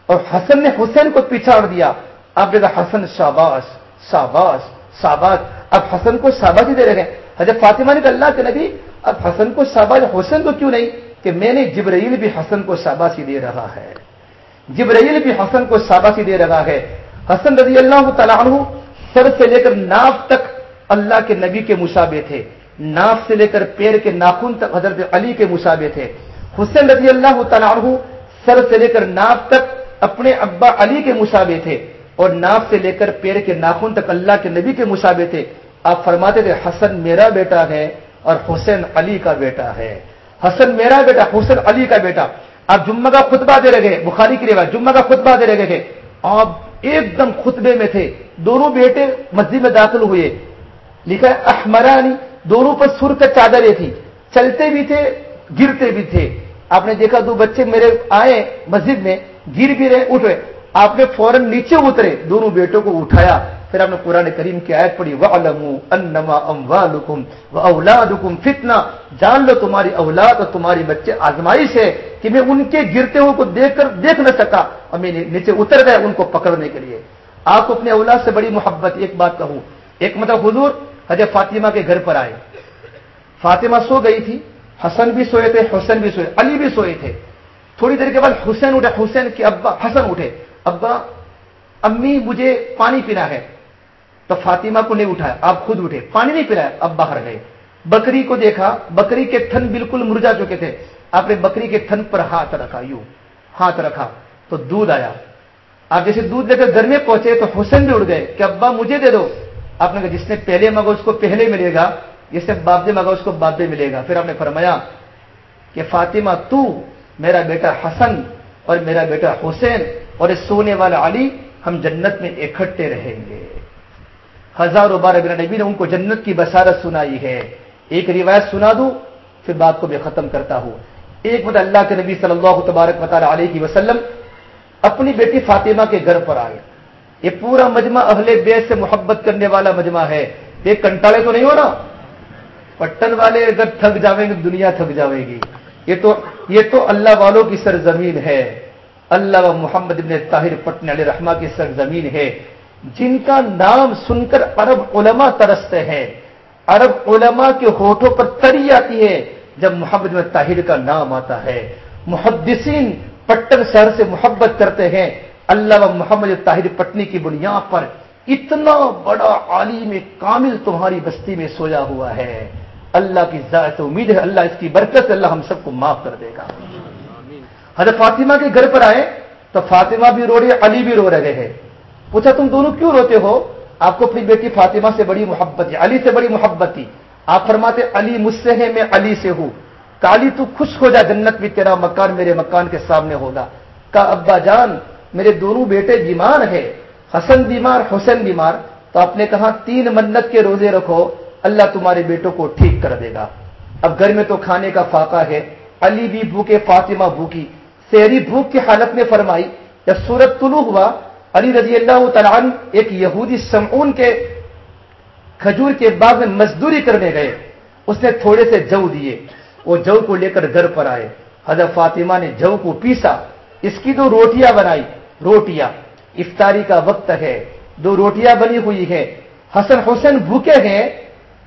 اور حسن نے حسین کو پچھاڑ دیا۔ اب دیکھا حسن شاباش شاباش شاباش۔ اب حسن کو شاباشی دے رہے ہیں۔ حضرت فاطمہ نے کہا، اللہ کے نبی، اب حسن کو شاباش حسن کو کیوں نہیں؟ کہ میں نے جبرائیل بھی حسن کو شاباشی دے رہا ہے۔ جبرائیل بھی حسن کو شاباشی دے رہا ہے۔ حسن رضی اللہ تعالیٰ عنہ سر سے لے کر ناف تک اللہ کے نبی کے مشابے تھے۔ ناف سے لے کر پیر کے ناخن تک حضرت علی کے مشابے تھے۔ حسین رضی اللہ تعالیٰ عنہ سر سے لے کر ناف تک اپنے ابا علی کے مشابے تھے اور ناف سے لے کر پیر کے ناخن تک اللہ کے نبی کے مشابے تھے۔ آپ فرماتے تھے، حسن میرا بیٹا ہے اور حسین علی کا بیٹا ہے۔ حسن میرا بیٹا حسین علی کا بیٹا۔ آپ جمعہ کا خطبہ دے رہے گئے بخاری کی روایت، جمعہ کا خطبہ دے رہے گئے آپ ایک دم خطبے میں تھے۔ دونوں بیٹے مسجد میں داخل ہوئے۔ لکھا ہے، احمرانی۔ دونوں پر سر کا چادریں تھی۔ چلتے بھی تھے، گرتے بھی تھے۔ آپ نے دیکھا، دو بچے میرے آئے مسجد میں، گر بھی رہے اٹھے آپ نے فوراً نیچے اترے، دونوں بیٹوں کو اٹھایا۔ پھر آپ نے قرآن کریم کی آیت پڑھی انما اموالکم اولادکم فتنہ جان لو تمہاری اولاد اور تمہاری بچے آزمائش ہے کہ میں ان کے گرتے ہوئے کو دیکھ کر دیکھ نہ سکا اور میں نیچے اتر گئے ان کو پکڑنے کے لیے۔ آپ کو اپنے اولاد سے بڑی محبت، ایک بات کہوں۔ ایک مطلب حضور حضرت فاطمہ کے گھر پر آئے۔ فاطمہ سو گئی تھی، حسن بھی سوئے تھے، حسن بھی سوئے، علی بھی سوئے تھے۔ تھوڑی دیر کے بعد حسین اٹھے حسین کے ابا، حسن اٹھے۔ ابا، امی مجھے پانی پینا ہے۔ تو فاطمہ کو نہیں اٹھایا آپ خود اٹھے، پانی نہیں پلایا، اب باہر گئے۔ بکری کو دیکھا، بکری کے تھن بالکل مرجا چکے تھے۔ آپ نے بکری کے تھن پر ہاتھ رکھا، یوں ہاتھ رکھا، تو دودھ آیا۔ آپ جیسے دودھ لے کر گھر میں پہنچے تو حسین بھی اڑ گئے کہ ابا مجھے دے دو۔ آپ نے کہا، جس نے پہلے مانگا اس کو پہلے ملے گا، جس نے باپ دے مانگا اس کو باپ دے ملے گا۔ پھر آپ نے فرمایا کہ فاطمہ، تو میرا بیٹا حسن اور میرا بیٹا حسین اور اس سونے والا علی ہم جنت میں اکٹھے رہیں گے۔ ہزاروں بار ابن نبی نے ان کو جنت کی بسارت سنائی ہے۔ ایک روایت سنا دوں، پھر بات کو میں ختم کرتا ہوں۔ ایک مطلب اللہ کے نبی صلی اللہ تبارک مطالعہ علیہ وسلم اپنی بیٹی فاطمہ کے گھر پر آئے۔ یہ پورا مجمع اہل بیت سے محبت کرنے والا مجمع ہے۔ ایک کنٹالے تو نہیں ہو نا؟ پٹن والے اگر تھک جاویں گے، دنیا تھک جاوے گی۔ یہ تو یہ تو اللہ والوں کی سرزمین ہے۔ اللہ و محمد ابن طاہر پٹن علیہ رحمہ کی سرزمین ہے۔ جن کا نام سن کر عرب علماء ترستے ہیں۔ عرب علماء کے ہوٹوں پر تری آتی ہے جب محمد میں طاہر کا نام آتا ہے۔ محدثین پٹن شہر سے محبت کرتے ہیں۔ اللہ و محمد طاہر پٹنی کی بنیاد پر اتنا بڑا عالم کامل تمہاری بستی میں سویا ہوا ہے۔ اللہ کی ذات امید ہے، اللہ اس کی برکت اللہ ہم سب کو معاف کر دے گا۔ حضرت فاطمہ کے گھر پر آئے تو فاطمہ بھی رو رہی علی بھی رو رہے ہیں۔ پوچھا تم دونوں کیوں روتے ہو؟ آپ کو اپنی بیٹی فاطمہ سے بڑی محبت ہے علی سے بڑی محبت تھی۔ آپ فرماتے، علی مجھ سے ہے، میں علی سے ہوں۔ کالی، تو خوش ہو جا، جنت بھی تیرا مکان میرے مکان کے سامنے ہوگا۔ کا ابا جان، میرے دونوں بیٹے بیمار ہیں۔ حسن بیمار، حسین بیمار۔ تو آپ نے کہا، تین منت کے روزے رکھو، اللہ تمہارے بیٹوں کو ٹھیک کر دے گا۔ اب گھر میں تو کھانے کا فاقہ ہے۔ علی بھی بھوکے، فاطمہ بھوکی۔ سہری بھوک کی حالت میں فرمائی، جب سورت طلوع ہوا علی رضی اللہ تعالیٰ ایک یہودی سمعون کے کھجور کے باغ میں مزدوری کرنے گئے۔ اس نے تھوڑے سے جو دیے۔ وہ جو کو لے کر گھر پر آئے۔ حضرت فاطمہ نے جو کو پیسا۔ اس کی دو روٹیاں بنائی۔ روٹیاں۔ افطاری کا وقت ہے۔ دو روٹیاں بنی ہوئی ہے حسن حسین بھوکے ہیں۔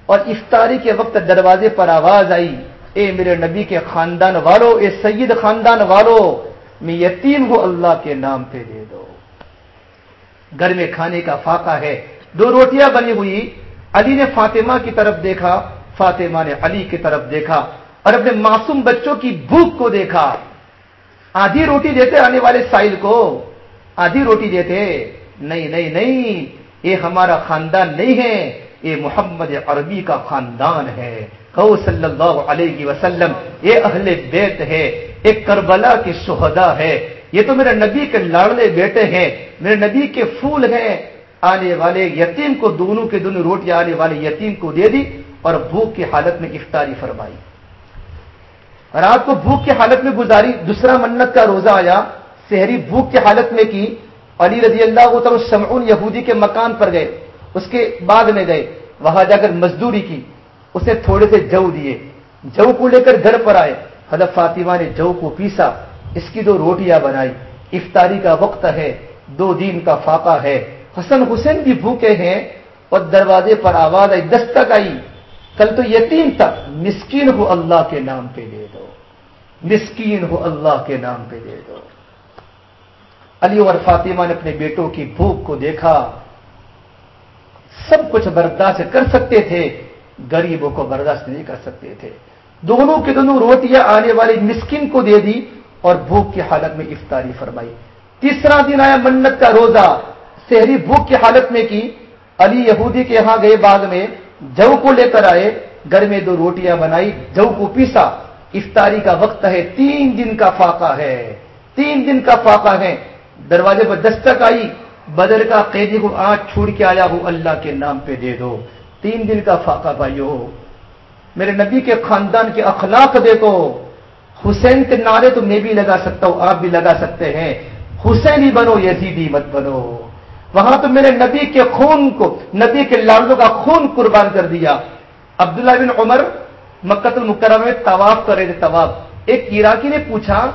اور افطاری کے وقت دروازے پر آواز آئی۔ اے میرے نبی کے خاندان والو، اے سید خاندان والو، میں یتیم ہوں اللہ کے نام پہ دے گھر میں کھانے کا فاقہ ہے۔ دو روٹیاں بنی ہوئی۔ علی نے فاطمہ کی طرف دیکھا۔ فاطمہ نے علی کی طرف دیکھا۔ اور اپنے معصوم بچوں کی بھوک کو دیکھا۔ آدھی روٹی دیتے آنے والے سائل کو۔ آدھی روٹی دیتے۔ نہیں نہیں نہیں۔ یہ ہمارا خاندان نہیں ہے۔ یہ محمد عربی کا خاندان ہے۔ کہ صلی اللہ علیہ وسلم، یہ اہل بیت ہے۔ ایک کربلا کے شہدا ہے۔ یہ تو میرے نبی کے لاڑلے بیٹے ہیں، میرے نبی کے پھول ہیں۔ آنے والے یتیم کو دونوں کے دونوں روٹی آنے والے یتیم کو دے دی اور بھوک کی حالت میں افطاری فرمائی۔ رات کو بھوک کی حالت میں گزاری، دوسرا منت کا روزہ آیا شہری بھوک کی حالت میں کی۔ علی رضی اللہ تعالی شمعون یہودی کے مکان پر گئے، اس کے بعد میں گئے، وہاں جا کر مزدوری کی، اسے تھوڑے سے جو دیے۔ جو کو لے کر گھر پر آئے، حضرت فاطمہ نے جو کو پیسا اس کی دو روٹیاں بنائی۔ افطاری کا وقت ہے، دو دین کا فاقہ ہے۔ حسن حسین بھی بھوکے ہیں اور دروازے پر آواز آئی، دستک آئی۔ کل تو یتیم تھا مسکین ہو اللہ کے نام پہ دے دو۔ مسکین ہو اللہ کے نام پہ دے دو۔ علی اور فاطمہ نے اپنے بیٹوں کی بھوک کو دیکھا۔ سب کچھ برداشت کر سکتے تھے، غریبوں کو برداشت نہیں کر سکتے تھے۔ دونوں کے دونوں روٹیاں آنے والی مسکن کو دے دی۔ اور بھوک کی حالت میں افطاری فرمائی۔ تیسرا دن آیا منت کا روزہ۔ شہری بھوک کی حالت میں کی۔ علی یہودی کے یہاں گئے باغ میں جو کو لے کر آئے۔ گھر میں دو روٹیاں بنائی، جو کو پیسا۔ افطاری کا وقت ہے، تین دن کا فاقہ ہے۔ تین دن کا فاقہ ہے۔ دروازے پر دستک آئی۔ بدر کا قیدی کو آنکھ چھوڑ کے آیا ہوں اللہ کے نام پہ دے دو۔ تین دن کا فاقہ بھائیو، میرے نبی کے خاندان کے اخلاق دیکھو۔ حسین کے نعرے تو میں بھی لگا سکتا ہوں، آپ بھی لگا سکتے ہیں۔ حسین ہی بنو، یزیدی مت بنو۔ وہاں تو میرے نبی کے خون کو، نبی کے لالوں کا خون قربان کر دیا۔ عبداللہ بن عمر مکت المکرم میں طواف کر رہے تھے، طواف۔ ایک عراقی نے پوچھا،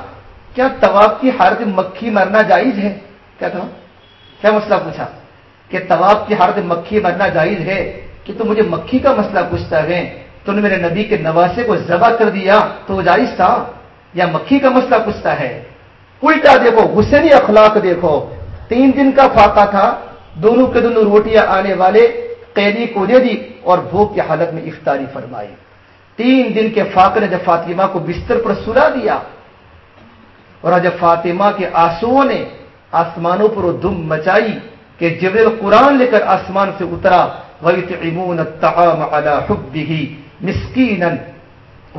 کیا طواف کی حالت مکھی مرنا جائز ہے؟ کیا کہا کیا مسئلہ پوچھا؟ کہ طواف کی حالت مکھی مرنا جائز ہے؟ کہ تو مجھے مکھی کا مسئلہ پوچھتا ہے؟ تو نے میرے نبی کے نواسے کو ذبح کر دیا تو وہ جائز تھا۔ یا مکھی کا مسئلہ پوچھتا ہے، الٹا دیکھو حسینی اخلاق دیکھو۔ تین دن کا فاقہ تھا، دونوں کے دونوں روٹیاں آنے والے قیدی کو دے دی اور بھوک کی حالت میں افطاری فرمائی۔ تین دن کے فاقے نے جب فاطمہ کو بستر پر سلا دیا اور جب فاطمہ کے آنسو نے آسمانوں پر وہ دم مچائی کہ جبریل قرآن لے کر آسمان سے اترا وَيُتْعِمُونَ الطَّعَامَ عَلَى حُبِّهِ مِسْكِينًا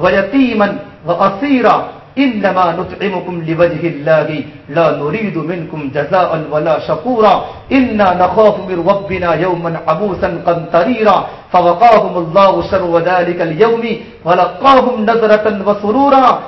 وَيَتِيمًا وَأَصِيرًا انما نطعمكم لوجه الله، لا نريد منكم جزاء ولا شكورا. انا نخاف من ربنا يوما عبوسا قمطريرا. فوقاهم الله شر ذلك اليوم، ولقاهم نظرة وسرورا.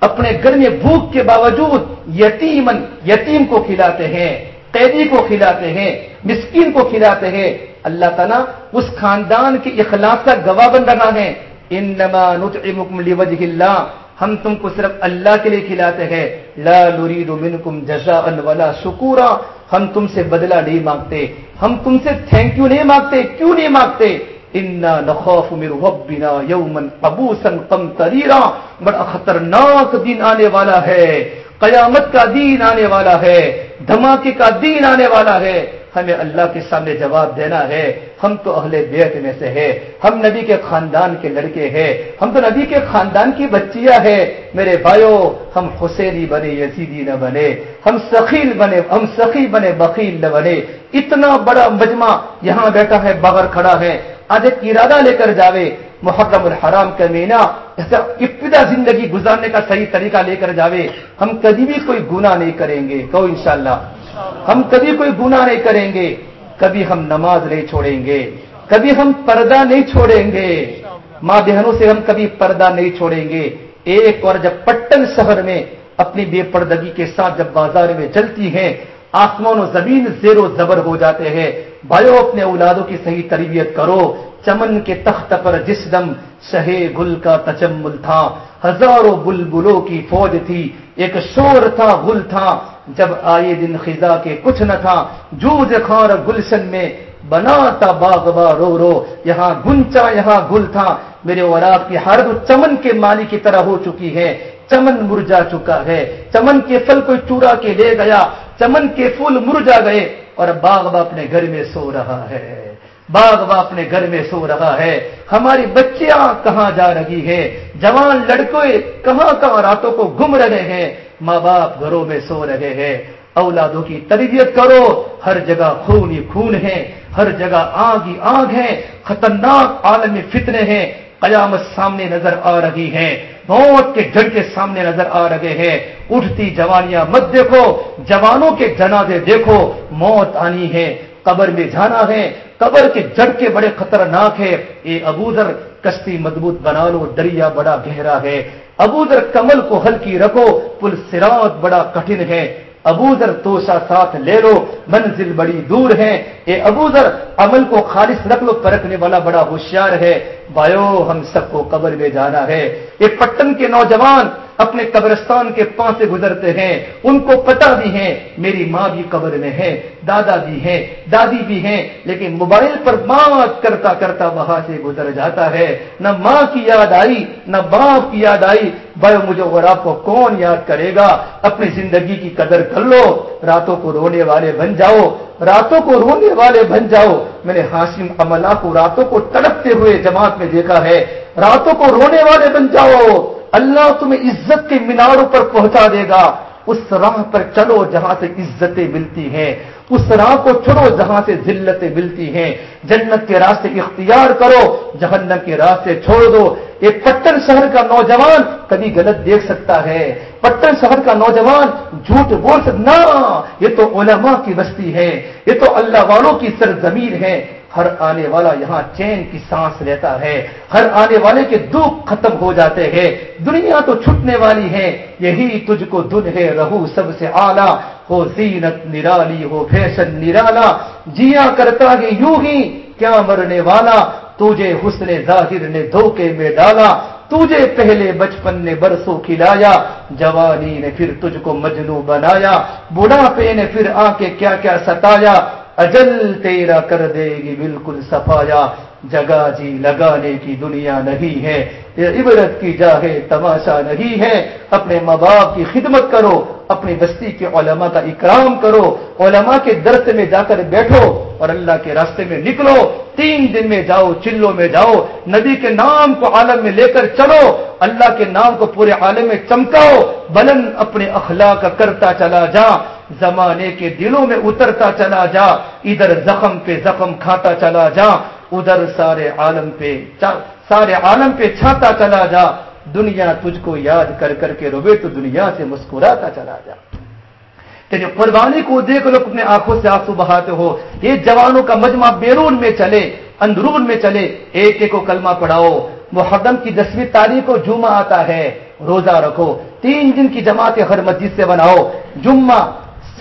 اپنے گھر میں بھوک کے باوجود یتیمن یتیم کو کھلاتے ہیں، قیدی کو کھلاتے ہیں، مسکین کو کھلاتے ہیں. اللہ تعالیٰ اس خاندان کے اخلاق کا گواہ بن رہا ہے. انما نطعمکم لوجه اللہ ہم تم کو صرف اللہ کے لیے کھلاتے ہیں۔ لا نريد منکم جزاء ولا شکورا۔ ہم تم سے بدلہ نہیں مانگتے۔ ہم تم سے تھینک یو نہیں مانگتے۔ کیوں نہیں مانگتے؟ انا نخوف من ربنا یوما عبوسا قمطريرا۔ بڑا خطرناک دن آنے والا ہے۔ قیامت کا دین آنے والا ہے۔ دھماکے کا دین آنے والا ہے۔ ہمیں اللہ کے سامنے جواب دینا ہے، ہم تو اہل بیت میں سے ہے ہم نبی کے خاندان کے لڑکے ہیں۔ ہم تو نبی کے خاندان کی بچیاں ہیں۔ میرے بھائیو، ہم حسینی بنے، یزیدی نہ بنے۔ ہم سخیل بنے، ہم سخی بنے، بخیل نہ بنے۔ اتنا بڑا مجمع یہاں بیٹھا ہے بغیر کھڑا ہے۔ آج ایک ارادہ لے کر جاوے، محرم الحرام کا مینا ابتدا زندگی گزارنے کا صحیح طریقہ لے کر جاوے۔ ہم کبھی بھی کوئی گناہ نہیں کریں گے۔ کو انشاءاللہ۔ ہم کبھی کوئی گناہ نہیں کریں گے، کبھی ہم نماز نہیں چھوڑیں گے، کبھی ہم پردہ نہیں چھوڑیں گے۔ ماں بہنوں سے ہم کبھی پردہ نہیں چھوڑیں گے۔ ایک اور جب پٹن شہر میں اپنی بے پردگی کے ساتھ جب بازار میں چلتی ہیں، آسمان و زمین زیر و زبر ہو جاتے ہیں۔ بھائیو، اپنے اولادوں کی صحیح تربیت کرو۔ چمن کے تخت پر جس دم شہے گل کا تجمل تھا۔ ہزاروں بلبلوں کی فوج تھی۔ ایک شور تھا گل تھا۔ جب آئے دن خزا کے کچھ نہ تھا جوج خار گلشن میں بنا تھا باغ با رو رو۔ یہاں گنچا، یہاں گل تھا۔ میرے اور آپ کی ہر چمن کے مالی کی طرح ہو چکی ہے۔ چمن مرجا چکا ہے۔ چمن کے پھل کوئی چورا کے لے گیا۔ چمن کے پھول مرجا گئے۔ اور باغ با اپنے گھر میں سو رہا ہے۔ باغ با اپنے گھر میں سو رہا ہے۔ ہماری بچیاں کہاں جا رہی ہے؟ جوان لڑکے کہاں کہاں راتوں کو گم رہے ہیں؟ ماں باپ گھروں میں سو رہے ہیں۔ اولادوں کی تربیت کرو۔ ہر جگہ خون ہی خون ہے ہر جگہ آگ ہی آگ ہے خطرناک عالم فتنے ہیں۔ قیامت سامنے نظر آ رہی ہے موت کے جڑ کے سامنے نظر آ رہے ہیں۔ اٹھتی جوانیاں مت دیکھو۔ جوانوں کے جنازے دیکھو۔ موت آنی ہے۔ قبر میں جانا ہے۔ قبر کے جڑ کے بڑے خطرناک ہے اے ابوذر کشتی مضبوط بنا لو۔ دریا بڑا گہرا ہے۔ ابوذر کمل کو ہلکی رکھو، پل سرات بڑا کٹھن ہے۔ ابوذر توشا ساتھ لے لو، منزل بڑی دور ہے۔ اے ابوذر عمل کو خالص رکھ لو، پرکھنے والا بڑا ہوشیار ہے۔ بایو ہم سب کو قبر میں جانا ہے۔ یہ پٹن کے نوجوان اپنے قبرستان کے پاس سے گزرتے ہیں۔ ان کو پتہ بھی ہے، میری ماں بھی قبر میں ہے، دادا بھی ہے، دادی بھی ہیں، لیکن موبائل پر بات کرتا کرتا وہاں سے گزر جاتا ہے۔ نہ ماں کی یاد آئی، نہ باپ کی یاد آئی۔ بھائی مجھے اور آپ کو کون یاد کرے گا؟ اپنی زندگی کی قدر کر لو۔ راتوں کو رونے والے بن جاؤ۔ راتوں کو رونے والے بن جاؤ۔ میں نے ہاشم عملہ کو راتوں کو تڑپتے ہوئے جماعت میں دیکھا ہے، راتوں کو رونے والے بن جاؤ، اللہ تمہیں عزت کے میناروں پر پہنچا دے گا۔ اس راہ پر چلو جہاں سے عزتیں ملتی ہیں، اس راہ کو چھوڑو جہاں سے ذلتیں ملتی ہیں۔ جنت کے راستے اختیار کرو، جہنم کے راستے چھوڑ دو۔ ایک پٹن شہر کا نوجوان کبھی غلط دیکھ سکتا ہے۔ پٹن شہر کا نوجوان جھوٹ بول سکتا، یہ تو علماء کی بستی ہے، یہ تو اللہ والوں کی سرزمین ہے۔ ہر آنے والا یہاں چین کی سانس لیتا ہے۔ ہر آنے والے کے دکھ ختم ہو جاتے ہیں۔ دنیا تو چھٹنے والی ہے۔ یہی تجھ کو دن ہے۔ رہو سب سے آلہ ہو زینت نرالی، ہو فیشن نرالا۔ جیا کرتا ہے یوں ہی۔ کیا مرنے والا؟ تجھے حسن ظاہر نے دھوکے میں ڈالا۔ تجھے پہلے بچپن نے برسوں کھلایا۔ جوانی نے پھر تجھ کو مجنو بنایا۔ بڑھاپے نے پھر آ کے کیا کیا ستایا۔ اجل تیرا کر دے گی بالکل صفایا، جگہ جی لگانے کی دنیا نہیں ہے۔ عبرت کی جاہے تماشا نہیں ہے۔ اپنے ماں باپ کی خدمت کرو، اپنی بستی کے علماء کا اکرام کرو۔ علماء کے درد میں جا کر بیٹھو اور اللہ کے راستے میں نکلو۔ تین دن میں جاؤ، چلوں میں جاؤ۔ نبی کے نام کو عالم میں لے کر چلو۔ اللہ کے نام کو پورے عالم میں چمکاؤ۔ بلند اپنے اخلاق کرتا چلا جا۔ زمانے کے دلوں میں اترتا چلا جا، ادھر زخم پہ زخم کھاتا چلا جا، ادھر سارے عالم پہ سارے عالم پہ چھاتا چلا جا۔ دنیا تجھ کو یاد کر کر کے روبے تو دنیا سے مسکراتا چلا جا۔ تیری قربانی کو دیکھ لو، اپنے آنکھوں سے آنسو بہاتے ہو۔ یہ جوانوں کا مجمع بیرون میں چلے، اندرون میں چلے۔ ایک ایک کو کلمہ پڑھاؤ۔ محرم کی دسویں تاریخ کو جمعہ آتا ہے۔ روزہ رکھو۔ تین دن کی جماعت ہر مسجد سے بناؤ۔ جمعہ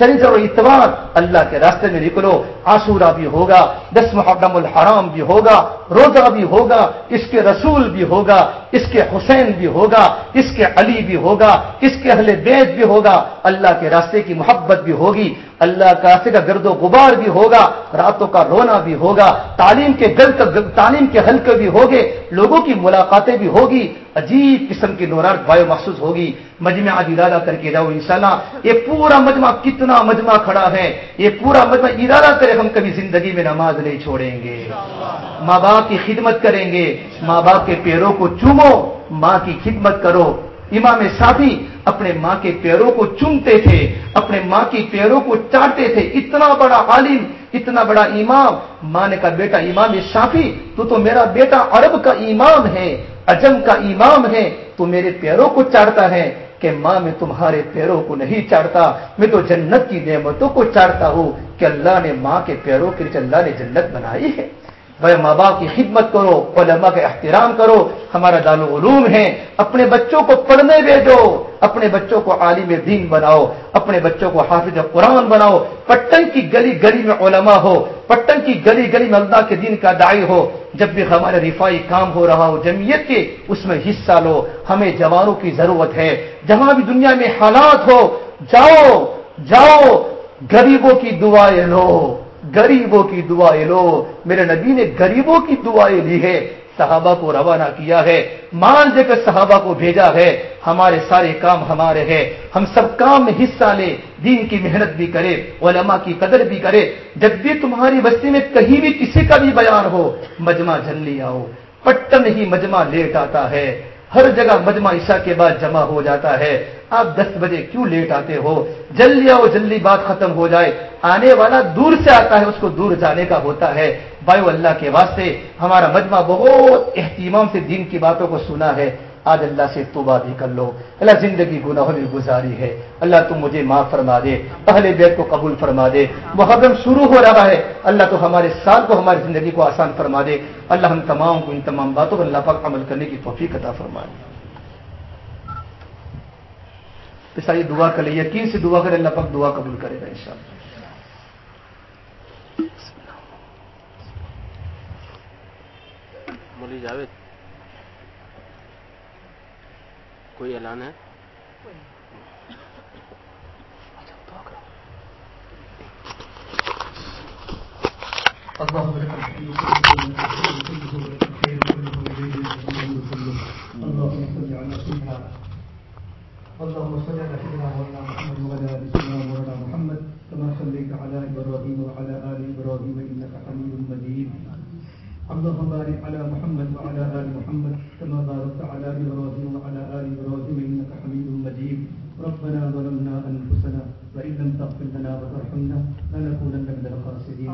و اتوار اللہ کے راستے میں نکلو آسورا بھی ہوگا دس محرم الحرام بھی ہوگا، روزہ بھی ہوگا، اس کے رسول بھی ہوگا، اس کے حسین بھی ہوگا، اس کے علی بھی ہوگا، اس کے اہل بیت بھی ہوگا، اللہ کے راستے کی محبت بھی ہوگی، اللہ کا کا گرد و غبار بھی ہوگا، راتوں کا رونا بھی ہوگا، تعلیم کے تعلیم کے حلقے بھی ہوگے، لوگوں کی ملاقاتیں بھی ہوگی عجیب قسم کی نورات بایو مخصوص ہوگی۔ مجمع آج ارادہ کر کے جاؤ انشاءاللہ۔ یہ پورا مجمع کتنا مجمع کھڑا ہے۔ یہ پورا مجمع ارادہ کرے ہم کبھی زندگی میں نماز نہیں چھوڑیں گے۔ ماں باپ کی خدمت کریں گے۔ ماں باپ کے پیروں کو چومو، ماں کی خدمت کرو۔ امام صافی اپنے ماں کے پیروں کو چومتے تھے، اپنے ماں کی پیروں کو چاٹتے تھے۔ اتنا بڑا عالم، اتنا بڑا امام۔ ماں نے کہا، بیٹا، امام شافی، تو تو میرا بیٹا عرب کا امام ہے اجم کا امام ہے۔ تو میرے پیروں کو چاڑتا ہے کہ ماں، میں تمہارے پیروں کو نہیں چاڑتا میں تو جنت کی نعمتوں کو چاڑتا ہوں کہ اللہ نے ماں کے پیروں کے لیے، اللہ نے جنت بنائی ہے۔ بھائی ماں باپ کی خدمت کرو علماء کا احترام کرو، ہمارا دال علوم ہے اپنے بچوں کو پڑھنے بھیجو، اپنے بچوں کو عالم دین بناؤ، اپنے بچوں کو حافظ قرآن بناؤ، پٹن کی گلی گلی میں علماء ہو، پٹن کی گلی گلی میں اللہ کے دین کا دائی ہو، جب بھی ہمارے رفائی کام ہو رہا ہو، جمعیت کے اس میں حصہ لو، ہمیں جوانوں کی ضرورت ہے، جہاں بھی دنیا میں حالات ہو، جاؤ جاؤ، غریبوں کی دعائیں لو۔ غریبوں کی دعائیں لو۔ میرے نبی نے غریبوں کی دعائیں لی ہے۔ صحابہ کو روانہ کیا ہے۔ مان دے کر صحابہ کو بھیجا ہے۔ ہمارے سارے کام ہمارے ہیں۔ ہم سب کام میں حصہ لے دین کی محنت بھی کرے علماء کی قدر بھی کرے جب بھی تمہاری بستی میں کہیں بھی کسی کا بھی بیان ہو، مجمع جلدی آؤ۔ پٹن ہی مجمع لیٹ آتا ہے۔ ہر جگہ مجمع عشاء کے بعد جمع ہو جاتا ہے۔ آپ دس بجے کیوں لیٹ آتے ہو؟ جلدی آؤ، جلدی بات ختم ہو جائے۔ آنے والا دور سے آتا ہے، اس کو دور جانے کا ہوتا ہے۔ بایو اللہ کے واسطے ہمارا مجمع بہت اہتمام سے دین کی باتوں کو سنا ہے۔ آج اللہ سے توبہ بھی کر لو۔ اللہ زندگی گناہ میں گزاری ہے۔ اللہ تم مجھے معاف فرما دے۔ پہلے بیت کو قبول فرما دے۔ محرم شروع ہو رہا ہے۔ اللہ تو ہمارے سال کو، ہماری زندگی کو آسان فرما دے۔ اللہ ہم تمام کو ان تمام باتوں پر اللہ پاک عمل کرنے کی توفیق عطا فرما دے۔ ساری دعا کر لے یقین سے دعا کرے اللہ پاک دعا قبول کرے گا ان شاء اللہ جاوید۔ کوئی اعلان ہے؟ اللهم صل على سيدنا محمد وعلى ال سيدنا محمد كما صليت على ابراهيم وعلى ال ابراهيم انك حميد مجيد اللهم بارك على محمد وعلى ال محمد كما باركت على ابراهيم وعلى ال ابراهيم تغفر لنا وترحمنا لنكونن من الخاسرين.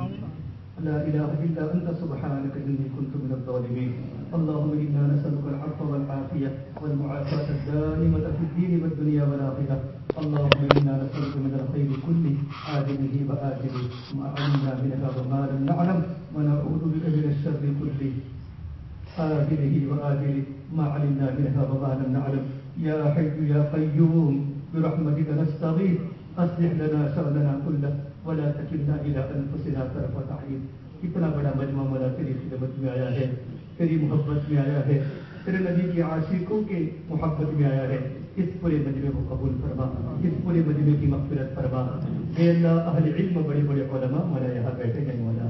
لا إله إلا أنت سبحانك إني كنت من الظالمين. اللهم إنا نسألك العفو والعافية والمعافاة الدائمة في الدين والدنيا والآخرة. اللهم إنا نسألك من الخير كله عاجله وآجله ما علمنا منها وما لم نعلم ونعوذ بك من الشر كله. آجله وآجله ما علمنا منها وما لم نعلم. يا حي يا قيوم برحمتك نستغيث. أصلح لنا شأننا كله، ولا تكلنا إلى أنفسنا طرفة عين. کتنا بڑا مجمع مولا تیری خدمت میں آیا ہے تیری محبت میں آیا ہے تیرے نبی کے عاشقوں کے محبت میں آیا ہے اس پورے مجمع کو قبول فرما اس پورے مجمع کی مغفرت فرما. اے اللہ، اہل علم بڑے بڑے علماء مولا یہاں بیٹھے ہیں مولا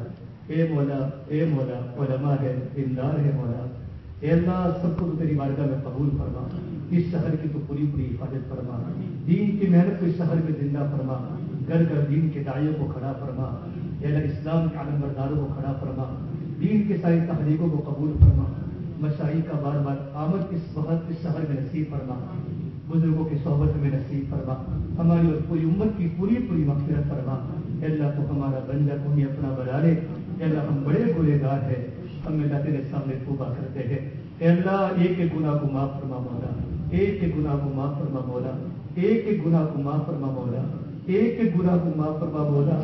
اے مولا اے مولا علماء ہے دیندار ہے مولا اے اللہ، سب کو تیری بارگاہ میں قبول فرما. اس شہر کی تو پوری پوری حفاظت فرما۔ دین کی محنت کو اس شہر میں زندہ فرما۔ گھر گھر دین کے دائیوں کو کھڑا فرما۔ اللہ اسلام کے عالم برداروں کو کھڑا فرما۔ دین کے ساری تحریکوں کو قبول فرما۔ مشاہی کا بار بار آمد اس وقت اس شہر میں نصیب فرما۔ بزرگوں کی صحبت میں نصیب فرما۔ ہماری اور پوری امت کی پوری پوری مغفرت فرما۔ اے اللہ تو ہمارا بنجا تو ہمیں اپنا بنا لے۔ اے اللہ ہم بڑے گلے گار ہیں۔ ہم اللہ تیرے سامنے توبہ کرتے ہیں۔ اے اللہ، ایک ایک گناہ کو معاف فرما مولا۔ ایک ایک گناہ کو معاف فرما مولا، ایک ایک گناہ کو معاف فرما مولا، ایک ایک گناہ کو معاف فرما مولا۔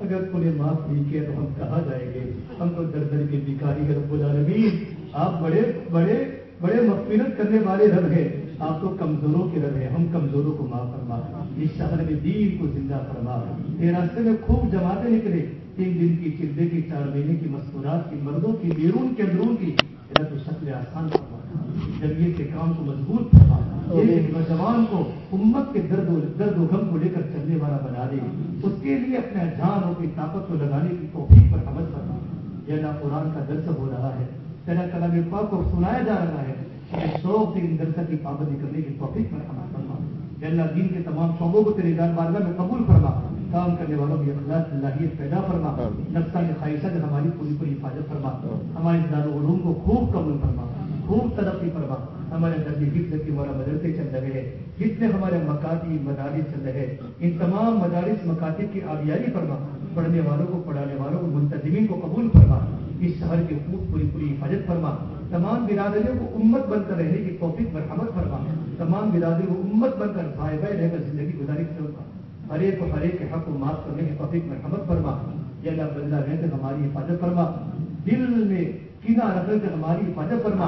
اگر تمہیں معاف نہیں کیا تو ہم کہاں جائیں گے؟ ہم تو در در کے بھکاری ہے رب العالمین۔ آپ بڑے بڑے بڑے مغفرت کرنے والے رب ہیں۔ آپ تو کمزوروں کے رب ہیں۔ ہم کمزوروں کو معاف فرما اس شہر میں دین کو زندہ فرما یہ راستے میں خوب جماعتیں نکلے تین دن کی چلے کی چار مہینے کی مستورات کی، مردوں کی بیرون کے اندرون کی۔ تو شکل آسان فرما جمعیت کے کام کو مضبوط ایک نوجوان کو امت کے درد و درد و غم کو لے کر چلنے والا بنا دے۔ اس کے لیے اپنے جان اور طاقت کو لگانے کی توفیق پر عمل کرنا نہ قرآن کا درس ہو رہا ہے۔ تیرا کلام پاک کو سنایا جا رہا ہے۔ شوق سے ان درس کی پابندی کرنے کی توفیق پر عمل کرنا اللہ دین کے تمام شعبوں کو تیرے گار بارگاہ میں قبول فرما۔ کام کرنے والوں کی اخلاق صلاحیت پیدا فرما۔ نقصان کی خواہشات ہماری پوری پوری حفاظت فرما۔ ہمارے دارالعلوم کو خوب قبول فرما۔ خوب ترقی فرما۔ ہمارے درجی حفظ کی ہمارا مدرسے چل رہے ہیں، جتنے ہمارے مکاتی مدارس چل رہے ہیں، ان تمام مدارس مکاتب کی آبیاری فرما۔ پڑھنے والوں کو، پڑھانے والوں کو، منتظمین کو قبول فرما۔ اس شہر کی خوب پوری پوری حفاظت فرما۔ تمام برادریوں کو امت بن کر رہنے کی توفیق مرحمت فرما۔ تمام برادریوں کو امت بن کر بھائی بھائی رہ کر زندگی گزاری کروں ہر ایک کو ہر ایک کے حق کو معاف کرنے کی توفیق مرحمت فرما۔ یا اللہ بدلا رہتے ہماری حفاظت فرما۔ دل میں کینا رکھ کر ہماری حفاظت فرما۔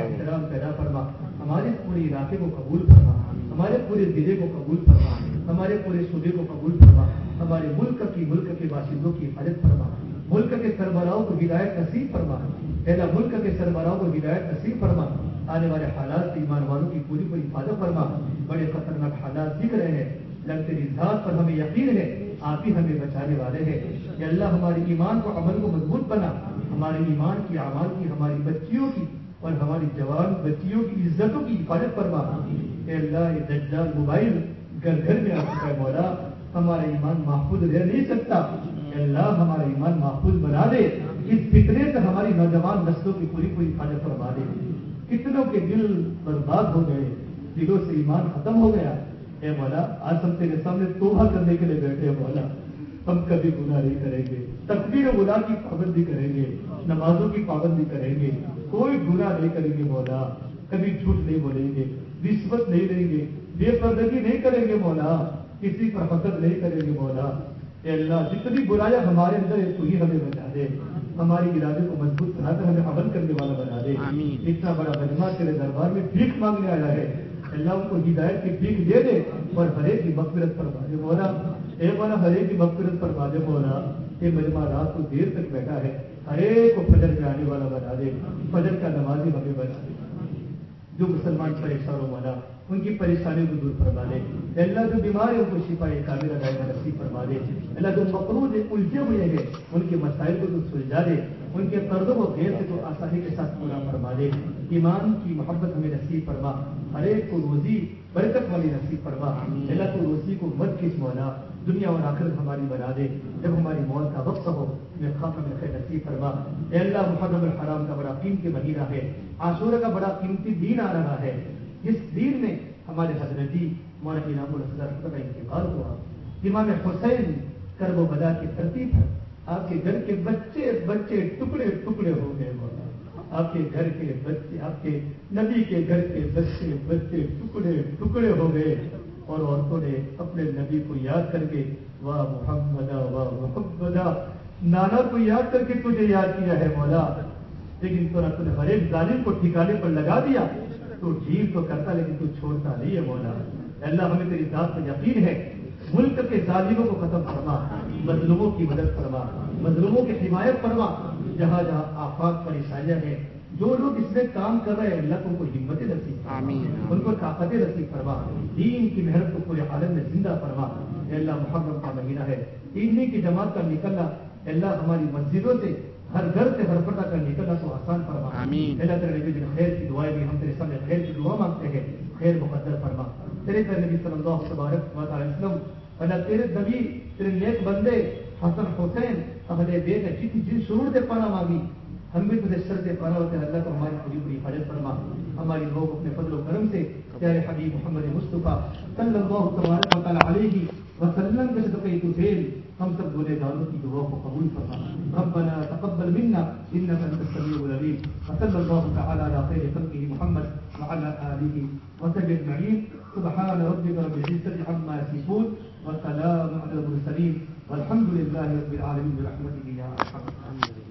احترام پیدا فرما۔ ہمارے پورے علاقے کو قبول فرما۔ ہمارے پورے ضلع کو قبول فرما۔ ہمارے پورے صوبے کو قبول فرما۔ ہمارے ملک کی ملک کے باشندوں کی حفاظت فرما۔ ملک کے سربراہوں کو ہدایت نصیب فرما۔ پہلا ملک کے سربراہوں کو ہدایت نصیب فرما۔ آنے والے حالات ایمان والوں کی پوری پوری حفاظت فرما۔ بڑے خطرناک حالات دکھ رہے ہیں۔ لگتے ذات پر ہمیں یقین ہے۔ آپ ہی ہمیں بچانے والے ہیں۔ کہ اللہ ہمارے ایمان کو عمل کو مضبوط بنا۔ ہمارے ایمان کی اعمال کی ہماری بچیوں کی اور ہماری جوان بچیوں کی عزتوں کی حفاظت فرما۔ اے اللہ یہ دجال موبائل گھر گھر میں آ چکا ہے مولا ہمارا ایمان محفوظ رہ نہیں سکتا۔ اے اللہ ہمارا ایمان محفوظ بنا دے۔ اس فطرے سے ہماری نوجوان نسلوں کی پوری پوری حفاظت فرما دے۔ کتنوں کے دل برباد ہو گئے دلوں سے ایمان ختم ہو گیا۔ اے مولا آج ہم تیرے سامنے توبہ کرنے کے لیے بیٹھے مولا۔ ہم کبھی گناہ نہیں کریں گے۔ تقبیر گناہ کی پابندی کریں گے نمازوں کی پابندی کریں گے۔ کوئی گناہ نہیں کریں گے مولا کبھی جھوٹ نہیں بولیں گے رشوت نہیں لیں گے بے پردگی نہیں کریں گے مولا کسی پر حسد نہیں کریں گے مولا۔ اے اللہ جتنی برایا ہمارے اندر ہے تو ہی ہمیں بچا دے۔ ہماری ارادے کو مضبوط بنا کر ہمیں عمل کرنے والا بنا دے۔ اتنا بڑا مجمع تیرے دربار میں بھیک مانگنے آیا ہے۔ اللہ ان کو ہدایت کی بھیک دے دے اور ہر ایک کی مغفرت پر بازے مولا اے مولا ہر ایک کی مغفرت پر بازے مولا یہ مجمع رات کو دیر تک بیٹھا ہے ہر ایک کو فجر میں آنے والا بنا دے فجر کا نمازی ہمیں بنا دے جو مسلمان پریشان ہو مولا ان کی پریشانیوں کو دور فرما دے اللہ جو بیمار ہے ان کو شفا کامل دائمہ نصیب فرما دے اللہ جو مقروض ہے الجھے ہوئے ہیں ان کے مسائل کو تو سلجھا دے ان کے قرضوں کو غیر سے تو آسانی کے ساتھ پورا فرما دے ایمان کی محبت ہمیں نصیب فرما ہر ایک کو روزی برکت والی نصیب فرما اللہ کو روزی کو مت کس مولا دنیا اور آخرت ہماری بنا دے جب ہماری موت کا وقت ہو ہمیں خاتم خیر نصیب فرما۔ اے اللہ، محرم الحرام کا بڑا قیمتی مہینہ ہے۔ عاشورہ کا بڑا قیمتی دین آ رہا ہے۔ جس دین میں ہمارے حضرتی مولانا انعام الحضرت کا انتقال ہوا۔ امام حسین کرب و بدا کی ترتیب ہے۔ آپ کے گھر کے بچے بچے ٹکڑے ٹکڑے ہو گئے مولا آپ کے گھر کے بچے، آپ کے نبی کے گھر کے بچے بچے ٹکڑے ٹکڑے ہو گئے۔ اور عورتوں نے اپنے نبی کو یاد کر کے واہ محمد واہ محمد، نانا کو یاد کر کے تجھے یاد کیا ہے مولا۔ لیکن تو نے ہر ایک ظالم کو ٹھکانے پر لگا دیا۔ تو ڈھیل تو کرتا لیکن تو چھوڑتا نہیں ہے مولا۔ اللہ، ہمیں تیری ذات پر یقین ہے۔ ملک کے ظالموں کو ختم فرما۔ مظلوموں کی مدد فرما۔ مظلوموں کی حمایت فرما۔ جہاں جہاں آفات، پریشانیاں ہیں جو لوگ اس میں کام کر رہے ہیں اللہ کو ان کو ہمت نصیب فرما ان کو طاقت نصیب فرما دین کی محنت کو پورے عالم میں زندہ فرما اے اللہ محرم کا مہینہ ہے۔ تین کی جماعت کا نکلنا اے اللہ ہماری مسجدوں سے ہر گھر سے ہر پردہ کا نکلنا تو آسان فرما اللہ تعالیٰ نبی جن خیر کی دعائیں بھی ہم تیرے سامنے خیر کی دعا مانگتے ہیں خیر مقدر فرما۔ تیرے پر نبی صلی اللہ تبارک تعالی وسلم اللہ تیرے نبی تیرے نیک بندے حسن حسین اہل بیت ہے جن شرور سے پانا مانگی ہم بھی تجھے سر سے پانا ہوتے اللہ تو ہماری پوری پوری حاجت فرما۔ ہماری لوگ اپنے فضل و کرم سے پیارے حبیب محمد مصطفیٰ صلی اللہ تبارک و تعالی علیہ وسلم کے صدقے تو فیل ہم سب گنہ گاروں کی دعا کو قبول فرما۔ ربنا تقبل منا انك انت السميع العليم وصلى الله تعالى على خير خلقه محمد وعلى اله وصحبه اجمعين سبحان ربك رب العزه عما يصفون وسلام على المرسلين والحمد لله رب العالمين برحمته يا ارحم الراحمين